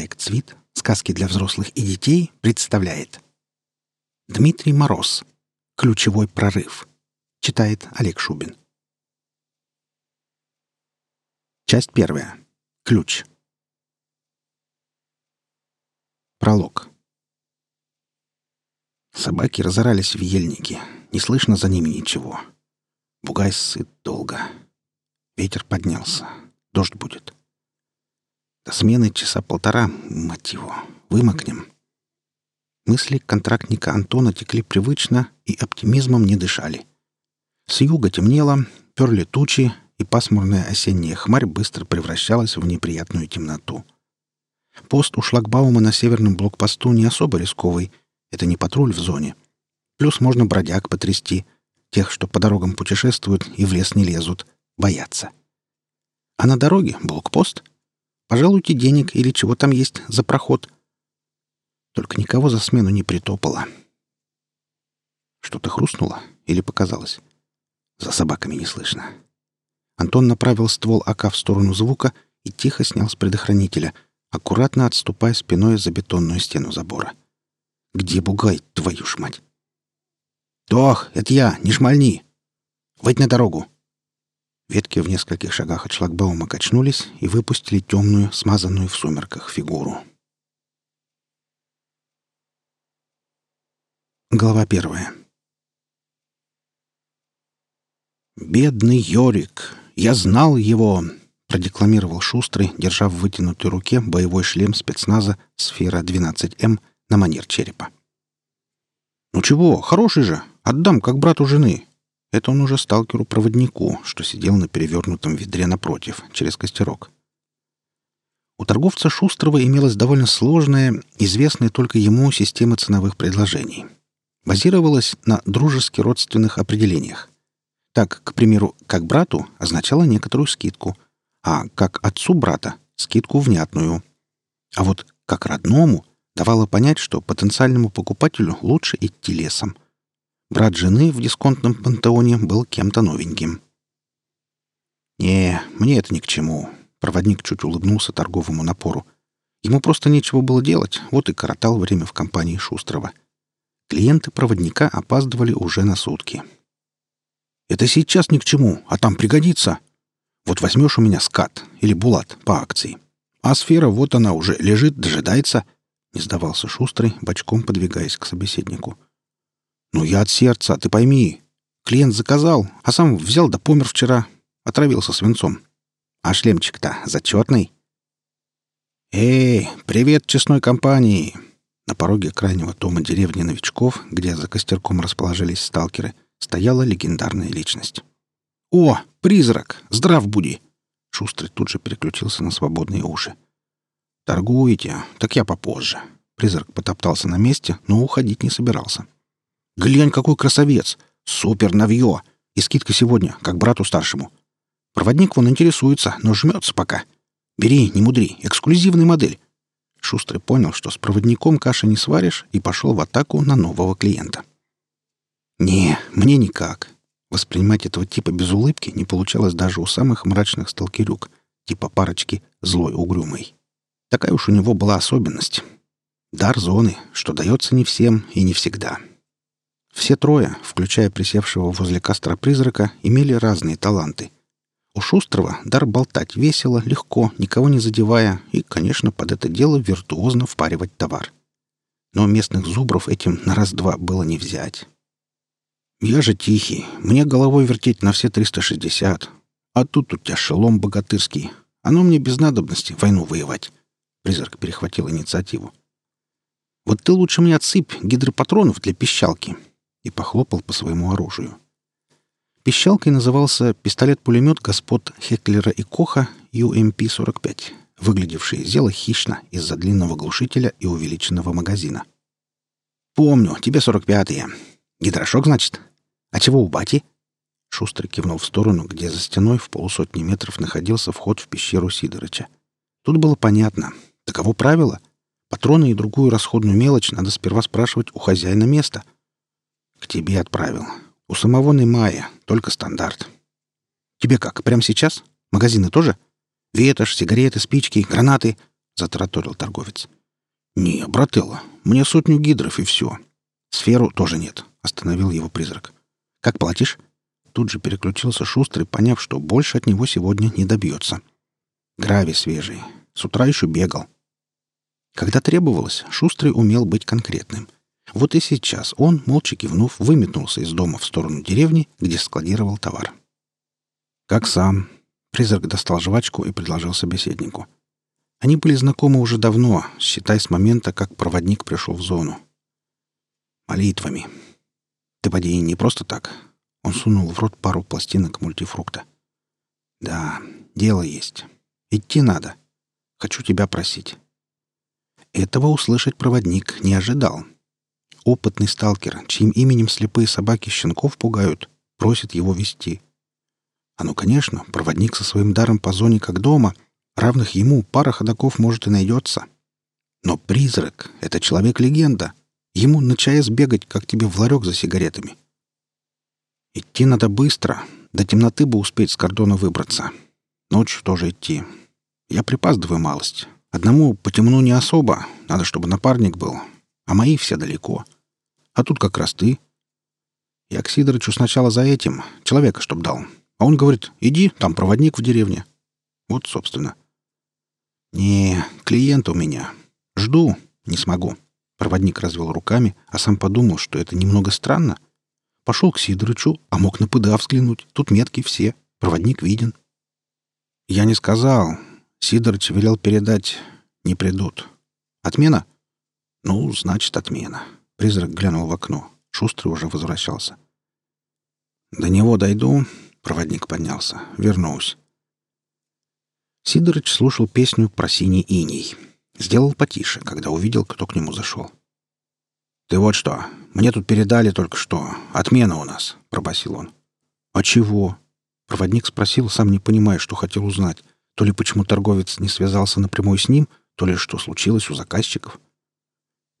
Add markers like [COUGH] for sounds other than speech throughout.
Проект «Свит. Сказки для взрослых и детей» представляет Дмитрий Мороз. Ключевой прорыв. Читает Олег Шубин. Часть первая. Ключ. Пролог. Собаки разорались в ельнике. Не слышно за ними ничего. Бугай сыт долго. Ветер поднялся. Дождь будет. До смены часа полтора, мать его, вымокнем. Мысли контрактника Антона текли привычно и оптимизмом не дышали. С юга темнело, перли тучи, и пасмурная осенняя хмарь быстро превращалась в неприятную темноту. Пост у шлагбаума на северном блокпосту не особо рисковый. Это не патруль в зоне. Плюс можно бродяг потрясти. Тех, что по дорогам путешествуют и в лес не лезут, боятся. А на дороге блокпост — Пожалуйте денег или чего там есть за проход. Только никого за смену не притопало. Что-то хрустнуло или показалось? За собаками не слышно. Антон направил ствол АК в сторону звука и тихо снял с предохранителя, аккуратно отступая спиной за бетонную стену забора. «Где бугай, твою ж мать?» «Тох, это я, не шмальни!» «Выйдь на дорогу!» Ветки в нескольких шагах от шлагбаума качнулись и выпустили темную, смазанную в сумерках фигуру. Глава первая. «Бедный Йорик! Я знал его!» — продекламировал Шустрый, держа в вытянутой руке боевой шлем спецназа «Сфера 12М» на манер черепа. «Ну чего, хороший же! Это он уже сталкеру проводнику, что сидел на перевернутом ведре напротив, через костерок. У торговца Шустрова имелась довольно сложная, известная только ему система ценовых предложений. Базировалась на дружески-родственных определениях. Так, к примеру, «как брату» означало некоторую скидку, а «как отцу брата» — скидку внятную. А вот «как родному» давало понять, что потенциальному покупателю лучше идти лесом. Брат жены в дисконтном пантеоне был кем-то новеньким. «Не, мне это ни к чему», — проводник чуть улыбнулся торговому напору. Ему просто нечего было делать, вот и коротал время в компании Шустрова. Клиенты проводника опаздывали уже на сутки. «Это сейчас ни к чему, а там пригодится. Вот возьмешь у меня скат или булат по акции. А сфера вот она уже лежит, дожидается», — не сдавался Шустрый, бочком подвигаясь к собеседнику. — «Ну, я от сердца, ты пойми. Клиент заказал, а сам взял да помер вчера. Отравился свинцом. А шлемчик-то зачетный». «Эй, привет честной компании!» На пороге крайнего дома деревни новичков, где за костерком расположились сталкеры, стояла легендарная личность. «О, призрак! Здрав буди!» Шустрый тут же переключился на свободные уши. «Торгуете? Так я попозже». Призрак потоптался на месте, но уходить не собирался. Глянь, какой красавец! Супер навье! И скидка сегодня, как брату старшему. Проводник вон интересуется, но жмется пока. Бери, не мудри, эксклюзивная модель. Шустрый понял, что с проводником каши не сваришь, и пошел в атаку на нового клиента. «Не, мне никак». Воспринимать этого типа без улыбки не получалось даже у самых мрачных сталкерюк, типа парочки злой угрюмой. Такая уж у Все трое, включая присевшего возле костра призрака, имели разные таланты. У Шустрого дар болтать весело, легко, никого не задевая, и, конечно, под это дело виртуозно впаривать товар. Но местных зубров этим на раз-два было не взять. «Я же тихий, мне головой вертеть на все 360. А тут у тебя шелом богатырский. Оно мне без надобности войну воевать». Призрак перехватил инициативу. «Вот ты лучше мне отсыпь гидропатронов для пищалки, и похлопал по своему оружию. Пищалкой назывался пистолет-пулемет господ Хеклера и Коха UMP-45, эм выглядевший зело хищно из-за длинного глушителя и увеличенного магазина. «Помню, тебе 45-е. Гидрошок, значит? А чего у бати?» Шустро кивнул в сторону, где за стеной в полусотни метров находился вход в пещеру Сидорыча. Тут было понятно. Таково правило. Патроны и другую расходную мелочь надо сперва спрашивать у хозяина места, к тебе отправил. У самого Немая, только стандарт. Тебе как, прямо сейчас? Магазины тоже? Ветошь, сигареты, спички, гранаты. — затараторил торговец. «Не, брателло, мне сотню гидров и все. Сферу тоже нет», — остановил его призрак. «Как платишь?» Тут же переключился Шустрый, поняв, что больше от него сегодня не добьется. «Грави свежий. С утра еще бегал». Когда требовалось, Шустрый умел быть конкретным. Вот и сейчас он, молча кивнув, выметнулся из дома в сторону деревни, где складировал товар. «Как сам?» — призрак достал жвачку и предложил собеседнику. Они были знакомы уже давно, считай с момента, как проводник пришел в зону. «Молитвами. Ты, поди, не просто так?» Он сунул в рот пару пластинок мультифрукта. «Да, дело есть. Идти надо. Хочу тебя просить». Этого услышать проводник не ожидал, Опытный сталкер, чьим именем слепые собаки щенков пугают, просит его вести. А ну, конечно, проводник со своим даром по зоне как дома, равных ему пара ходаков может и найдется. Но призрак — это человек-легенда. Ему на чае сбегать, как тебе в ларек за сигаретами. Идти надо быстро. До темноты бы успеть с кордона выбраться. Ночью тоже идти. Я припаздываю малость. Одному по темну не особо. Надо, чтобы напарник был. А мои все далеко. А тут как раз ты. Я к Сидорычу сначала за этим. Человека чтоб дал. А он говорит, иди, там проводник в деревне. Вот, собственно. Не, клиент у меня. Жду. Не смогу. Проводник развел руками, а сам подумал, что это немного странно — Пошел к Сидорычу, а мог на ПДА взглянуть. Тут метки все. Проводник виден. Я не сказал. Сидорыч велел передать. Не придут. Отмена? Ну, значит, отмена. Призрак глянул в окно. Шустрый уже возвращался. До него дойду. Проводник поднялся. Вернусь. Сидорыч слушал песню про синий иней. Сделал потише, когда увидел, кто к нему зашел. «Ты вот что, мне тут передали только что. Отмена у нас», — пробасил он. «А чего?» Проводник спросил, сам не понимая, что хотел узнать. То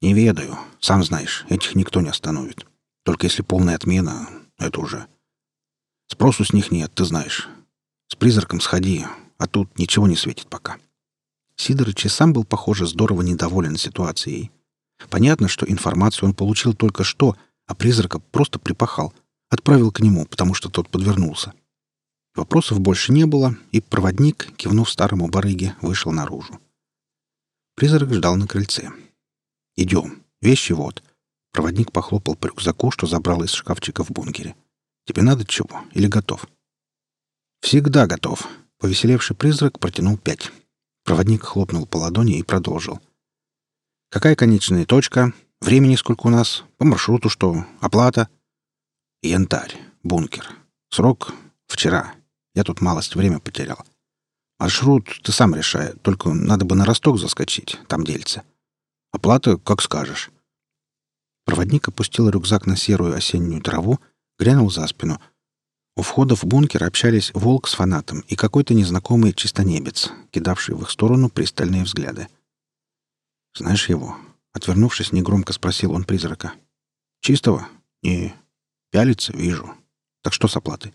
ли почему торговец не связался напрямую с ним, то ли что случилось у заказчиков. «Не ведаю. Сам знаешь, этих никто не остановит. Только если полная отмена, это уже... Спросу с них нет, ты знаешь. С призраком сходи, а тут ничего не светит пока». Сидорыч и сам был, похоже, здорово недоволен ситуацией. Понятно, что информацию он получил только что, а призрака просто припахал. Отправил к нему, потому что тот подвернулся. Вопросов больше не было, и проводник, кивнув старому барыге, вышел наружу. Призрак ждал на крыльце. «Идем. Вещи вот». Проводник похлопал по рюкзаку, что забрал из шкафчика в бункере. «Тебе надо чего? Или готов?» «Всегда готов». Повеселевший призрак протянул пять. Проводник хлопнул по ладони и продолжил. Какая конечная точка? Времени сколько у нас? По маршруту что? оплата как скажешь». Проводник опустил рюкзак на серую осеннюю траву, глянул за спину. У входа в бункер общались волк с фанатом и какой-то незнакомый чистонебец, кидавший в их сторону пристальные взгляды. «Знаешь его?» — отвернувшись, негромко спросил он призрака. «Чистого? Не. Пялится? Вижу. Так что с оплатой?»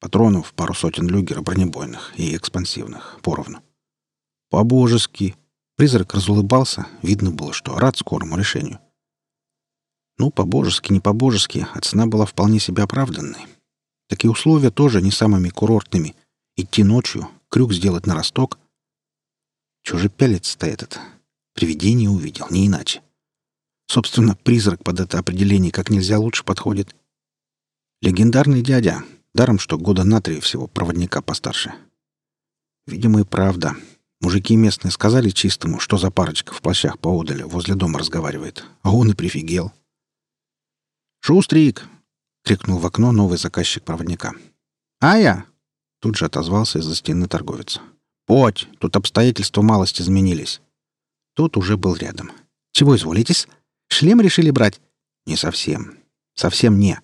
«Патронов пару сотен люгер бронебойных и экспансивных, поровну». «По-божески!» Призрак разулыбался. Видно было, что рад скорому решению. Ну, по-божески, не по-божески, а цена была вполне себе оправданной. Такие условия тоже не самыми курортными. Идти ночью, крюк сделать на росток — чего же пялится-то этот? Привидение увидел, не иначе. Собственно, призрак под это определение как нельзя лучше подходит. Легендарный Мужики местные сказали чистому, что за парочка в плащах поодали возле дома разговаривает, а он и прифигел. «Шустрик!» — крикнул в окно новый заказчик проводника. «А я!» — тут же отозвался из-за стены торговец. «Поть! Тут обстоятельства малость изменились». Тот уже был рядом. «Чего изволитесь? Шлем решили брать?» «Не совсем. Совсем не.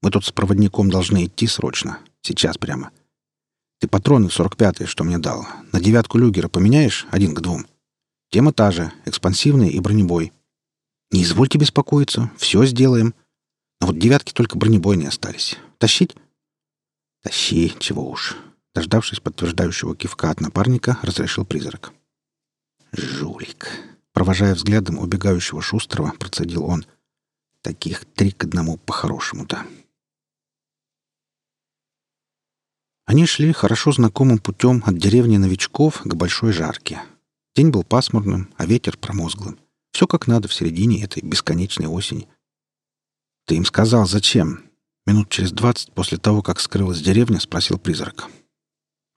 Мы тут с проводником должны идти срочно. Сейчас прямо. Ты патроны 45-е, что мне дал. На девятку люгера поменяешь один к двум? Тема та же, экспансивный и бронебой. Не извольте беспокоиться, все сделаем. Но вот девятки только бронебойные остались. Тащить? Тащи, чего уж. Дождавшись подтверждающего кивка от напарника, разрешил призрак. «Жулик!» — провожая взглядом убегающего Шустрого, процедил он. «Таких три к одному по-хорошему-то». Они шли хорошо знакомым путем от деревни новичков к Большой Жарке. День был пасмурным, а ветер промозглым. Все как надо в середине этой бесконечной осени. «Ты им сказал, зачем?» Минут через двадцать после того, как скрылась деревня, спросил призрак.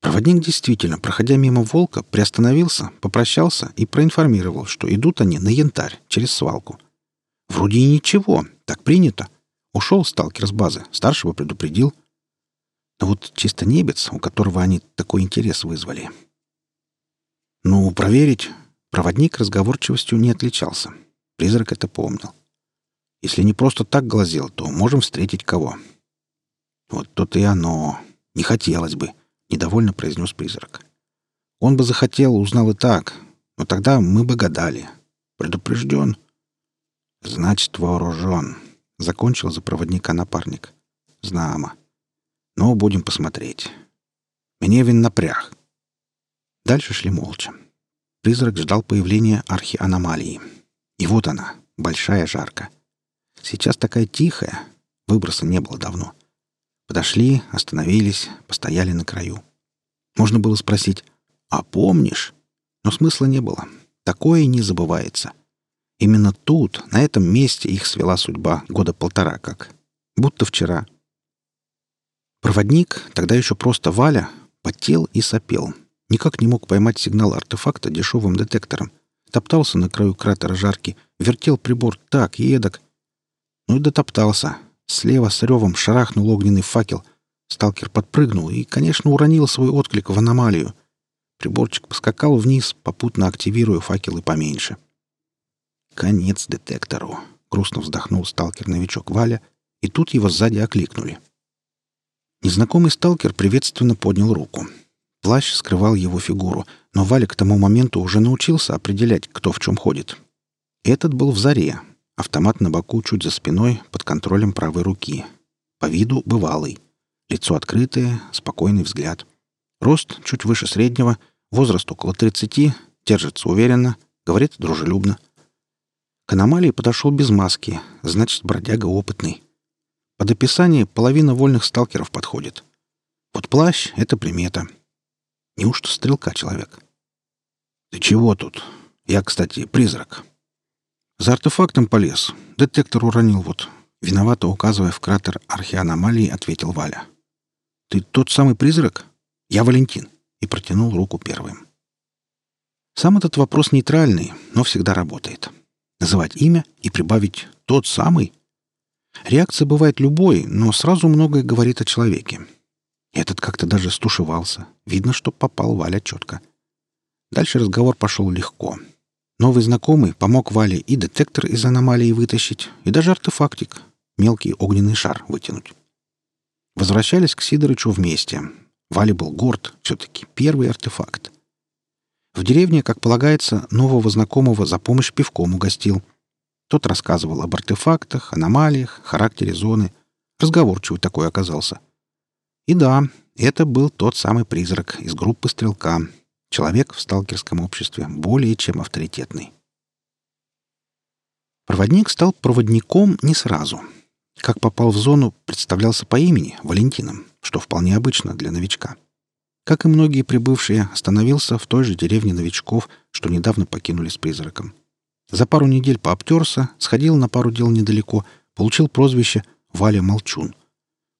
Проводник действительно, проходя мимо волка, приостановился, попрощался и проинформировал, что идут они на янтарь, через свалку. Вроде и ничего, так принято. Ушел сталкер с базы, старшего предупредил. Но Вот чисто небец, у которого они такой интерес вызвали. Ну, проверить. Проводник разговорчивостью не отличался. Призрак это помнил. Если не просто так глазел, то можем встретить кого. Вот тут и оно. Не хотелось бы, недовольно произнес призрак. Он бы захотел, узнал и так. Но тогда мы бы гадали. Предупрежден. Значит, вооружен. Закончил за проводника напарник. Знамо. Но будем посмотреть. Мне вин напряг. Дальше шли молча. Призрак ждал появления архианомалии. И вот она, большая жарка. Сейчас такая тихая. Выброса не было давно. Подошли, остановились, постояли на краю. Можно было спросить «А помнишь?» Но смысла не было. Такое не забывается. Именно тут, на этом месте их свела судьба года полтора как. Будто вчера — Проводник, тогда еще просто Валя, потел и сопел. Никак не мог поймать сигнал артефакта дешевым детектором. Топтался на краю кратера жарки, вертел прибор так и эдак. Ну и дотоптался. Слева с ревом шарахнул огненный факел. Сталкер подпрыгнул и, конечно, уронил свой отклик в аномалию. Приборчик поскакал вниз, попутно активируя факелы поменьше. «Конец детектору», — грустно вздохнул сталкер-новичок Валя, и тут его сзади окликнули. Незнакомый сталкер приветственно поднял руку. Плащ скрывал его фигуру, но Валик к тому моменту уже научился определять, кто в чем ходит. Этот был в заре. Автомат на боку чуть за спиной, под контролем правой руки. По виду бывалый. Лицо открытое, спокойный взгляд. Рост чуть выше среднего, возраст около 30, держится уверенно, говорит дружелюбно. К аномалии подошел без маски, значит, бродяга опытный. Под описание половина вольных сталкеров подходит. Вот плащ — это примета. Неужто стрелка человек? «Ты чего тут? Я, кстати, призрак», за артефактом полез. Детектор уронил вот. Виновато указывая в кратер археаномалии, ответил Валя. «Ты тот самый призрак?» «Я Валентин», и протянул руку первым. Сам этот вопрос нейтральный, но всегда работает. Называть имя и прибавить «тот самый» Реакция бывает любой, но сразу многое говорит о человеке. Этот как-то даже стушевался. Видно, что попал Валя четко. Дальше разговор пошел легко. Новый знакомый помог Вале и детектор из аномалии вытащить, и даже артефактик — мелкий огненный шар вытянуть. Возвращались к Сидорычу вместе. Вале был горд, все-таки первый артефакт. В деревне, как полагается, нового знакомого за помощь пивком угостил. Тот рассказывал об артефактах, аномалиях, характере зоны. разговорчивый такой оказался. И да, это был тот самый призрак из группы «Стрелка». Человек в сталкерском обществе более чем авторитетный. Проводник стал проводником не сразу. Как попал в зону, представлялся по имени, Валентином, что вполне обычно для новичка. Как и многие прибывшие, остановился в той же деревне новичков, что недавно покинули с призраком — за пару недель пообтерся, сходил на пару дел недалеко, получил прозвище «Валя Молчун»,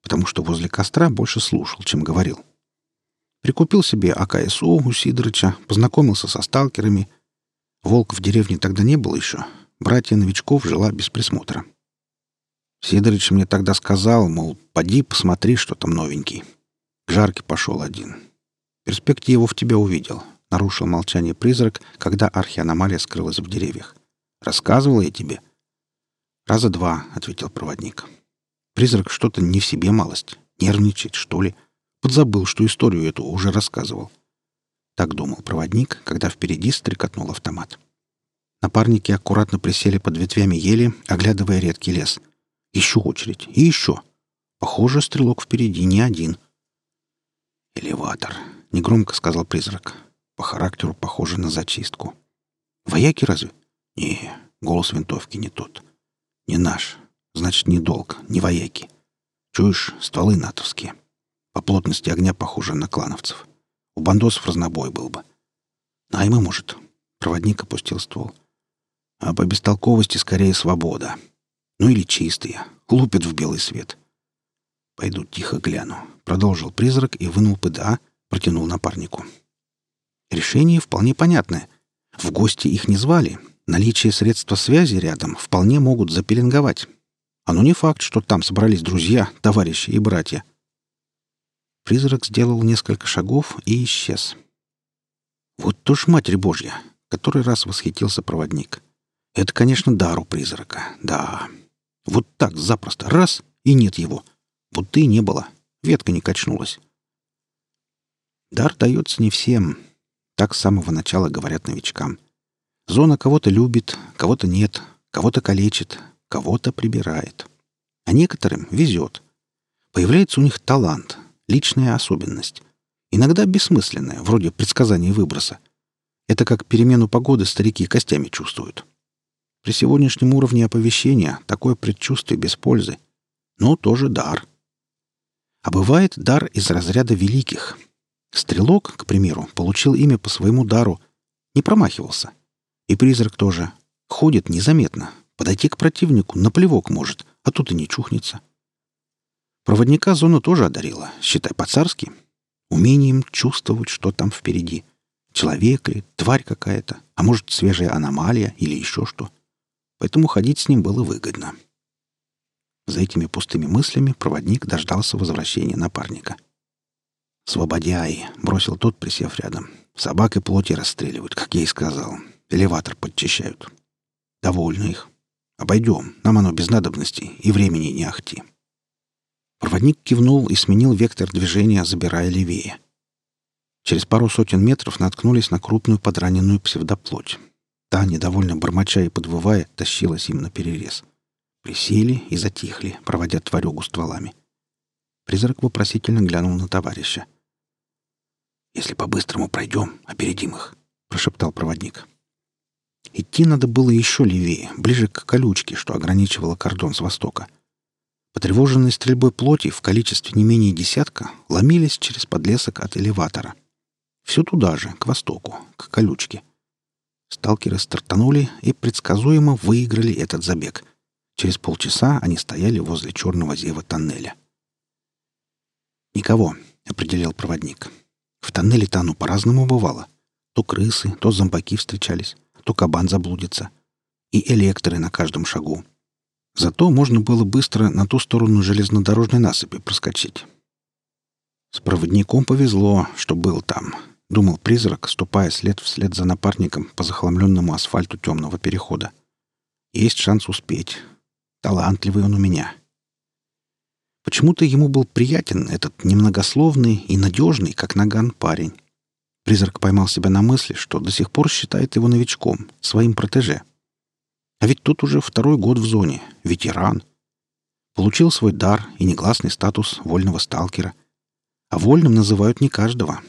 потому что возле костра больше слушал, чем говорил. Прикупил себе АКСУ у Сидорыча, познакомился со сталкерами. Волк в деревне тогда не было еще. Братья новичков жила без присмотра. Сидорыч мне тогда сказал, мол, поди посмотри, что там новенький. К жарке пошел один. Перспективу в тебя увидел, — нарушил молчание призрак, когда архианомалия скрылась в деревьях. Рассказывал я тебе?» «Раза два», — ответил проводник. «Призрак что-то не в себе малость. Нервничает, что ли? Подзабыл, что историю эту уже рассказывал». Так думал проводник, когда впереди стрекотнул автомат. Напарники аккуратно присели под ветвями ели, оглядывая редкий лес. «Еще очередь. И еще. Похоже, стрелок впереди не один». «Элеватор», — негромко сказал призрак. «По характеру похоже на зачистку». «Вояки разве?» Не, голос винтовки не тот. Не наш. Значит, не долг, не вояки. Чуешь, стволы натовские. По плотности огня похоже на клановцев. У бандосов разнобой был бы. Наймы, может. Проводник опустил ствол. А по бестолковости скорее свобода. Ну или чистые. Лупят в белый свет. Пойду тихо гляну. Продолжил призрак и вынул ПДА, протянул напарнику. Решение вполне понятное. В гости их не звали. наличие средства связи рядом вполне могут запеленговать. А ну не факт, что там собрались друзья, товарищи и братья. Призрак сделал несколько шагов и исчез. Вот то ж Матерь Божья! Который раз восхитился проводник. Это, конечно, дар у призрака, да. Вот так запросто раз — и нет его. Будто и не было. Ветка не качнулась. Дар дается не всем. Так с самого начала говорят новичкам. Зона кого-то любит, кого-то нет, кого-то калечит, кого-то прибирает. А некоторым везет. Появляется у них талант, личная особенность. Иногда бессмысленная, вроде предсказания выброса. Это как перемену погоды старики костями чувствуют. При сегодняшнем уровне оповещения такое предчувствие без пользы. Но тоже дар. А бывает дар из разряда великих. Стрелок, к примеру, получил имя по своему дару. Не промахивался — и призрак тоже. Ходит незаметно. Подойти к противнику на плевок может, а тут и не чухнется. Проводника зона тоже одарила, считай по-царски, умением чувствовать, что там впереди. Человек ли, тварь какая-то, а может, свежая аномалия или еще что. Поэтому ходить с ним было выгодно. За этими пустыми мыслями проводник дождался возвращения напарника. «Свободяй!» — бросил тот, присев рядом. «Собак и плоти расстреливают, как я и сказал элеватор подчищают. Довольны их. Обойдем, нам оно без надобности и времени не ахти. Проводник кивнул и сменил вектор движения, забирая левее. Через пару сотен метров наткнулись на крупную подраненную псевдоплоть. Та, недовольно бормоча и подвывая, тащилась им на перерез. Присели и затихли, проводя тварюгу стволами. Призрак вопросительно глянул на товарища. «Если по-быстрому пройдем, опередим их», — прошептал проводник. Идти надо было еще левее, ближе к колючке, что ограничивало кордон с востока. Потревоженные стрельбой плоти в количестве не менее десятка ломились через подлесок от элеватора. Все туда же, к востоку, к колючке. Сталкеры стартанули и предсказуемо выиграли этот забег. Через полчаса они стояли возле черного зева тоннеля. «Никого», — определил проводник. «В тоннеле-то оно по-разному бывало. То крысы, то зомбаки встречались, то кабан заблудится. И электры на каждом шагу. Зато можно было быстро на ту сторону железнодорожной насыпи проскочить. С проводником повезло, что был там, — думал призрак, ступая след вслед за напарником по захламленному асфальту темного перехода. Есть шанс успеть. Талантливый он у меня. Почему-то ему был приятен этот немногословный и надежный, как наган, парень. призрак поймал себя на мысли, что до сих пор считает его новичком, своим протеже. А ведь тут уже второй год в зоне, ветеран. Получил свой дар и негласный статус вольного сталкера. А вольным называют не каждого.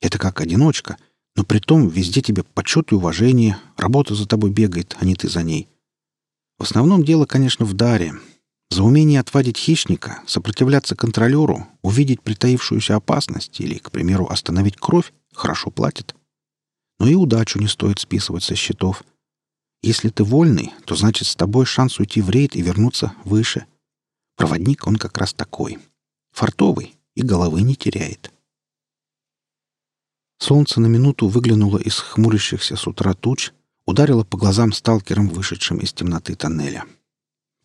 Это как одиночка, но при том везде тебе почет и уважение, работа за тобой бегает, а не ты за ней. В основном дело, конечно, в даре. За умение отвадить хищника, сопротивляться контролеру, увидеть притаившуюся опасность или, к примеру, остановить кровь хорошо платят. Но и удачу не стоит списывать со счетов — если ты вольный, то значит с тобой шанс уйти в рейд и вернуться выше. Проводник он как раз такой. Фартовый и головы не теряет. Солнце на минуту выглянуло из хмурящихся с утра туч, ударило по глазам сталкерам, вышедшим из темноты тоннеля.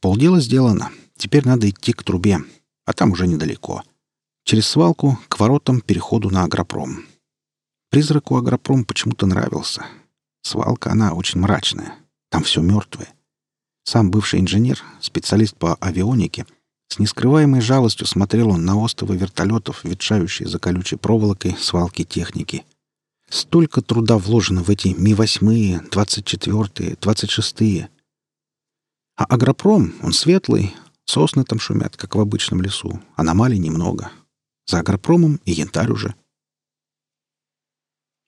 Полдела сделано. Теперь надо идти к трубе, а там уже недалеко. Через свалку к Призраку агропром почему-то нравился. Свалка она очень мрачная. Там все мертвое. Сам бывший инженер, специалист по авионике, с нескрываемой жалостью смотрел он на остовы вертолетов, ветшающие за колючей проволокой свалки техники. Столько труда вложено в эти Ми-8, 24, 26. А агропром, он светлый, сосны там шумят, как в обычном лесу, аномалий немного. За агропромом и янтарь уже.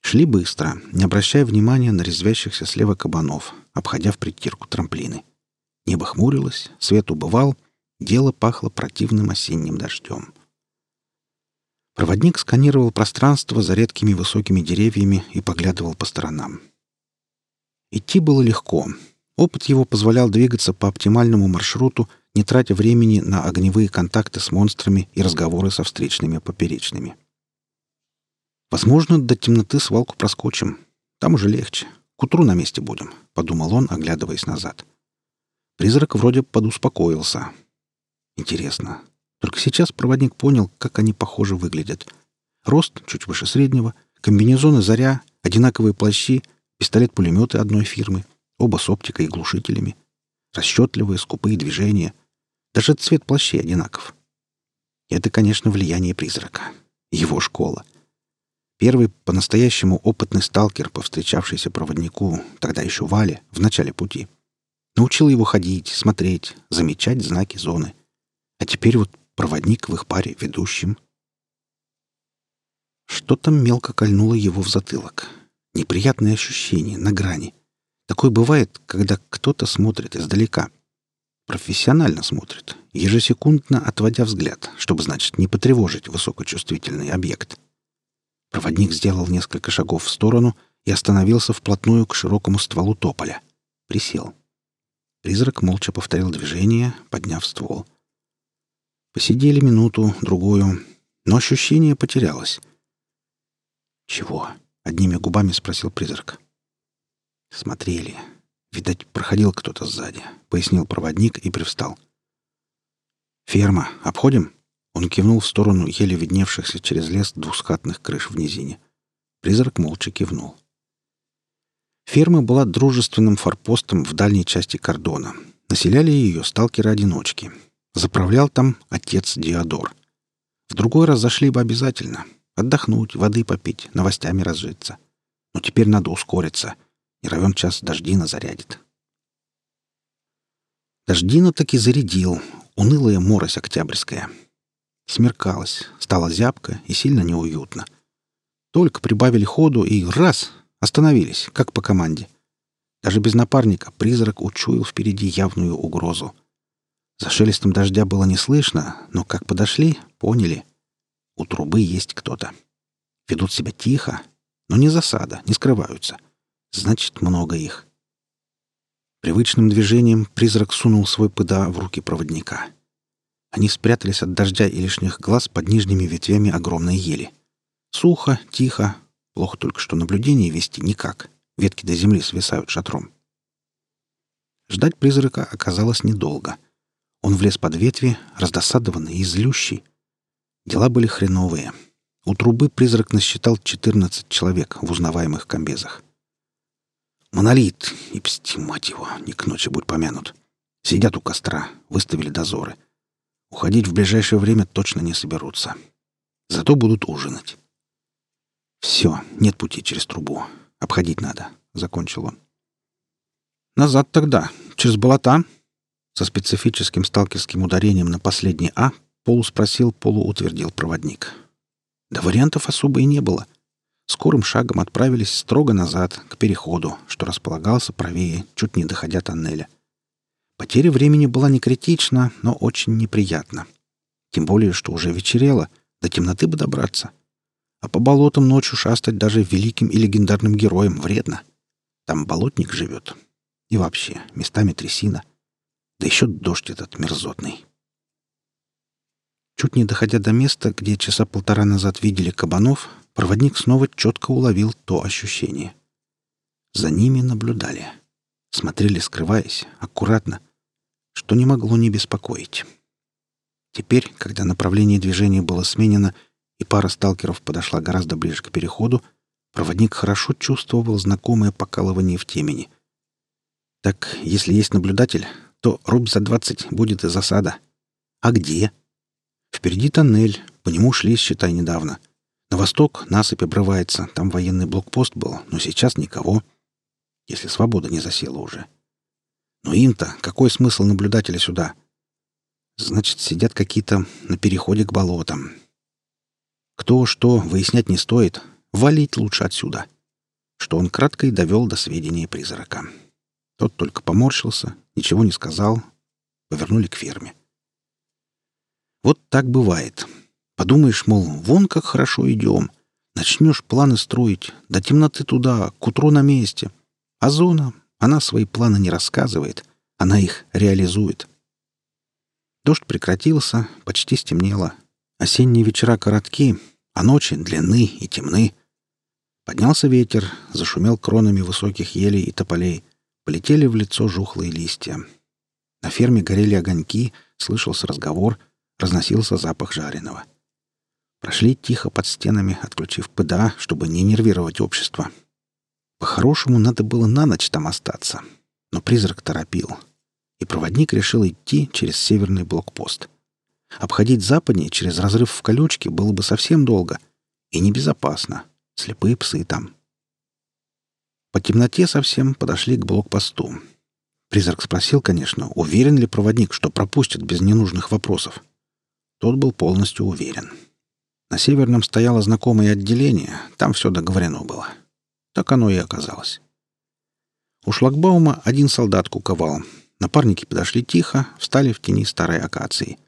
Шли быстро, не обращая внимания на резвящихся слева кабанов, обходя в притирку трамплины. Небо хмурилось, свет убывал, дело пахло противным осенним дождем. Проводник сканировал пространство за редкими высокими деревьями и поглядывал по сторонам. Идти было легко. Опыт его позволял двигаться по оптимальному маршруту, не тратя времени на огневые контакты с монстрами и разговоры со встречными поперечными. — Возможно, до темноты свалку проскочим. Там уже легче. К утру на месте будем, — подумал он, оглядываясь назад. Призрак вроде подуспокоился. Интересно. Только сейчас проводник понял, как они похоже выглядят. Рост чуть выше среднего, комбинезоны «Заря», одинаковые плащи, пистолет-пулеметы одной фирмы, оба с оптикой и глушителями. Расчетливые, скупые движения. Даже цвет плащей одинаков. Это, конечно, влияние призрака. Его школа. Первый по-настоящему опытный сталкер, повстречавшийся проводнику, тогда еще Вале, в начале пути, научил его ходить, смотреть, замечать знаки зоны. А теперь вот проводник в их паре ведущим. Что-то мелко кольнуло его в затылок. Неприятное ощущение на грани. Такое бывает, когда кто-то смотрит издалека. Профессионально смотрит, ежесекундно отводя взгляд, чтобы, значит, не потревожить высокочувствительный объект — Проводник сделал несколько шагов в сторону и остановился вплотную к широкому стволу тополя. Присел. Призрак молча повторил движение, подняв ствол. Посидели минуту, другую, но ощущение потерялось. «Чего?» — одними губами спросил призрак. «Смотрели. Видать, проходил кто-то сзади», — пояснил проводник и привстал. «Ферма. Обходим?» Он кивнул в сторону еле видневшихся через лес двускатных крыш в низине. Призрак молча кивнул. Ферма была дружественным форпостом в дальней части кордона. Населяли ее сталкеры-одиночки. Заправлял там отец Диодор. В другой раз зашли бы обязательно. Отдохнуть, воды попить, новостями разжиться. Но теперь надо ускориться. Не равен час дождина зарядит. Дождина таки зарядил. Унылая морось октябрьская — Смеркалось, стало зябко и сильно неуютно. Только прибавили ходу и раз — остановились, как по команде. Даже без напарника призрак учуял впереди явную угрозу. За шелестом дождя было не слышно, но как подошли, поняли. У трубы есть кто-то. Ведут себя тихо, но не засада, не скрываются. Значит, много их. Привычным движением призрак сунул свой ПДА в руки проводника — Они спрятались от дождя и лишних глаз под нижними ветвями огромной ели. Сухо, тихо. Плохо только, что наблюдение вести никак. Ветки до земли свисают шатром. Ждать призрака оказалось недолго. Он влез под ветви, раздосадованный и злющий. Дела были хреновые. У трубы призрак насчитал 14 человек в узнаваемых комбезах. «Монолит! И пстимать его, не к ночи будь помянут!» Сидят у костра, выставили дозоры. Уходить в ближайшее время точно не соберутся. Зато будут ужинать. «Все, нет пути через трубу. Обходить надо», — закончил он. «Назад тогда. Через болота?» Со специфическим сталкерским ударением на последний «а» Полу спросил, полу утвердил проводник. Да вариантов особо и не было. Скорым шагом отправились строго назад, к переходу, что располагался правее, чуть не доходя тоннеля — Потеря времени была не критична, но очень неприятна. Тем более, что уже вечерело, до темноты бы добраться. А по болотам ночью шастать даже великим и легендарным героем вредно. Там болотник живет. И вообще, местами трясина. Да еще дождь этот мерзотный. Чуть не доходя до места, где часа полтора назад видели кабанов, проводник снова четко уловил то ощущение. За ними наблюдали. Смотрели, скрываясь, аккуратно — что не могло не беспокоить. Теперь, когда направление движения было сменено и пара сталкеров подошла гораздо ближе к переходу, проводник хорошо чувствовал знакомое покалывание в темени. Так, если есть наблюдатель, то руб за двадцать будет и засада. А где? Впереди тоннель, по нему шли, считай, недавно. На восток насыпь обрывается, там военный блокпост был, но сейчас никого. Если свобода не засела уже. — но им-то какой смысл наблюдателя сюда? Значит, сидят какие-то на переходе к болотам. Кто что, выяснять не стоит. Валить лучше отсюда. Что он кратко и довел до сведения призрака. Тот только поморщился, ничего не сказал. Повернули к ферме. Вот так бывает. Подумаешь, мол, вон как хорошо идем. Начнешь планы строить. До темноты туда, к утру на месте. А зона она свои планы не рассказывает, она их реализует. Дождь прекратился, почти стемнело. Осенние вечера коротки, а ночи длинны и темны. Поднялся ветер, зашумел кронами высоких елей и тополей. Полетели в лицо жухлые листья. На ферме горели огоньки, слышался разговор, разносился запах жареного. Прошли тихо под стенами, отключив ПДА, чтобы не нервировать общество. — по-хорошему, надо было на ночь там остаться. Но призрак торопил. И проводник решил идти через северный блокпост. Обходить западнее через разрыв в колючке было бы совсем долго и небезопасно. Слепые псы там. По темноте совсем подошли к блокпосту. Призрак спросил, конечно, уверен ли проводник, что пропустят без ненужных вопросов. Тот был полностью уверен. На северном стояло знакомое отделение, там все договорено было. — так оно и оказалось. У шлагбаума один солдат куковал. Напарники подошли тихо, встали в тени старой акации.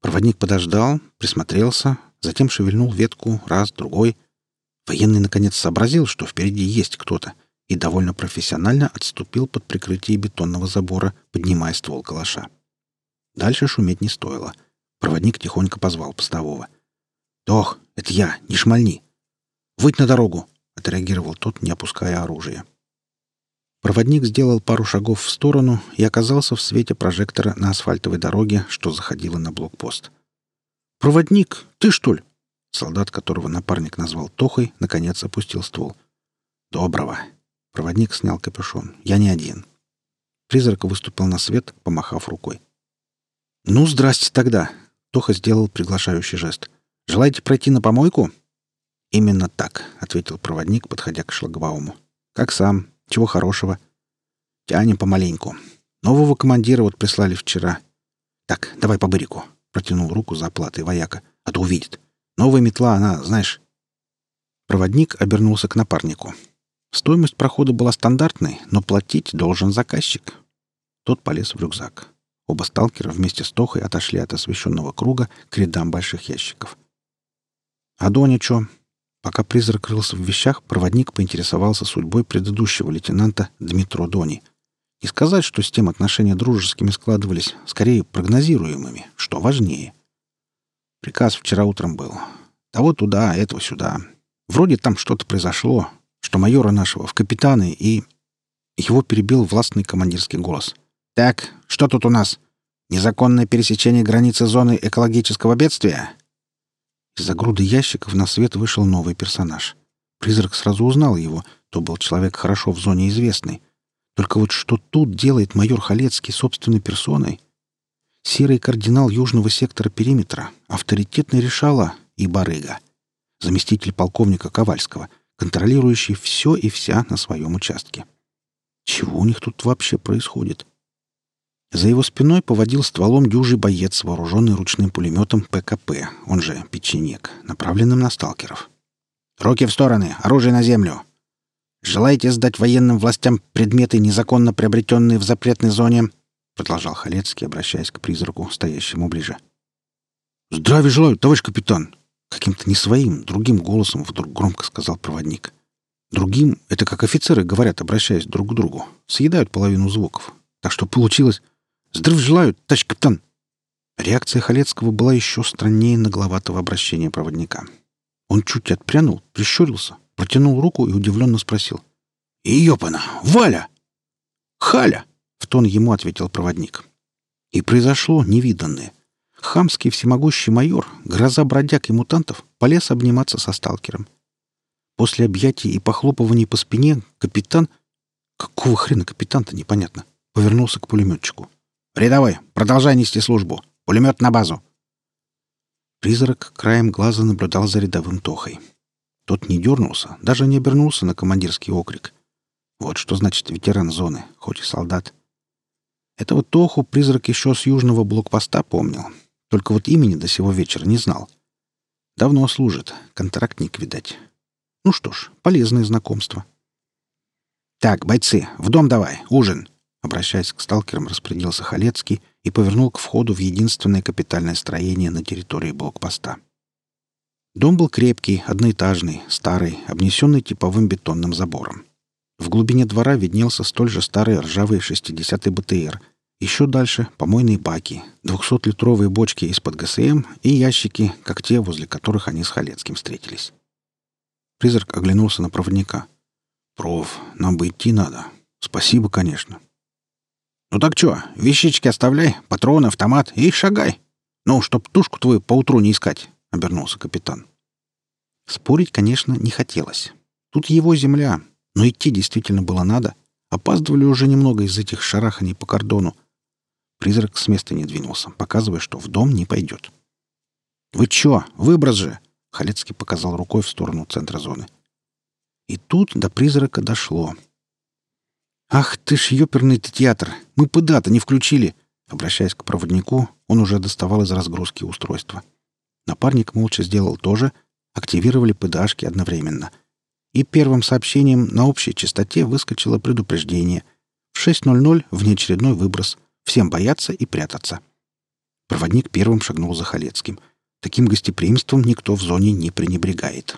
Проводник подождал, присмотрелся, затем шевельнул ветку раз, другой. Военный, наконец, сообразил, что впереди есть кто-то, и довольно профессионально отступил под прикрытие бетонного забора, поднимая ствол калаша. Дальше шуметь не стоило. Проводник тихонько позвал постового. "Дох, это я, не шмальни! Выйдь на дорогу! отреагировал тот, не опуская оружие. Проводник сделал пару шагов в сторону и оказался в свете прожектора на асфальтовой дороге, что заходило на блокпост. «Проводник, ты что ли?» Солдат, которого напарник назвал Тохой, наконец опустил ствол. «Доброго!» Проводник снял капюшон. «Я не один». Призрак выступил на свет, помахав рукой. «Ну, здрасте тогда!» Тоха сделал приглашающий жест. «Желаете пройти на помойку?» «Именно так», — ответил проводник, подходя к шлагбауму. «Как сам? Чего хорошего?» «Тянем помаленьку. Нового командира вот прислали вчера». «Так, давай по бырику», — протянул руку за оплатой вояка. «А то увидит. Новая метла, она, знаешь...» Проводник обернулся к напарнику. Стоимость прохода была стандартной, но платить должен заказчик. Тот полез в рюкзак. Оба сталкера вместе с Тохой отошли от освещенного круга к рядам больших ящиков. «А Доня чё?» пока призрак рылся в вещах, проводник поинтересовался судьбой предыдущего лейтенанта Дмитро Дони. И сказать, что с тем отношения дружескими складывались, скорее прогнозируемыми, что важнее. Приказ вчера утром был. Того туда, этого сюда. Вроде там что-то произошло, что майора нашего в капитаны и... Его перебил властный командирский голос. «Так, что тут у нас? Незаконное пересечение границы зоны экологического бедствия? Из-за груды ящиков на свет вышел новый персонаж. Призрак сразу узнал его. То был человек хорошо в зоне известный. Только вот что тут делает майор Халецкий собственной персоной? Серый кардинал южного сектора периметра, авторитетный решала и барыга. Заместитель полковника Ковальского — контролирующий все и вся на своем участке. Чего у них тут вообще происходит? За его спиной поводил стволом дюжий боец, вооруженный ручным пулеметом ПКП, он же печенек, направленным на сталкеров. «Руки в стороны! Оружие на землю!» «Желаете сдать военным властям предметы, незаконно приобретенные в запретной зоне?» — продолжал Здоров желаю, товарищ капитан!» Реакция Халецкого была еще страннее нагловатого обращения проводника. Он чуть отпрянул, прищурился, протянул руку и удивленно спросил. «Епана! Валя!» «Халя!» — в тон ему ответил проводник. И произошло невиданное. Хамский всемогущий майор, гроза бродяг и мутантов, полез обниматься со сталкером. После объятий и похлопываний по спине капитан... Какого хрена капитан-то, непонятно. Повернулся к пулеметчику. Рядовой, продолжай нести службу. Пулемет на базу!» Призрак краем глаза наблюдал за рядовым Тохой. Тот не дернулся, даже не обернулся на командирский окрик. Вот что значит ветеран зоны, хоть и солдат. Этого Тоху призрак еще с южного блокпоста помнил, только вот имени до сего вечера не знал. Давно служит, контрактник, видать. Ну что ж, полезное знакомство. «Так, бойцы, в дом давай, ужин!» обращаясь к сталкерам, распорядился Халецкий и повернул к входу в единственное капитальное строение на территории блокпоста. Дом был крепкий, одноэтажный, старый, обнесенный типовым бетонным забором. В глубине двора виднелся столь же старый ржавый 60-й БТР. Еще дальше — помойные баки, 200-литровые бочки из-под ГСМ и ящики, как те, возле которых они с Халецким встретились. Призрак оглянулся на проводника. Пров, нам бы идти надо. Спасибо, конечно». «Ну так чё, вещички оставляй, патроны, автомат и шагай. Ну, чтоб тушку твою по утру не искать», — обернулся капитан. Спорить, конечно, не хотелось. Тут его земля, но идти действительно было надо. Опаздывали уже немного из этих шараханий по кордону. Призрак с места не двинулся, показывая, что в дом не пойдет. «Вы чё? Выброс же!» — Халецкий показал рукой в сторону центра зоны. И тут до призрака дошло — «Ах ты ж ёперный ты театр! Мы ПДА-то не включили!» Обращаясь к проводнику, он уже доставал из разгрузки устройства. Напарник молча сделал то же, активировали ПДАшки одновременно. И первым сообщением на общей частоте выскочило предупреждение. В 6.00 внеочередной выброс. Всем бояться и прятаться. Проводник первым шагнул за Халецким. Таким гостеприимством никто в зоне не пренебрегает.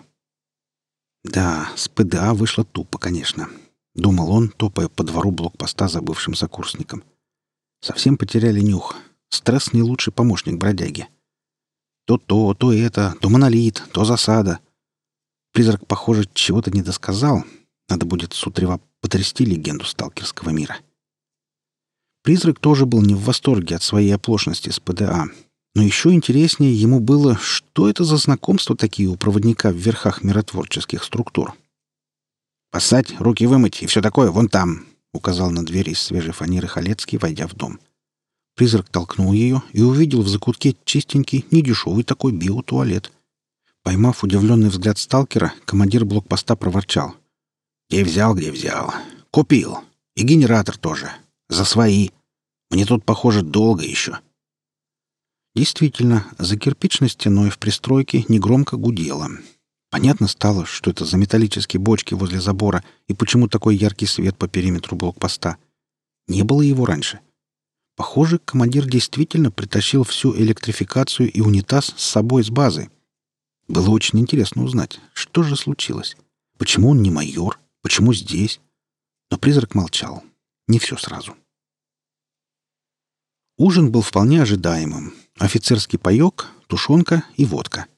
Да, с ПДА вышло тупо, конечно. — Думал он, топая по двору блокпоста, забывшим сокурсником. Совсем потеряли нюх. Стресс — не лучший помощник бродяги. То то, то это, то монолит, то засада. Призрак, похоже, чего-то не досказал. Надо будет с утрева потрясти легенду сталкерского мира. Призрак тоже был не в восторге от своей оплошности с ПДА. Но еще интереснее ему было, что это за знакомства такие у проводника в верхах миротворческих структур. — «Поссать, руки вымыть и все такое вон там», — указал на дверь из свежей фанеры Халецкий, войдя в дом. Призрак толкнул ее и увидел в закутке чистенький, недешевый такой биотуалет. Поймав удивленный взгляд сталкера, командир блокпоста проворчал. «Где взял, где взял. Купил. И генератор тоже. За свои. Мне тут, похоже, долго еще». Понятно стало, что это за металлические бочки возле забора и почему такой яркий свет по периметру блокпоста. Не было его раньше. Похоже, командир действительно притащил всю электрификацию и унитаз с собой с базы. Было очень интересно узнать, что же случилось. Почему он не майор? Почему здесь? Но призрак молчал. Не все сразу. Ужин был вполне ожидаемым. Офицерский паёк, тушенка и водка —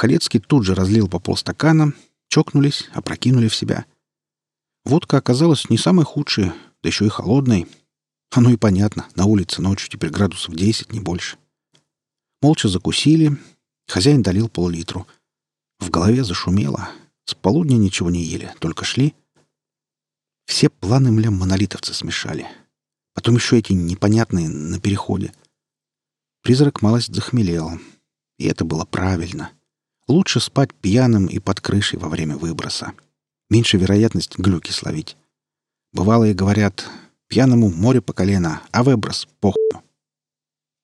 Халецкий тут же разлил по полстакана, чокнулись, опрокинули в себя. Водка оказалась не самой худшей, да еще и холодной. Оно и понятно, на улице ночью теперь градусов 10, не больше. Молча закусили, хозяин долил пол-литру. В голове зашумело, с полудня ничего не ели, только шли. Все планы мля монолитовцы смешали. Потом еще эти непонятные на переходе. Призрак малость захмелел. И это было правильно — Лучше спать пьяным и под крышей во время выброса. Меньше вероятность глюки словить. Бывалые говорят, пьяному море по колено, а выброс — похуй.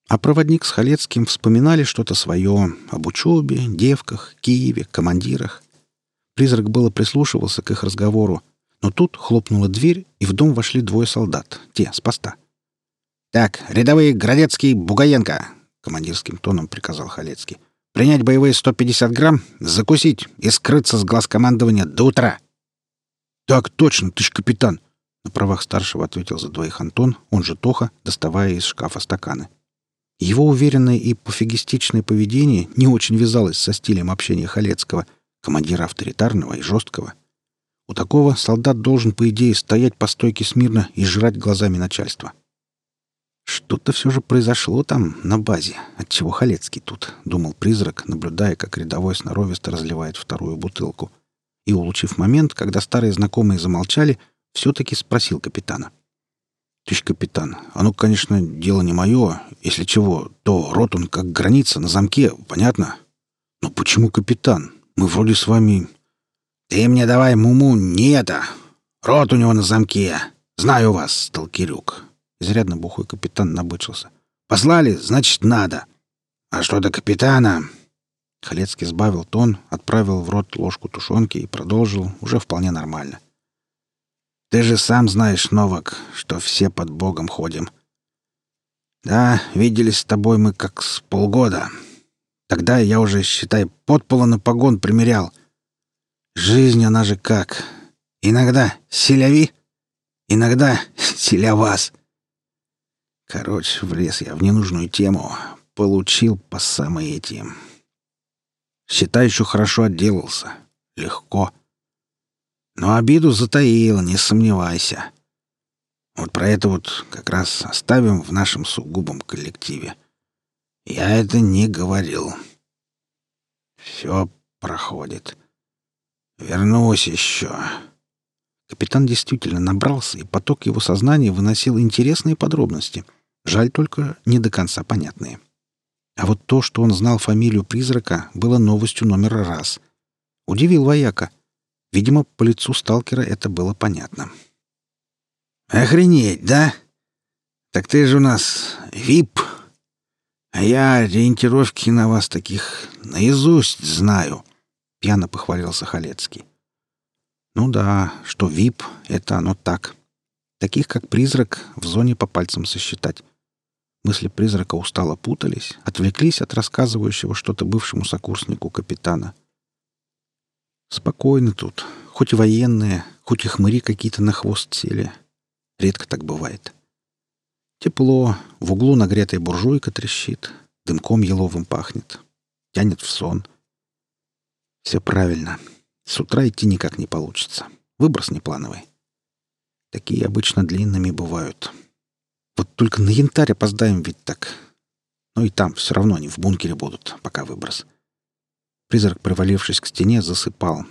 А проводник с Халецким вспоминали что-то свое об учебе, девках, Киеве, командирах. Призрак было прислушивался к их разговору, но тут хлопнула дверь, и в дом вошли двое солдат, те, с поста. «Так, рядовые Градецкий, Бугаенко!» — командирским тоном приказал Халецкий. Принять боевые 150 грамм, закусить и скрыться с глаз командования до утра. «Так точно, ты ж капитан!» На правах старшего ответил за двоих Антон, он же Тоха, доставая из шкафа стаканы. Его уверенное и пофигистичное поведение не очень вязалось со стилем общения Халецкого, командира Что-то все же произошло там, на базе, отчего Халецкий тут, — думал призрак, наблюдая, как рядовой сноровисто разливает вторую бутылку. И, улучив момент, когда старые знакомые замолчали, все-таки спросил капитана. — Тыщ, капитан, оно, а конечно, дело не мое. Если чего, то рот он как граница на замке, понятно? Но почему капитан? Мы вроде с вами... — Ты мне давай, Муму, не это! Рот у него на замке! Знаю вас, Толкирюк! Изрядно бухой капитан набычился. «Послали, значит, надо!» «А что до капитана?» Халецкий сбавил тон, отправил в рот ложку тушенки и продолжил, уже вполне нормально. «Ты же сам знаешь, Новак, что все под Богом ходим. Да, виделись с тобой мы как с полгода. Тогда я уже, считай, подпола на погон примерял. Жизнь она же как. Иногда селяви, иногда [LAUGHS] селявас. Короче, влез я в ненужную тему. Получил по самой этим. Считай, еще хорошо отделался. Легко. Но обиду затаил, не сомневайся. Вот про это вот как раз оставим в нашем сугубом коллективе. Я это не говорил. Все проходит. Вернусь еще. Капитан действительно набрался, и поток его сознания выносил интересные подробности — Жаль только не до конца понятные. А вот то, что он знал фамилию призрака, было новостью номер раз. Удивил вояка. Видимо, по лицу сталкера это было понятно. «Охренеть, да? Так ты же у нас ВИП. А я ориентировки на вас таких наизусть знаю», — пьяно похвалился Халецкий. «Ну да, что ВИП — это оно так. Таких, как призрак, в зоне по пальцам сосчитать». Мысли призрака устало путались, отвлеклись от рассказывающего что-то бывшему сокурснику капитана — Спокойно тут. Хоть и военные, хоть и хмыри какие-то на хвост сели. Редко так бывает. Тепло, в углу нагретая буржуйка трещит, дымком еловым пахнет. Тянет в сон. Все правильно. С утра идти никак не получится. Выброс неплановый. Вот только на янтарь опоздаем ведь так. Ну и там все равно они в бункере будут, пока выброс. Призрак, привалившись к стене, засыпал.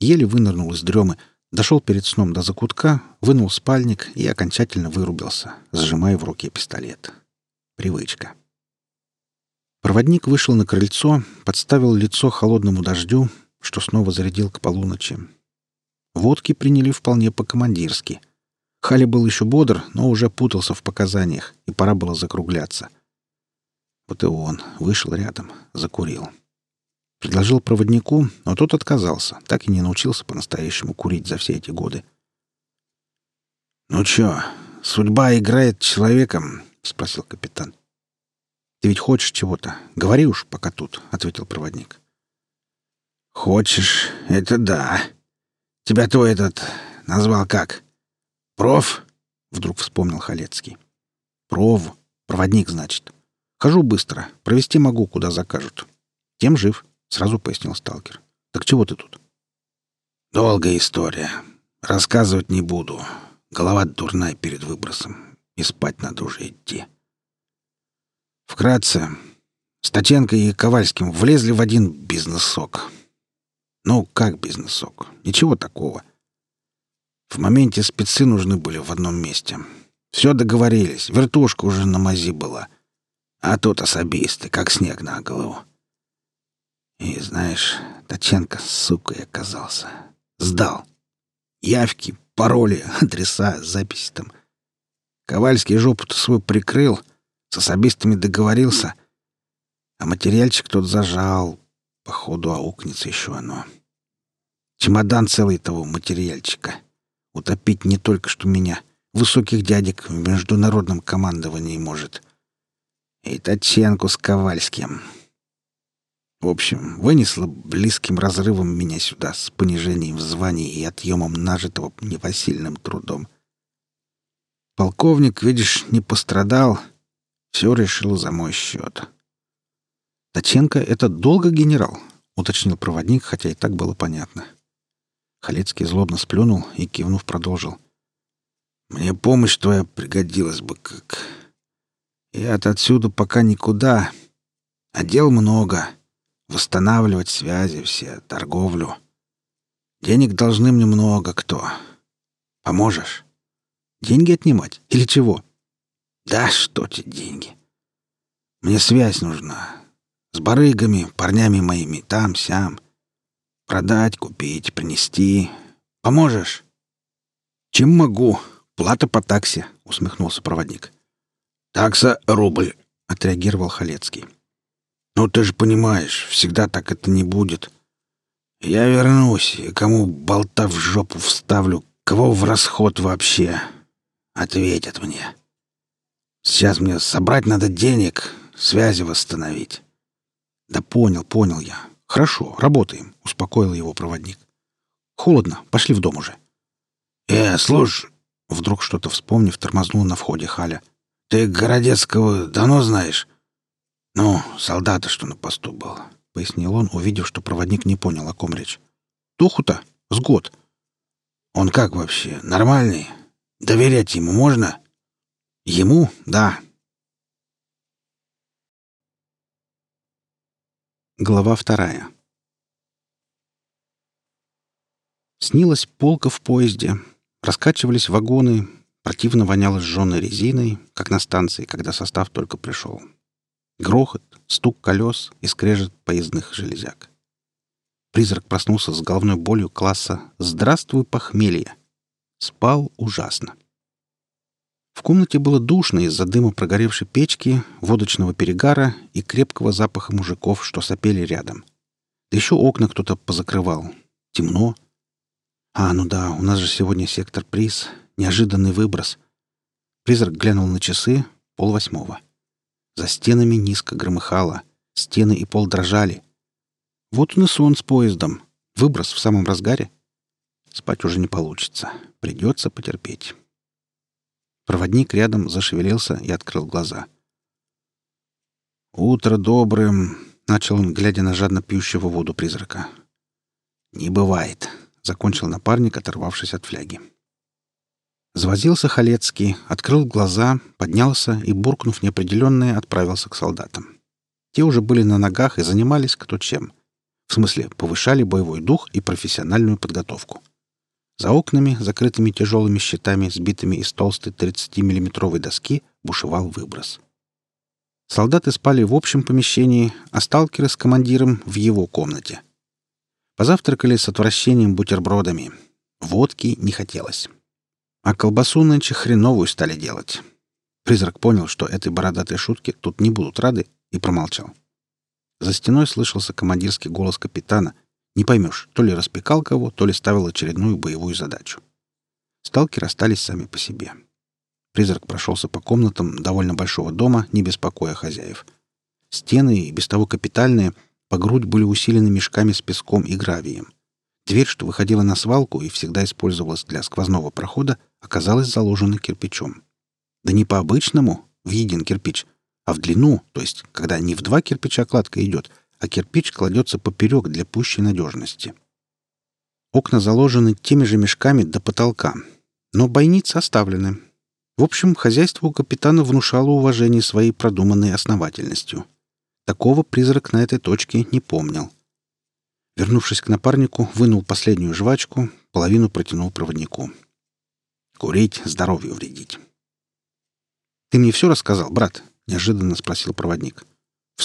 Еле вынырнул из дремы, дошел перед сном до закутка, вынул спальник и окончательно вырубился, сжимая в руке пистолет. Привычка. Проводник вышел на крыльцо, подставил лицо холодному дождю, что снова зарядил к полуночи. Водки приняли вполне по-командирски — Хали был еще бодр, но уже путался в показаниях, и пора было закругляться. Вот и он вышел рядом, закурил. — Предложил проводнику, но тот отказался, так и не научился по-настоящему курить за все эти годы. «Ну чё, судьба играет человеком?» — спросил капитан. «Ты ведь «Проф!» — вдруг вспомнил Халецкий. «Пров. Проводник, значит. Хожу быстро. Провести могу, куда закажут. Тем жив», — сразу пояснил сталкер. «Так чего ты тут?» «Долгая история. Рассказывать не буду. Голова дурная перед выбросом. И спать надо уже идти». Вкратце, Статенко и Ковальским влезли в один бизнесок. Ну, как бизнесок? Ничего такого. В моменте спецы нужны были в одном месте. Все договорились, вертушка уже на мази была. А тот особисты, как снег на голову. И знаешь, Таченко, сука, и оказался. Сдал. Явки, пароли, [LAUGHS] адреса, записи там. Ковальский жопу-то свой прикрыл, с особистами договорился, а материальчик тот зажал. Походу, аукнется еще оно. Чемодан целый того материальчика — Утопить не только что меня, высоких дядек в международном командовании может. И Таченку с Ковальским. В общем, вынесло близким разрывом меня сюда с понижением в звании и отъемом нажитого непосильным трудом. Полковник, видишь, не пострадал, все решил за мой счет. «Таченко — это долго Халецкий злобно сплюнул и, кивнув, продолжил. «Мне помощь твоя пригодилась бы как. Я от отсюда пока никуда. А дел много. Восстанавливать связи все, торговлю. Денег должны мне много кто. Поможешь? Деньги отнимать? Или чего?» «Да что тебе деньги? Мне связь нужна. С барыгами, парнями моими, там-сям». Продать, купить, принести. Поможешь? Чем могу? Плата по таксе, усмехнулся проводник. Такса — рубль, отреагировал Халецкий. Ну, ты же понимаешь, всегда так это не будет. Я вернусь, и кому болта в жопу вставлю, Кого в расход вообще? Ответят мне. Сейчас мне собрать надо денег, связи восстановить. Да понял, понял я. Хорошо, работаем, успокоил его проводник. Холодно, пошли в дом уже. Э, слушай, вдруг что-то вспомнив, тормознул на входе Халя. Ты Городецкого давно знаешь? Ну, солдата, что на посту был, пояснил он, увидев, что проводник не понял, о ком речь. Туху-то? С год. Он как вообще? Нормальный? Доверять ему можно? Ему? Да. Глава вторая. Снилась полка в поезде. Раскачивались вагоны. Противно воняло сжженной резиной, как на станции, когда состав только пришел. Грохот, стук колес и скрежет поездных железяк. Призрак проснулся с головной болью класса «Здравствуй, похмелье!» Спал ужасно. В комнате было душно из-за дыма прогоревшей печки, водочного перегара и крепкого запаха мужиков, что сопели рядом. Да еще окна кто-то позакрывал. Темно. А, ну да, у нас же сегодня сектор приз. Неожиданный выброс. Призрак глянул на часы. Пол восьмого. За стенами низко громыхало. Стены и пол Проводник рядом зашевелился и открыл глаза. «Утро доброе, начал он, глядя на жадно пьющего воду призрака. «Не бывает!» — закончил напарник, оторвавшись от фляги. Звозился Халецкий, открыл глаза, поднялся и, буркнув неопределенное, отправился к солдатам. Те уже были на ногах и занимались кто чем. В смысле, повышали боевой дух и профессиональную подготовку. За окнами, закрытыми тяжелыми щитами, сбитыми из толстой 30-миллиметровой доски, бушевал выброс. Солдаты спали в общем помещении, а сталкеры с командиром в его комнате. Позавтракали с отвращением бутербродами. Водки не хотелось. А колбасу нынче хреновую стали делать. Призрак понял, что этой бородатой шутки тут не будут рады, и промолчал. За стеной слышался командирский голос капитана. Не поймешь, то ли распекал кого, то ли ставил очередную боевую задачу. Сталкеры остались сами по себе. Призрак прошелся по комнатам довольно большого дома, не беспокоя хозяев. Стены, и без того капитальные, по грудь были усилены мешками с песком и гравием. Дверь, что выходила на свалку и всегда использовалась для сквозного прохода, оказалась заложена кирпичом. Да не по-обычному, в един кирпич, а в длину, то есть, когда не в два кирпича кладка идет, а кирпич кладется поперек для пущей надежности. Окна заложены теми же мешками до потолка, но бойницы оставлены. В общем, хозяйство у капитана внушало уважение своей продуманной основательностью. Такого призрак на этой точке не помнил. Вернувшись к напарнику, вынул последнюю жвачку, половину протянул проводнику. Курить — здоровью вредить. «Ты мне все рассказал, брат?» — неожиданно спросил проводник. «В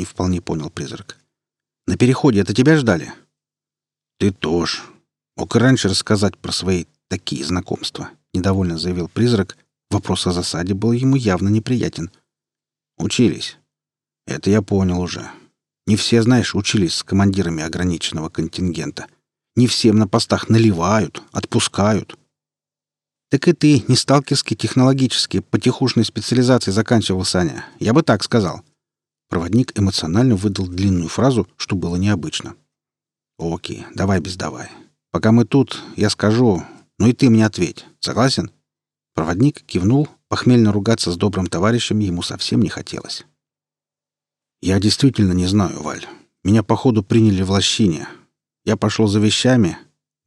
смысле?» — не вполне понял призрак. «На переходе это тебя ждали?» «Ты тоже. Мог и раньше рассказать про свои такие знакомства», — недовольно заявил призрак. Вопрос о засаде был ему явно неприятен. «Учились. Это я понял уже. Не все, знаешь, учились с командирами ограниченного контингента. Не всем на постах наливают, отпускают. Так и ты не сталкерский технологический, потихушной специализации заканчивал, Саня. Я бы так сказал. Проводник эмоционально выдал длинную фразу, что было необычно. «Окей, давай без давай. Пока мы тут, я скажу. Ну и ты мне ответь. Согласен?» Проводник кивнул, похмельно ругаться с добрым товарищем ему совсем не хотелось. «Я действительно не знаю, Валь. Меня, походу, приняли в лощине. Я пошел за вещами.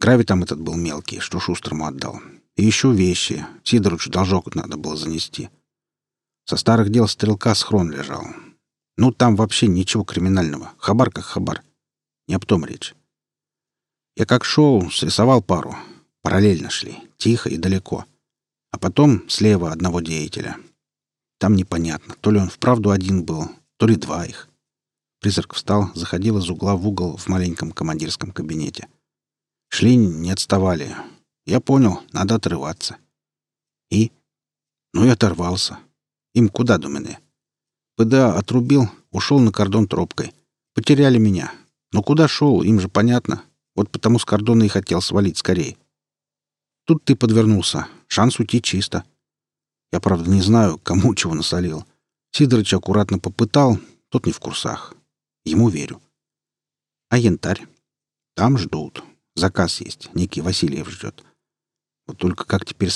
Гравий там этот был мелкий, что Шустрому отдал. И еще вещи. Сидорович должок надо было занести. Со старых дел стрелка схрон лежал. Ну, там вообще ничего криминального. Хабар как хабар. Не об том речь. Я как шел, срисовал пару. Параллельно шли. Тихо и далеко. А потом слева одного деятеля. Там непонятно, то ли он вправду один был, то ли два их. Призрак встал, заходил из угла в угол в маленьком командирском кабинете. Шли, не отставали. Я понял, надо отрываться. И? Ну и оторвался. Им куда до меня? ПДА отрубил, ушел на кордон тропкой. Потеряли меня. Но куда шел, им же понятно. Вот потому с кордона и хотел свалить скорее. Тут ты подвернулся. Шанс уйти чисто. Я, правда, не знаю, кому чего насолил. Сидорыч аккуратно попытал, тот не в курсах. Ему верю. А янтарь? Там ждут. Заказ есть. Некий Васильев ждет. Вот только как теперь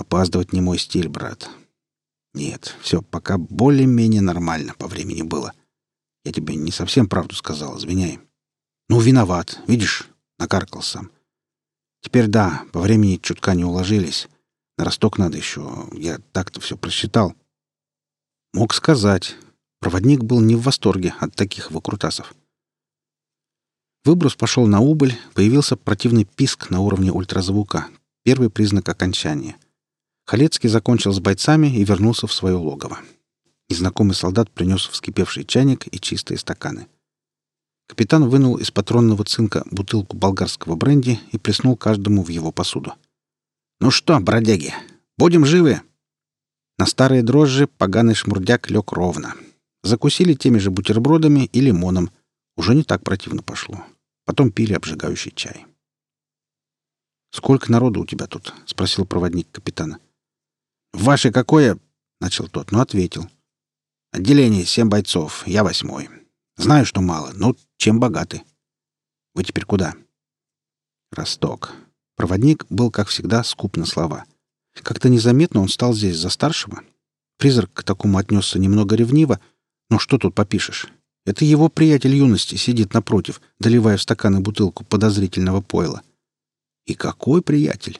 опаздывать не мой стиль, брат. Нет, все пока более-менее нормально по времени было. Я тебе не совсем правду сказал, извиняй. Ну, виноват, видишь, накаркал сам. Теперь да, по времени чутка не уложились. На росток надо еще, я так-то все просчитал. Мог сказать. Проводник был не в восторге от таких выкрутасов. Выброс пошел на убыль, появился противный писк на уровне ультразвука. Первый признак окончания — Халецкий закончил с бойцами и вернулся в свое логово. Незнакомый солдат принес вскипевший чайник и чистые стаканы. Капитан вынул из патронного цинка бутылку болгарского бренди и плеснул каждому в его посуду. «Ну что, бродяги, будем живы!» На старые дрожжи поганый шмурдяк лег ровно. Закусили теми же бутербродами и лимоном. Уже не так противно пошло. Потом пили обжигающий чай. «Сколько народу у тебя тут?» — спросил проводник капитана. — «Ваше какое?» — начал тот, но ответил. «Отделение семь бойцов, я восьмой. Знаю, что мало, но чем богаты. Вы теперь куда? Росток. Проводник был, как всегда, скуп на слова. Как-то незаметно он стал здесь за старшего. Призрак к такому отнесся немного ревниво, но что тут попишешь? Это его приятель юности сидит напротив, доливая в стаканы бутылку подозрительного пойла. И какой приятель!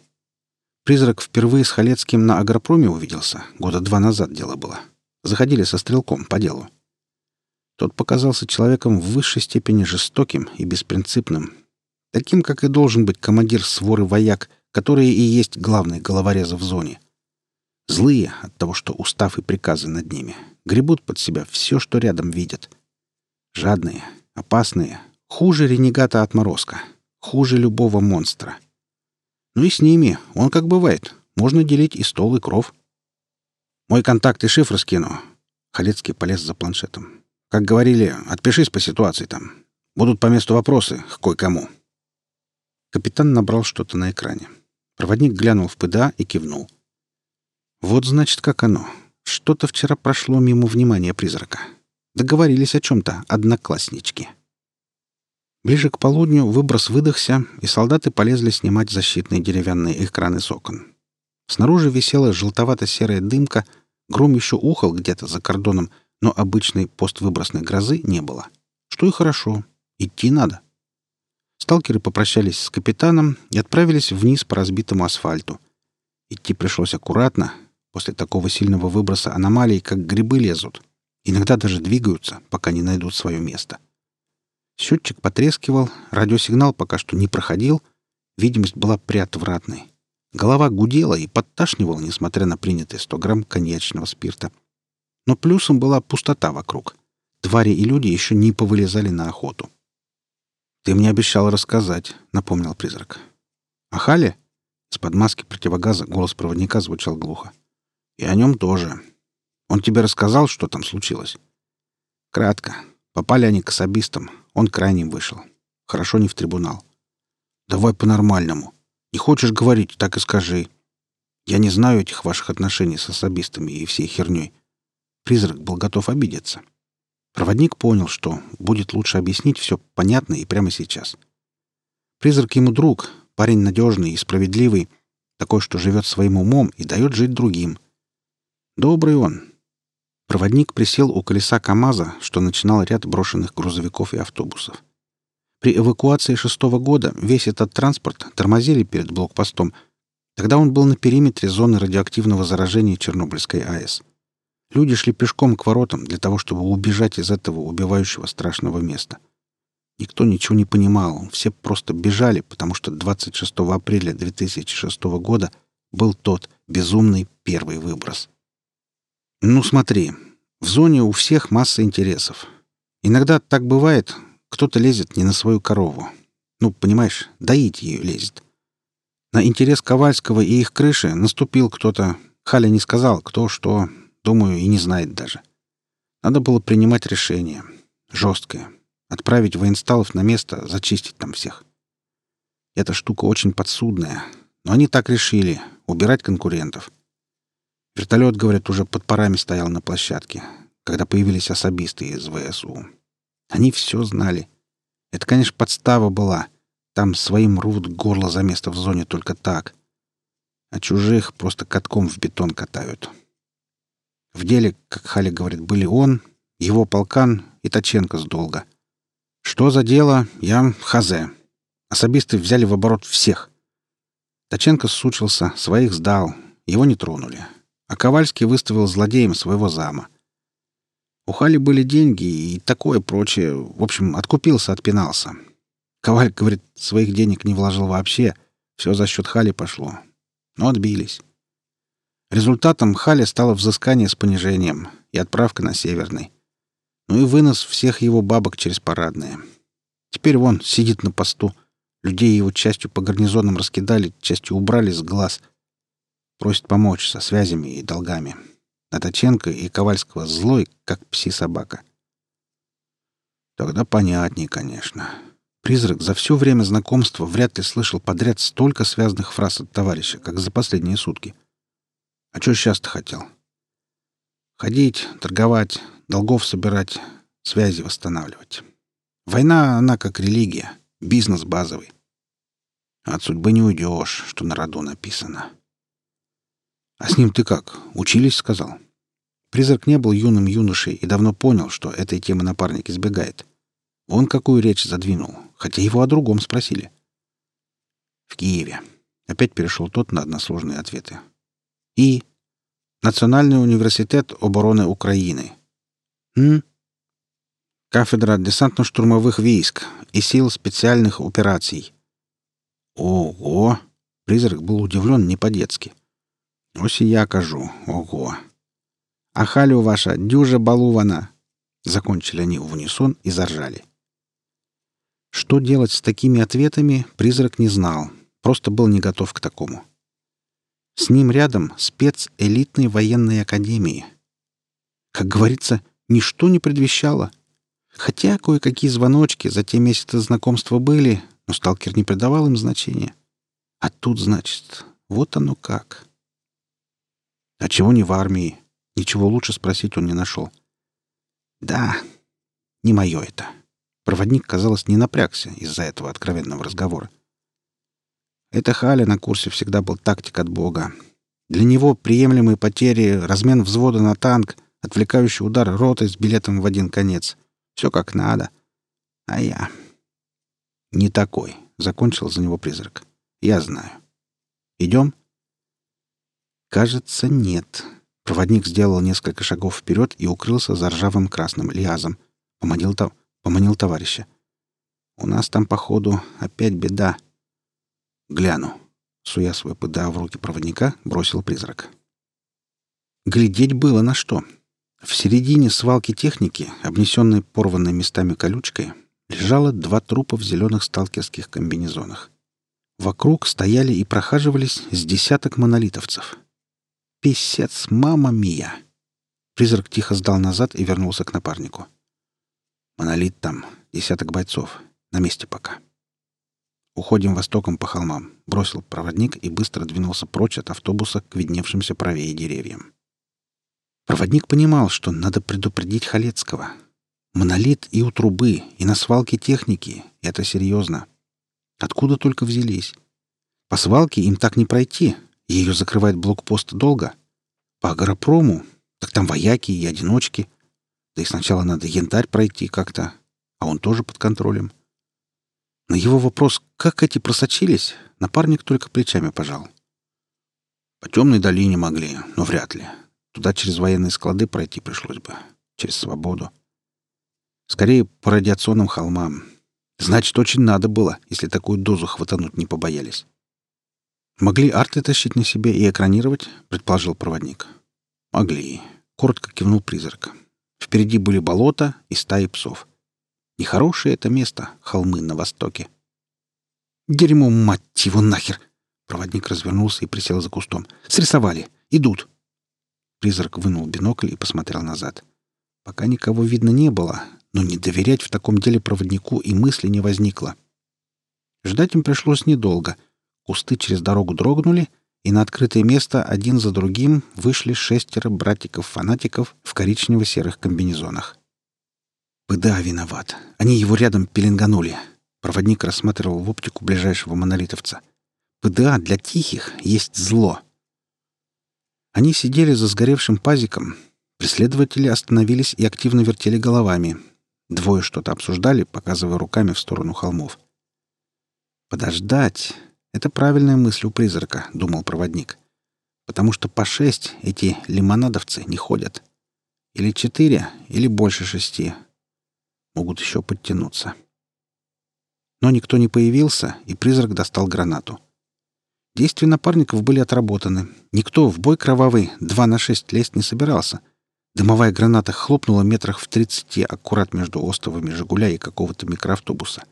Призрак впервые с Халецким на агропроме увиделся года два назад дело было. Заходили со стрелком по делу. Тот показался человеком в высшей степени жестоким и беспринципным. Таким, как и должен быть командир своры вояк, которые и есть главные головорезы в зоне. Злые от того, что устав и приказы над ними, гребут под себя все, что рядом видят. Жадные, опасные, хуже ренегата-отморозка, хуже любого монстра — ну и с ними. он как бывает. Можно делить и стол, и кров. Мой контакт и шифр скину. Халецкий полез за планшетом. Как говорили, отпишись по ситуации там. Будут по месту вопросы к кое-кому. Капитан набрал что-то на экране. Проводник глянул в ПДА и кивнул. Вот значит, как оно. Что-то вчера прошло мимо внимания призрака. Договорились о чем-то, однокласснички. Ближе к полудню выброс выдохся, и солдаты полезли снимать защитные деревянные экраны с окон. Снаружи висела желтовато-серая дымка, гром еще ухал где-то за кордоном, но обычной поствыбросной грозы не было. Что и хорошо. Идти надо. Сталкеры попрощались с капитаном и отправились вниз по разбитому асфальту. Идти пришлось аккуратно. После такого сильного выброса аномалий, как грибы лезут. Иногда даже двигаются, пока не найдут свое место. Счетчик потрескивал, радиосигнал пока что не проходил, видимость была приотвратной. Голова гудела и подташнивала, несмотря на принятые 100 грамм коньячного спирта. Но плюсом была пустота вокруг. Твари и люди еще не повылезали на охоту. «Ты мне обещал рассказать», — напомнил призрак. «О Хале?» Из-под маски противогаза голос проводника звучал глухо. «И о нем тоже. Он тебе рассказал, что там случилось?» «Кратко. Попали они к особистам. Он крайне вышел. Хорошо не в трибунал. «Давай по-нормальному. Не хочешь говорить, так и скажи. Я не знаю этих ваших отношений с особистами и всей херней». Призрак был готов обидеться. Проводник понял, что будет лучше объяснить все понятно и прямо сейчас. Призрак ему друг, парень надежный и справедливый, такой, что живет своим умом и дает жить другим. Добрый он, Проводник присел у колеса КАМАЗа, что начинал ряд брошенных грузовиков и автобусов. При эвакуации шестого года весь этот транспорт тормозили перед блокпостом. Тогда он был на периметре зоны радиоактивного заражения Чернобыльской АЭС. Люди шли пешком к воротам для того, чтобы убежать из этого убивающего страшного места. Никто ничего не понимал, все просто бежали, потому что 26 апреля 2006 года был тот безумный первый выброс. Ну смотри, в зоне у всех масса интересов. Иногда так бывает, кто-то лезет не на свою корову. Ну, понимаешь, доить ее лезет. На интерес Ковальского и их крыши наступил кто-то. Халя не сказал, кто что, Думаю, и не знает даже. Надо было принимать решение. Жесткое. Отправить военсталов на место, зачистить там всех. Эта штука очень подсудная. Но они так решили — убирать конкурентов. Вертолет, говорят, уже под парами стоял на площадке, когда появились особисты из ВСУ. Они все знали. Это, конечно, подстава была. Там своим рвут горло за место в зоне только так. А чужих просто катком в бетон катают. В деле, как Хали говорит, были он, его полкан и Таченко с долга. Что за дело, я хазе. Особисты взяли в оборот всех. Таченко сучился, своих сдал, его не тронули. А Ковальский выставил злодеем своего зама. У Хали были деньги и такое прочее. В общем, откупился, отпинался. Коваль, говорит, своих денег не вложил вообще. Все за счет Хали пошло. Но отбились. Результатом Хали стало взыскание с понижением и отправка на Северный. Ну и вынос всех его бабок через парадные. Теперь вон сидит на посту. Людей его частью по гарнизонам раскидали, частью убрали с глаз просит помочь со связями и долгами. Наточенко и Ковальского злой, как пси-собака. Тогда понятней, конечно. Призрак за все время знакомства вряд ли слышал подряд столько связанных фраз от товарища, как за последние сутки. А что сейчас-то хотел? Ходить, торговать, долгов собирать, связи восстанавливать. Война, она как религия, бизнес базовый. От судьбы не уйдешь, что на роду написано. — А с ним ты как? Учились, сказал. Призрак не был юным юношей и давно понял, что этой темы напарник избегает. Он какую речь задвинул, хотя его о другом спросили. В Киеве. Опять перешел тот на односложные ответы. И Национальный университет обороны Украины. М? Кафедра десантно-штурмовых войск и сил специальных операций. Ого! Призрак был удивлен не по-детски. Ось и я кажу. Ого! А халю ваша дюжа балувана! Закончили они в унисон и заржали. Что делать с такими ответами, призрак не знал. Просто был не готов к такому. С ним рядом спец элитной военной академии. Как говорится, ничто не предвещало. Хотя кое-какие звоночки за те месяцы знакомства были, но сталкер не придавал им значения. А тут, значит, вот оно как. А чего не в армии? Ничего лучше спросить он не нашел. Да, не мое это. Проводник, казалось, не напрягся из-за этого откровенного разговора. Это Халя на курсе всегда был тактик от Бога. Для него приемлемые потери, размен взвода на танк, отвлекающий удар роты с билетом в один конец. Все как надо. А Кажется, нет. Проводник сделал несколько шагов вперед и укрылся за ржавым красным лиазом. Поманил, то... Поманил товарища. «У нас там, походу, опять беда». «Гляну», — суя свой ПДА в руки проводника, бросил призрак. Глядеть было на что. В середине свалки техники, обнесенной порванной местами колючкой, лежало два трупа в зеленых сталкерских комбинезонах. Вокруг стояли и прохаживались с десяток монолитовцев — писец, мама мия!» Призрак тихо сдал назад и вернулся к напарнику. «Монолит там, десяток бойцов. На месте пока». «Уходим востоком по холмам», — бросил проводник и быстро двинулся прочь от автобуса к видневшимся правее деревьям. Проводник понимал, что надо предупредить Халецкого. Монолит и у трубы, и на свалке техники — это серьезно. Откуда только взялись? По свалке им так не пройти, ее закрывает блокпост долго. По агропрому, так там вояки и одиночки. Да и сначала надо янтарь пройти как-то, а он тоже под контролем. На его вопрос, как эти просочились, напарник только плечами пожал. По темной долине могли, но вряд ли. Туда через военные склады пройти пришлось бы. Через свободу. Скорее, по радиационным холмам. Значит, очень надо было, если такую дозу хватануть не побоялись. «Могли арты тащить на себе и экранировать?» — предположил проводник. «Могли», — коротко кивнул призрак. Впереди были болота и стаи псов. Нехорошее это место, холмы на востоке. «Дерьмо, мать его, нахер!» Проводник развернулся и присел за кустом. «Срисовали! Идут!» Призрак вынул бинокль и посмотрел назад. Пока никого видно не было, но не доверять в таком деле проводнику и мысли не возникло. Ждать им пришлось недолго. Кусты через дорогу дрогнули, и на открытое место один за другим вышли шестеро братиков-фанатиков в коричнево-серых комбинезонах. ПДА виноват. Они его рядом пеленганули. Проводник рассматривал в оптику ближайшего монолитовца. ПДА для тихих есть зло. Они сидели за сгоревшим Это правильная мысль у призрака, думал проводник. Потому что по шесть эти лимонадовцы не ходят. Или четыре, или больше шести. Могут еще подтянуться. Но никто не появился, и призрак достал гранату. Действия напарников были отработаны. Никто в бой кровавый два на шесть лезть не собирался. Дымовая граната хлопнула метрах в тридцати аккурат между остовами «Жигуля» и какого-то микроавтобуса.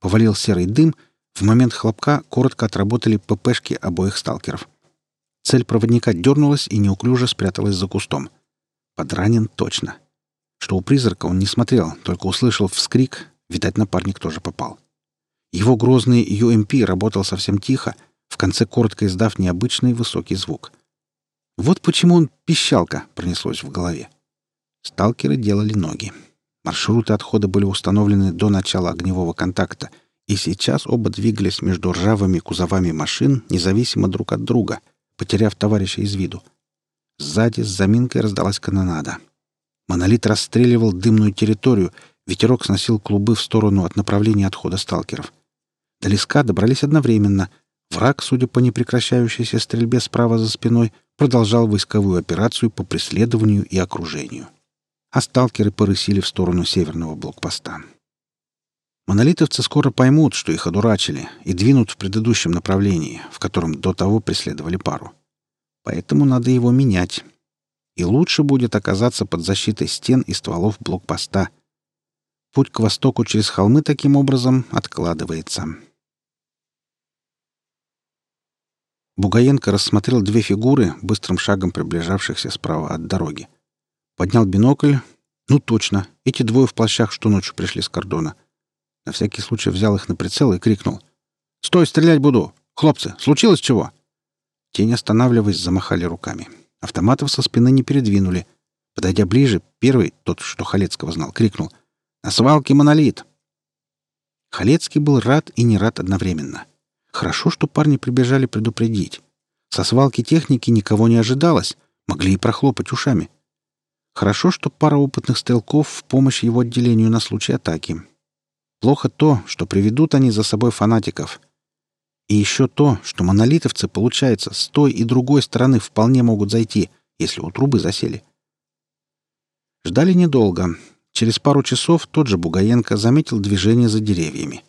Повалил серый дым — в момент хлопка коротко отработали ППшки обоих сталкеров. Цель проводника дернулась и неуклюже спряталась за кустом. Подранен точно. Что у призрака он не смотрел, только услышал вскрик. Видать, напарник тоже попал. Его грозный UMP работал совсем тихо, в конце коротко издав необычный высокий звук. «Вот почему он пищалка!» — пронеслось в голове. Сталкеры делали ноги. Маршруты отхода были установлены до начала огневого контакта — и сейчас оба двигались между ржавыми кузовами машин, независимо друг от друга, потеряв товарища из виду. Сзади с заминкой раздалась канонада. Монолит расстреливал дымную территорию, ветерок сносил клубы в сторону от направления отхода сталкеров. До леска добрались одновременно. Враг, судя по непрекращающейся стрельбе справа за спиной, продолжал войсковую операцию по преследованию и окружению. А сталкеры порысили в сторону северного блокпоста. Монолитовцы скоро поймут, что их одурачили, и двинут в предыдущем направлении, в котором до того преследовали пару. Поэтому надо его менять. И лучше будет оказаться под защитой стен и стволов блокпоста. Путь к востоку через холмы таким образом откладывается. Бугаенко рассмотрел две фигуры, быстрым шагом приближавшихся справа от дороги. Поднял бинокль. Ну точно, эти двое в плащах, что ночью пришли с кордона. На всякий случай взял их на прицел и крикнул. «Стой, стрелять буду! Хлопцы, случилось чего?» Тень, останавливаясь, замахали руками. Автоматов со спины не передвинули. Подойдя ближе, первый, тот, что Халецкого знал, крикнул. «На свалке монолит!» Халецкий был рад и не рад одновременно. Хорошо, что парни прибежали предупредить. Со свалки техники никого не ожидалось, могли и прохлопать ушами. Хорошо, что пара опытных стрелков в помощь его отделению на случай атаки. Плохо то, что приведут они за собой фанатиков. И еще то, что монолитовцы, получается, с той и другой стороны вполне могут зайти, если у трубы засели. Ждали недолго. Через пару часов тот же Бугаенко заметил движение за деревьями.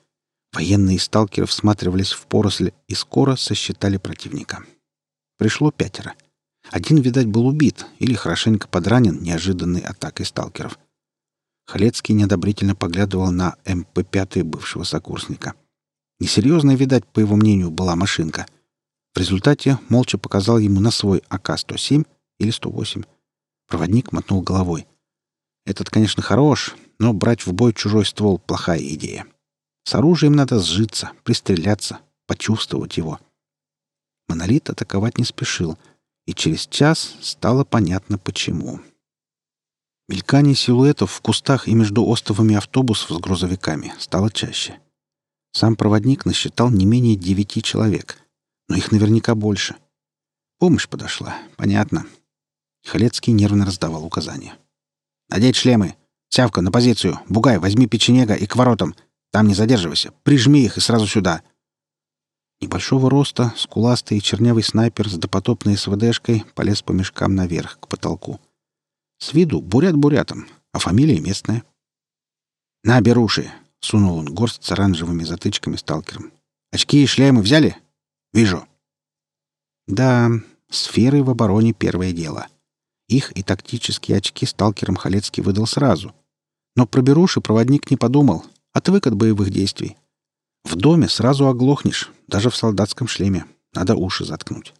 Военные сталкеры всматривались в поросль и скоро сосчитали противника. Пришло пятеро. Один, видать, был убит или хорошенько подранен неожиданной атакой сталкеров — Халецкий недобрительно поглядывал на МП-5 эм бывшего сокурсника. Несерьезно, видать, по его мнению, была машинка. В результате молча показал ему на свой АК-107 или 108. Проводник мотнул головой. «Этот, конечно, хорош, но брать в бой чужой ствол — плохая идея. С оружием надо сжиться, пристреляться, почувствовать его». Монолит атаковать не спешил, и через час стало понятно, почему. Мелькание силуэтов в кустах и между остовами автобусов с грузовиками стало чаще. Сам проводник насчитал не менее девяти человек, но их наверняка больше. Помощь подошла, понятно. Халецкий нервно раздавал указания. «Надеть шлемы! Сявка, на позицию! Бугай, возьми печенега и к воротам! Там не задерживайся. Прижми их и сразу сюда. Небольшого роста, скуластый чернявый снайпер с допотопной СВДшкой полез по мешкам наверх, к потолку. С виду бурят бурятом, а фамилия местная. «На, беруши!» — сунул он горсть с оранжевыми затычками сталкером. «Очки и шлемы взяли?» «Вижу». Да, сферы в обороне — первое дело. Их и тактические очки сталкером Халецкий выдал сразу. Но про беруши проводник не подумал — Отвык от боевых действий. В доме сразу оглохнешь, даже в солдатском шлеме. Надо уши заткнуть.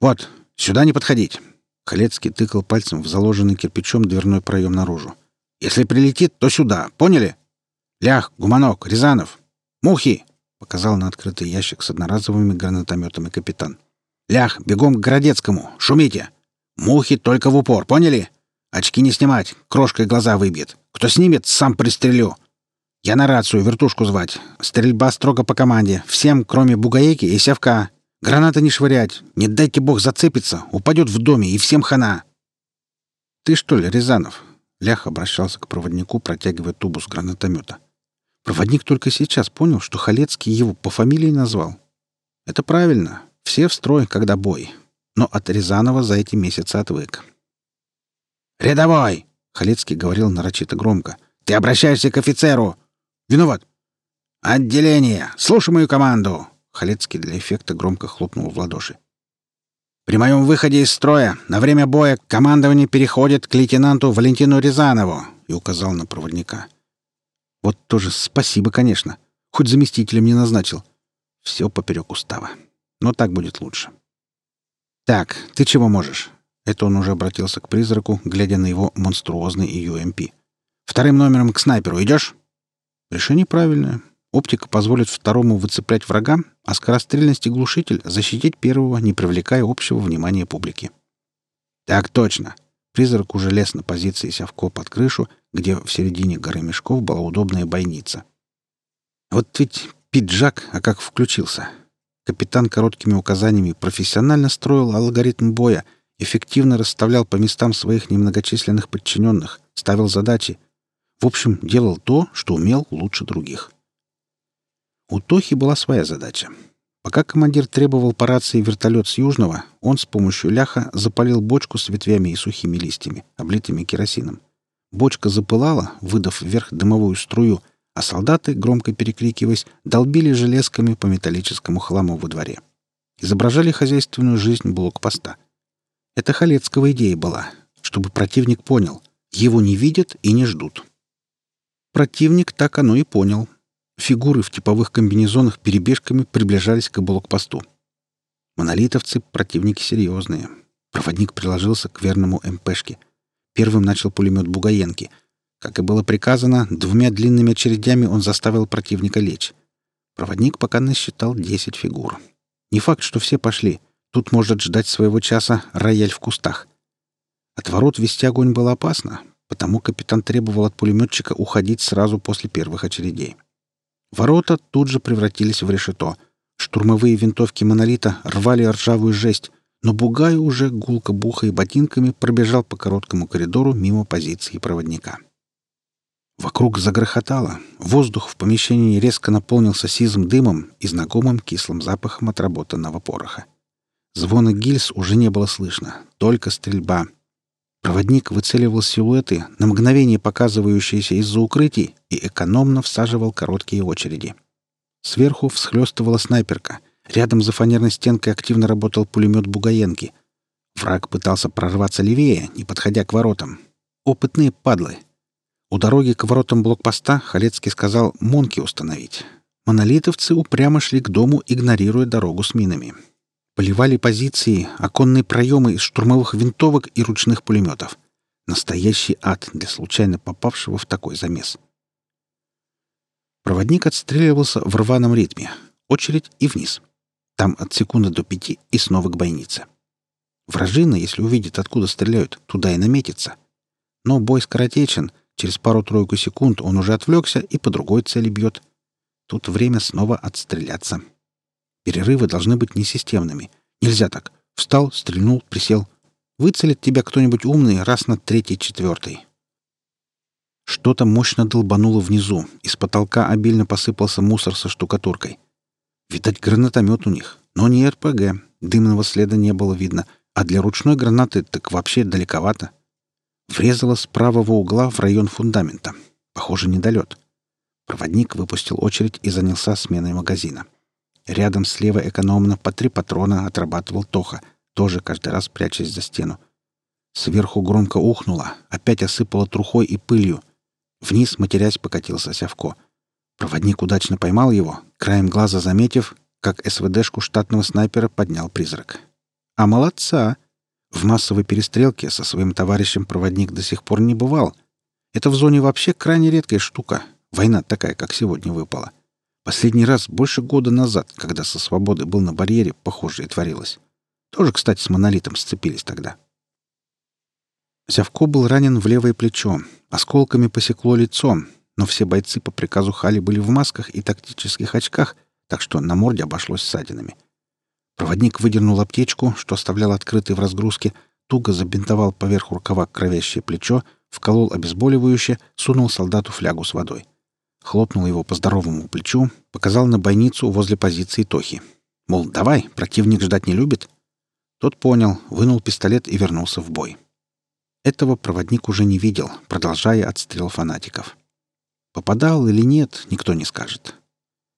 «Вот, сюда не подходить!» Халецкий тыкал пальцем в заложенный кирпичом дверной проем наружу. «Если прилетит, то сюда. Поняли? Лях, Гуманок, Рязанов. Мухи!» — показал на открытый ящик с одноразовыми гранатометами капитан. «Лях, бегом к Городецкому. Шумите! Мухи только в упор. Поняли? Очки не снимать. Крошкой глаза выбьет. Кто снимет, сам пристрелю. Я на рацию вертушку звать. Стрельба строго по команде. Всем, кроме Бугаеки и Севка. Гранаты не швырять. Не дайте бог зацепиться. Упадет в доме, и всем хана. Ты что ли, Рязанов? Лях обращался к проводнику, протягивая тубус гранатомета. Проводник только сейчас понял, что Халецкий его по фамилии назвал. Это правильно. Все в строй, когда бой. Но от Рязанова за эти месяцы отвык. «Рядовой!» — Халецкий говорил нарочито громко. «Ты обращаешься Халецкий для эффекта громко хлопнул в ладоши. При моем выходе из строя на время боя командование переходит к лейтенанту Валентину Рязанову и указал на проводника. Вот тоже спасибо, конечно. Хоть заместителем не назначил. Все поперек устава. Но так будет лучше. Так, ты чего можешь? Это он уже обратился к призраку, глядя на его монструозный ЮМП. Вторым номером к снайперу идешь? Решение правильное. Оптика позволит второму выцеплять врага, а скорострельность и глушитель защитить первого, не привлекая общего внимания публики. «Так точно!» Призрак уже лез на позиции Сявко под крышу, где в середине горы мешков была удобная бойница. Вот ведь пиджак, а как включился. Капитан короткими указаниями профессионально строил алгоритм боя, эффективно расставлял по местам своих немногочисленных подчиненных, ставил задачи. В общем, делал то, что умел лучше других. У Тохи была своя задача. Пока командир требовал по рации вертолет с Южного, он с помощью ляха запалил бочку с ветвями и сухими листьями, облитыми керосином. Бочка запылала, выдав вверх дымовую струю — а солдаты, громко перекрикиваясь, долбили железками по металлическому хламу во дворе. Изображали хозяйственную жизнь блокпоста. Это Халецкого идея была, чтобы противник понял, его не видят и не ждут. Противник так оно и понял. фигуры в типовых комбинезонах перебежками приближались к блок Монолитовцы — противники серьезные. Проводник приложился к верному МПшке. Первым начал пулемет Бугаенки. Как и было приказано, двумя длинными очередями он заставил противника лечь. Проводник пока насчитал 10 фигур. Не факт, что все пошли. Тут может ждать своего часа рояль в кустах. От ворот вести огонь было опасно, потому капитан требовал от пулеметчика уходить сразу после первых очередей. — Ворота тут же превратились в решето. Штурмовые винтовки «Монолита» рвали ржавую жесть, но Бугай уже гулко бухая ботинками пробежал по короткому коридору мимо позиции проводника. Вокруг загрохотало. Воздух в помещении резко наполнился сизым дымом и знакомым кислым запахом отработанного пороха. Звона гильз уже не было слышно, только стрельба. Проводник выцеливал силуэты, на мгновение показывающиеся из-за укрытий, и экономно всаживал короткие очереди. Сверху всхлёстывала снайперка. Рядом за фанерной стенкой активно работал пулемет Бугаенки. Враг пытался прорваться левее, не подходя к воротам. Опытные падлы. У дороги к воротам блокпоста Халецкий сказал «монки установить». Монолитовцы упрямо шли к дому, игнорируя дорогу с минами. Поливали позиции, оконные проемы из штурмовых винтовок и ручных пулеметов. Настоящий ад для случайно попавшего в такой замес. Проводник отстреливался в рваном ритме. Очередь и вниз. Там от секунды до пяти и снова к бойнице. Вражина, если увидит, откуда стреляют, туда и наметится. Но бой скоротечен — Через пару-тройку секунд он уже отвлекся и по другой цели бьет. Тут время снова отстреляться. Перерывы должны быть несистемными. Нельзя так. Встал, стрельнул, присел. Выцелит тебя кто-нибудь умный раз на третий-четвертый. Что-то мощно долбануло внизу. Из потолка обильно посыпался мусор со штукатуркой. Видать, гранатомет у них. Но не РПГ. Дымного следа не было видно. А для ручной гранаты так вообще далековато. Врезала с правого угла в район фундамента. Похоже, недолет. Проводник выпустил очередь и занялся сменой магазина. — Рядом слева экономно по три патрона отрабатывал Тоха, тоже каждый раз прячась за стену. Сверху громко ухнуло, опять осыпало трухой и пылью. Вниз, матерясь, покатился Сявко. Проводник удачно поймал его, краем глаза заметив, как СВДшку штатного снайпера поднял призрак. «А молодца!» В массовой перестрелке со своим товарищем проводник до сих пор не бывал. Это в зоне вообще крайне редкая штука. Война такая, как сегодня выпала. Последний раз больше года назад, когда со свободы был на барьере, похожее творилось. Тоже, кстати, с монолитом сцепились тогда. Зявко был ранен в левое плечо, осколками посекло лицо, но все бойцы по приказу Хали были в масках и тактических очках, так что на морде обошлось ссадинами. Проводник выдернул аптечку, что оставлял открытой в разгрузке, туго забинтовал поверх рукава кровящее плечо, вколол обезболивающее, сунул солдату флягу с водой — хлопнул его по здоровому плечу, показал на бойницу возле позиции Тохи. Мол, давай, противник ждать не любит. Тот понял, вынул пистолет и вернулся в бой. Этого проводник уже не видел, продолжая отстрел фанатиков. Попадал или нет, никто не скажет.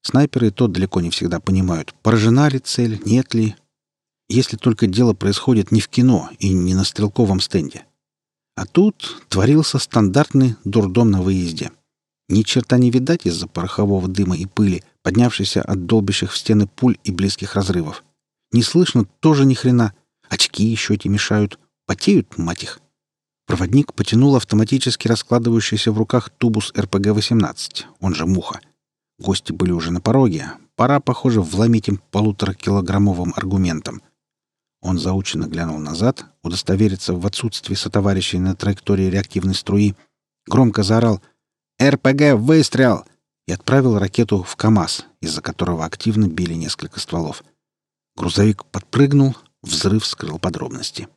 Снайперы то далеко не всегда понимают, поражена ли цель, нет ли. Если только дело происходит не в кино и не на стрелковом стенде. А тут творился стандартный дурдом на выезде. Ни черта не видать из-за порохового дыма и пыли, поднявшейся от долбящих в стены пуль и близких разрывов. Не слышно тоже ни хрена. Очки еще эти мешают. Потеют, мать их. Проводник потянул автоматически раскладывающийся в руках тубус РПГ-18, он же «Муха». Гости были уже на пороге. Пора, похоже, вломить им полуторакилограммовым аргументом. Он заученно глянул назад, удостовериться в отсутствии сотоварищей на траектории реактивной струи, громко заорал «РПГ! Выстрел!» и отправил ракету в КАМАЗ, из-за которого активно били несколько стволов. Грузовик подпрыгнул, взрыв скрыл подробности.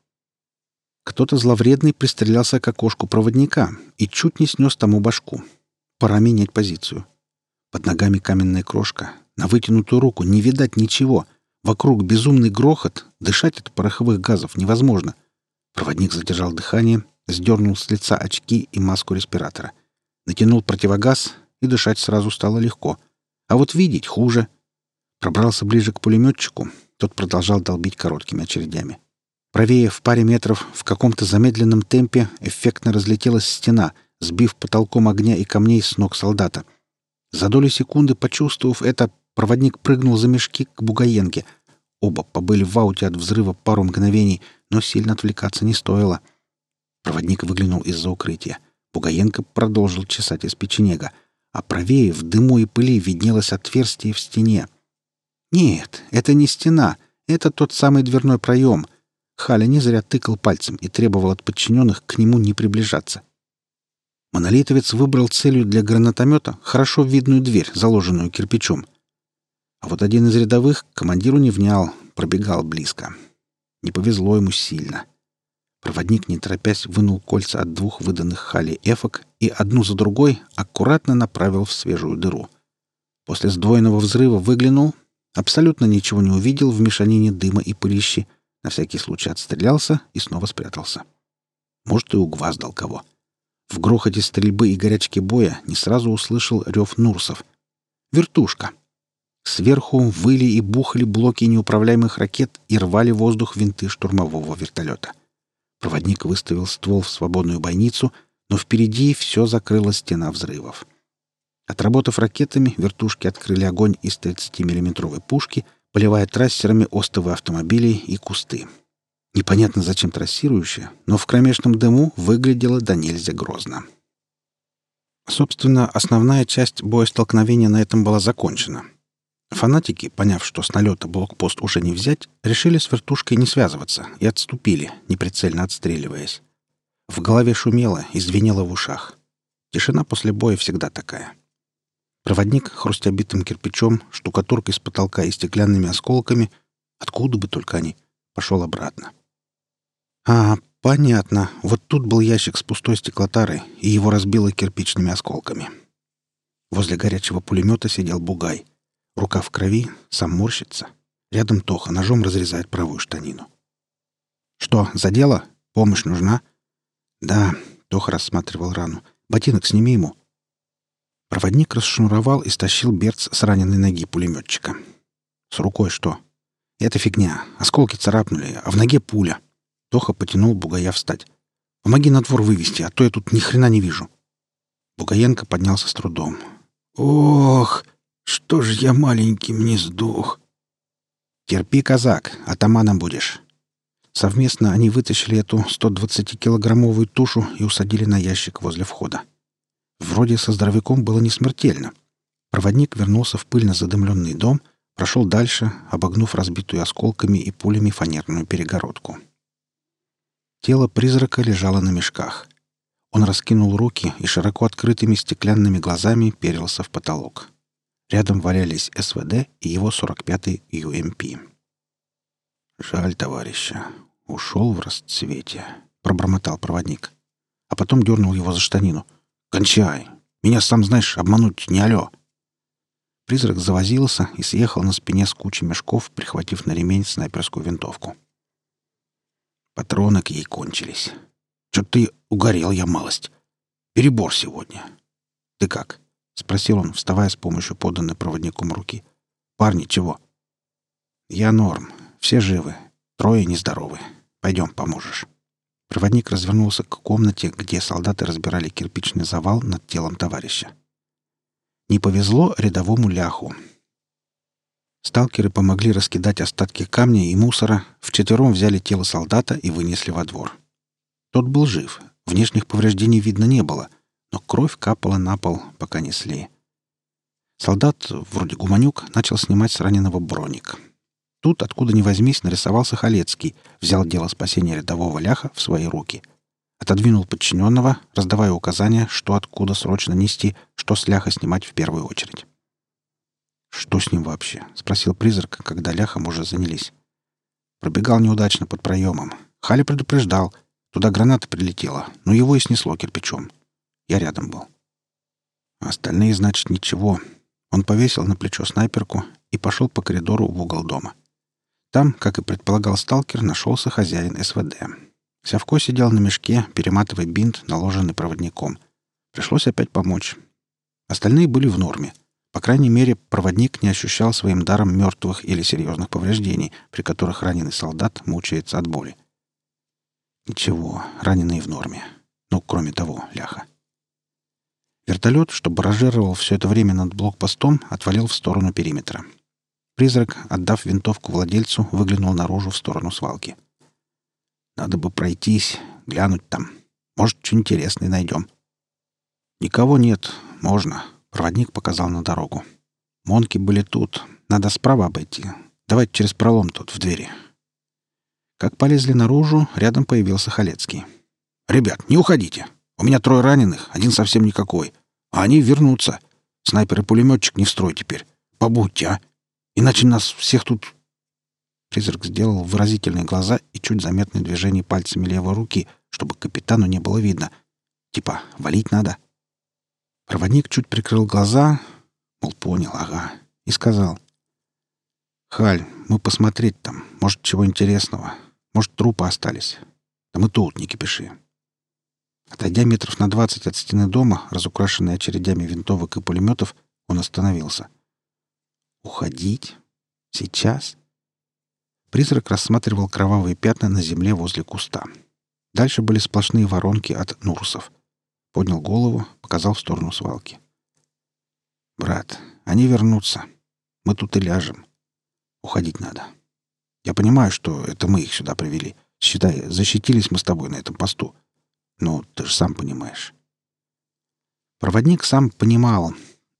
Кто-то зловредный пристрелялся к окошку проводника и чуть не снес тому башку. Пора менять позицию. Под ногами каменная крошка. На вытянутую руку не видать ничего. Вокруг безумный грохот. Дышать от пороховых газов невозможно. Проводник задержал дыхание, сдернул с лица очки и маску респиратора. Натянул противогаз и дышать сразу стало легко. А вот видеть хуже. Пробрался ближе к пулеметчику. Тот продолжал долбить короткими очередями. Правее в паре метров в каком-то замедленном темпе эффектно разлетелась стена, сбив потолком огня и камней с ног солдата. За долю секунды, почувствовав это, проводник прыгнул за мешки к Бугаенке. Оба побыли в ауте от взрыва пару мгновений, но сильно отвлекаться не стоило. Проводник выглянул из-за укрытия — Бугаенко продолжил чесать из печенега, а правее в дыму и пыли виднелось отверстие в стене. «Нет, это не стена, это тот самый дверной проем». Халя не зря тыкал пальцем и требовал от подчиненных к нему не приближаться. Монолитовец выбрал целью для гранатомета хорошо видную дверь, заложенную кирпичом. А вот один из рядовых командиру не внял, пробегал близко. Не повезло ему сильно. Проводник не торопясь вынул кольца от двух выданных Хали эфок и одну за другой аккуратно направил в свежую дыру. После сдвоенного взрыва выглянул, абсолютно ничего не увидел в мешанине дыма и пылищи, на всякий случай отстрелялся и снова спрятался. Может, и угваздал кого. В грохоте стрельбы и горячке боя не сразу услышал рев Нурсов. «Вертушка!» Сверху выли и бухали блоки неуправляемых ракет и рвали воздух винты штурмового вертолета. Проводник выставил ствол в свободную бойницу, но впереди все закрыла стена взрывов. Отработав ракетами, вертушки открыли огонь из 30 миллиметровой пушки, поливая трассерами остовы автомобилей и кусты. Непонятно, зачем трассирующая, но в кромешном дыму выглядело до нельзя грозно. Собственно, основная часть боестолкновения на этом была закончена — Фанатики, поняв, что с налета блокпост уже не взять, решили с вертушкой не связываться и отступили, неприцельно отстреливаясь. В голове шумело и звенело в ушах. Тишина после боя всегда такая. Проводник, хрустя битым кирпичом, штукатуркой с потолка и стеклянными осколками, откуда бы только они, пошел обратно. А, понятно. Вот тут был ящик с пустой стеклотарой, и его разбило кирпичными осколками. Возле горячего пулемета сидел бугай. Рука в крови, сам морщится. Рядом Тоха ножом разрезает правую штанину. «Что, за дело? Помощь нужна?» «Да», — Тоха рассматривал рану. «Ботинок сними ему». Проводник расшнуровал и стащил берц с раненой ноги пулеметчика. «С рукой что?» «Это фигня. Осколки царапнули, а в ноге пуля». Тоха потянул Бугая встать. «Помоги на двор вывести, а то я тут ни хрена не вижу». Бугаенко поднялся с трудом. «Ох, что ж я маленьким не сдох!» «Терпи, казак, атаманом будешь». Совместно они вытащили эту 120-килограммовую тушу и усадили на ящик возле входа. Вроде со здоровяком было не смертельно. Проводник вернулся в пыльно задымленный дом, прошел дальше, обогнув разбитую осколками и пулями фанерную перегородку. Тело призрака лежало на мешках. Он раскинул руки и широко открытыми стеклянными глазами перился в потолок. Рядом валялись СВД и его 45-й ЮМП. Эм «Жаль, товарища. Ушел в расцвете», — пробормотал проводник. А потом дернул его за штанину. «Кончай! Меня, сам знаешь, обмануть не алё!» Призрак завозился и съехал на спине с кучей мешков, прихватив на ремень снайперскую винтовку. Патроны к ей кончились. «Чё ты угорел я малость! Перебор сегодня! Ты как?» спросил он, вставая с помощью поданной проводником руки. Парни, чего? Я норм. Все живы. Трое нездоровы. Пойдем, поможешь. Проводник развернулся к комнате, где солдаты разбирали кирпичный завал над телом товарища. Не повезло рядовому ляху. Сталкеры помогли раскидать остатки камня и мусора, вчетвером взяли тело солдата и вынесли во двор. Тот был жив, внешних повреждений видно не было, но кровь капала на пол, пока несли. Солдат, вроде Гуманюк, начал снимать с раненого броник. Тут, откуда ни возьмись, нарисовался Халецкий, взял дело спасения рядового ляха в свои руки. Отодвинул подчиненного, раздавая указания, что откуда срочно нести, что с ляха снимать в первую очередь. «Что с ним вообще?» — спросил призрак, когда ляхом уже занялись. Пробегал неудачно под проемом. Хали предупреждал. Туда граната прилетела, но его и снесло кирпичом. Я рядом был. А остальные, значит, ничего. Он повесил на плечо снайперку и пошел по коридору в угол дома. Там, как и предполагал сталкер, нашелся хозяин СВД. Сявко сидел на мешке, перематывая бинт, наложенный проводником. Пришлось опять помочь. Остальные были в норме. По крайней мере, проводник не ощущал своим даром мертвых или серьезных повреждений, при которых раненый солдат мучается от боли. Ничего, раненые в норме. Ну, кроме того, ляха. Вертолет, что баражировал все это время над блокпостом, отвалил в сторону периметра. Призрак, отдав винтовку владельцу, выглянул наружу в сторону свалки. «Надо бы пройтись, глянуть там. Может, что интересное найдем». «Никого нет. Можно». Проводник показал на дорогу. «Монки были тут. Надо справа обойти. Давайте через пролом тут, в двери». Как полезли наружу, рядом появился Халецкий. «Ребят, не уходите. У меня трое раненых, один совсем никакой. А они вернутся. Снайпер и пулеметчик не в строй теперь. Побудьте, а!» Иначе нас всех тут...» Призрак сделал выразительные глаза и чуть заметное движение пальцами левой руки, чтобы капитану не было видно. Типа, валить надо. Проводник чуть прикрыл глаза, мол, понял, ага, и сказал. «Халь, мы посмотреть там. Может, чего интересного. Может, трупы остались. Да мы тут, не кипиши». Отойдя метров на двадцать от стены дома, разукрашенной очередями винтовок и пулеметов, он остановился — Уходить? Сейчас? Призрак рассматривал кровавые пятна на земле возле куста. Дальше были сплошные воронки от нурсов. Поднял голову, показал в сторону свалки. «Брат, они вернутся. Мы тут и ляжем. Уходить надо. Я понимаю, что это мы их сюда привели. Считай, защитились мы с тобой на этом посту. Но ты же сам понимаешь». Проводник сам понимал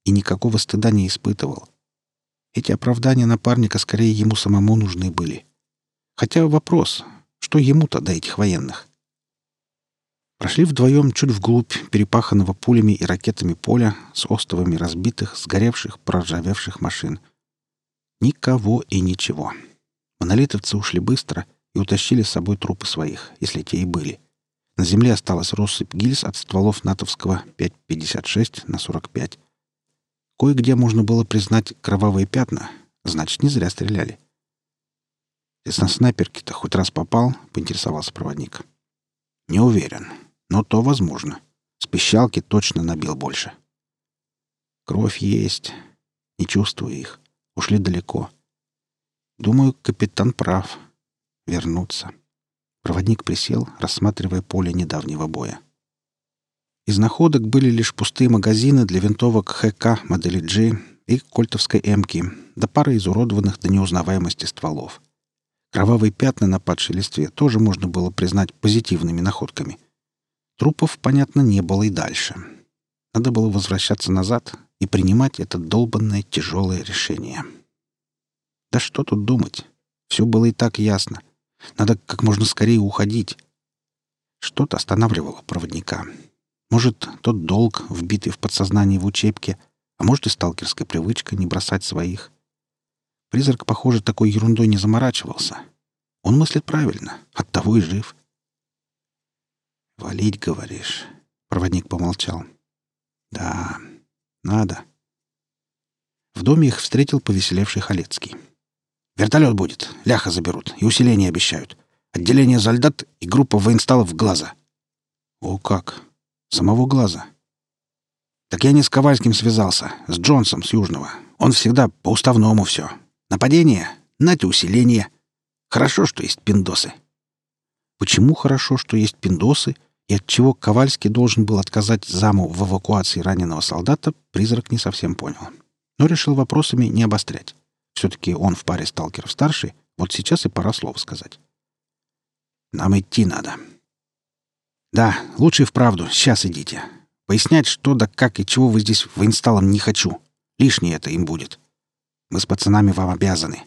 и никакого стыда не испытывал. Эти оправдания напарника скорее ему самому нужны были. Хотя вопрос, что ему-то до этих военных? Прошли вдвоем чуть вглубь перепаханного пулями и ракетами поля с остовами разбитых, сгоревших, проржавевших машин. Никого и ничего. Монолитовцы ушли быстро и утащили с собой трупы своих, если те и были. На земле осталась россыпь гильз от стволов натовского 5,56 на 45. Кое-где можно было признать кровавые пятна, значит, не зря стреляли. «Ты на снайперке-то хоть раз попал?» — поинтересовался проводник. «Не уверен, но то возможно. С пищалки точно набил больше». Проводник присел, рассматривая поле недавнего боя. Из находок были лишь пустые магазины для винтовок ХК модели G и кольтовской МК, да пара изуродованных до неузнаваемости стволов. Кровавые пятна на падшей листве тоже можно было признать позитивными находками. Трупов, понятно, не было и дальше. Надо было возвращаться назад и принимать это долбанное тяжелое решение. Да что тут думать? Все было и так ясно — надо как можно скорее уходить. Что-то останавливало проводника. Может, тот долг, вбитый в подсознание в учебке, а может и сталкерская привычка не бросать своих. Призрак, похоже, такой ерундой не заморачивался. Он мыслит правильно, оттого и жив. «Валить, говоришь?» — проводник помолчал. «Да, надо». В доме их встретил повеселевший Халецкий. Вертолет будет. Ляха заберут. И усиление обещают. Отделение зальдат и группа военсталов глаза. О как! Самого глаза. Так я не с Ковальским связался, с Джонсом с Южного. Он всегда по уставному все. Нападение, нате усиление. Хорошо, что есть пиндосы. Почему хорошо, что есть пиндосы, и от чего Ковальский должен был отказать заму в эвакуации раненого солдата, призрак не совсем понял. Но решил вопросами не обострять. Все-таки он в паре сталкеров старший. вот сейчас и пора слово сказать. Нам идти надо. Да, лучше и вправду, сейчас идите. Пояснять, что да как и чего вы здесь в воинсталом не хочу. Лишнее это им будет. Мы с пацанами вам обязаны.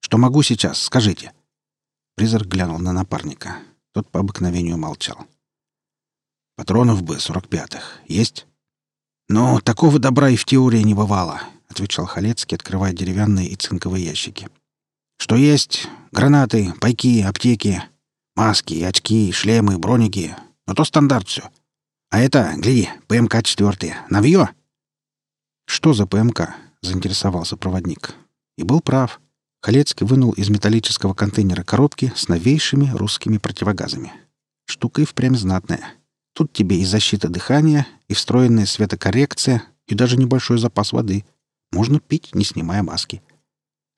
Что могу сейчас, скажите. Призрак глянул на напарника. Тот по обыкновению молчал. Патронов бы, сорок пятых. Есть? Но ну, такого добра и в теории не бывало отвечал Халецкий, открывая деревянные и цинковые ящики. «Что есть? Гранаты, пайки, аптеки, маски, очки, шлемы, броники. Но то стандарт все. А это, гляди, ПМК-4. Навье!» «Что за ПМК?» — заинтересовался проводник. И был прав. Халецкий вынул из металлического контейнера коробки с новейшими русскими противогазами. Штука и впрямь знатная. Тут тебе и защита дыхания, и встроенная светокоррекция, и даже небольшой запас воды — можно пить, не снимая маски.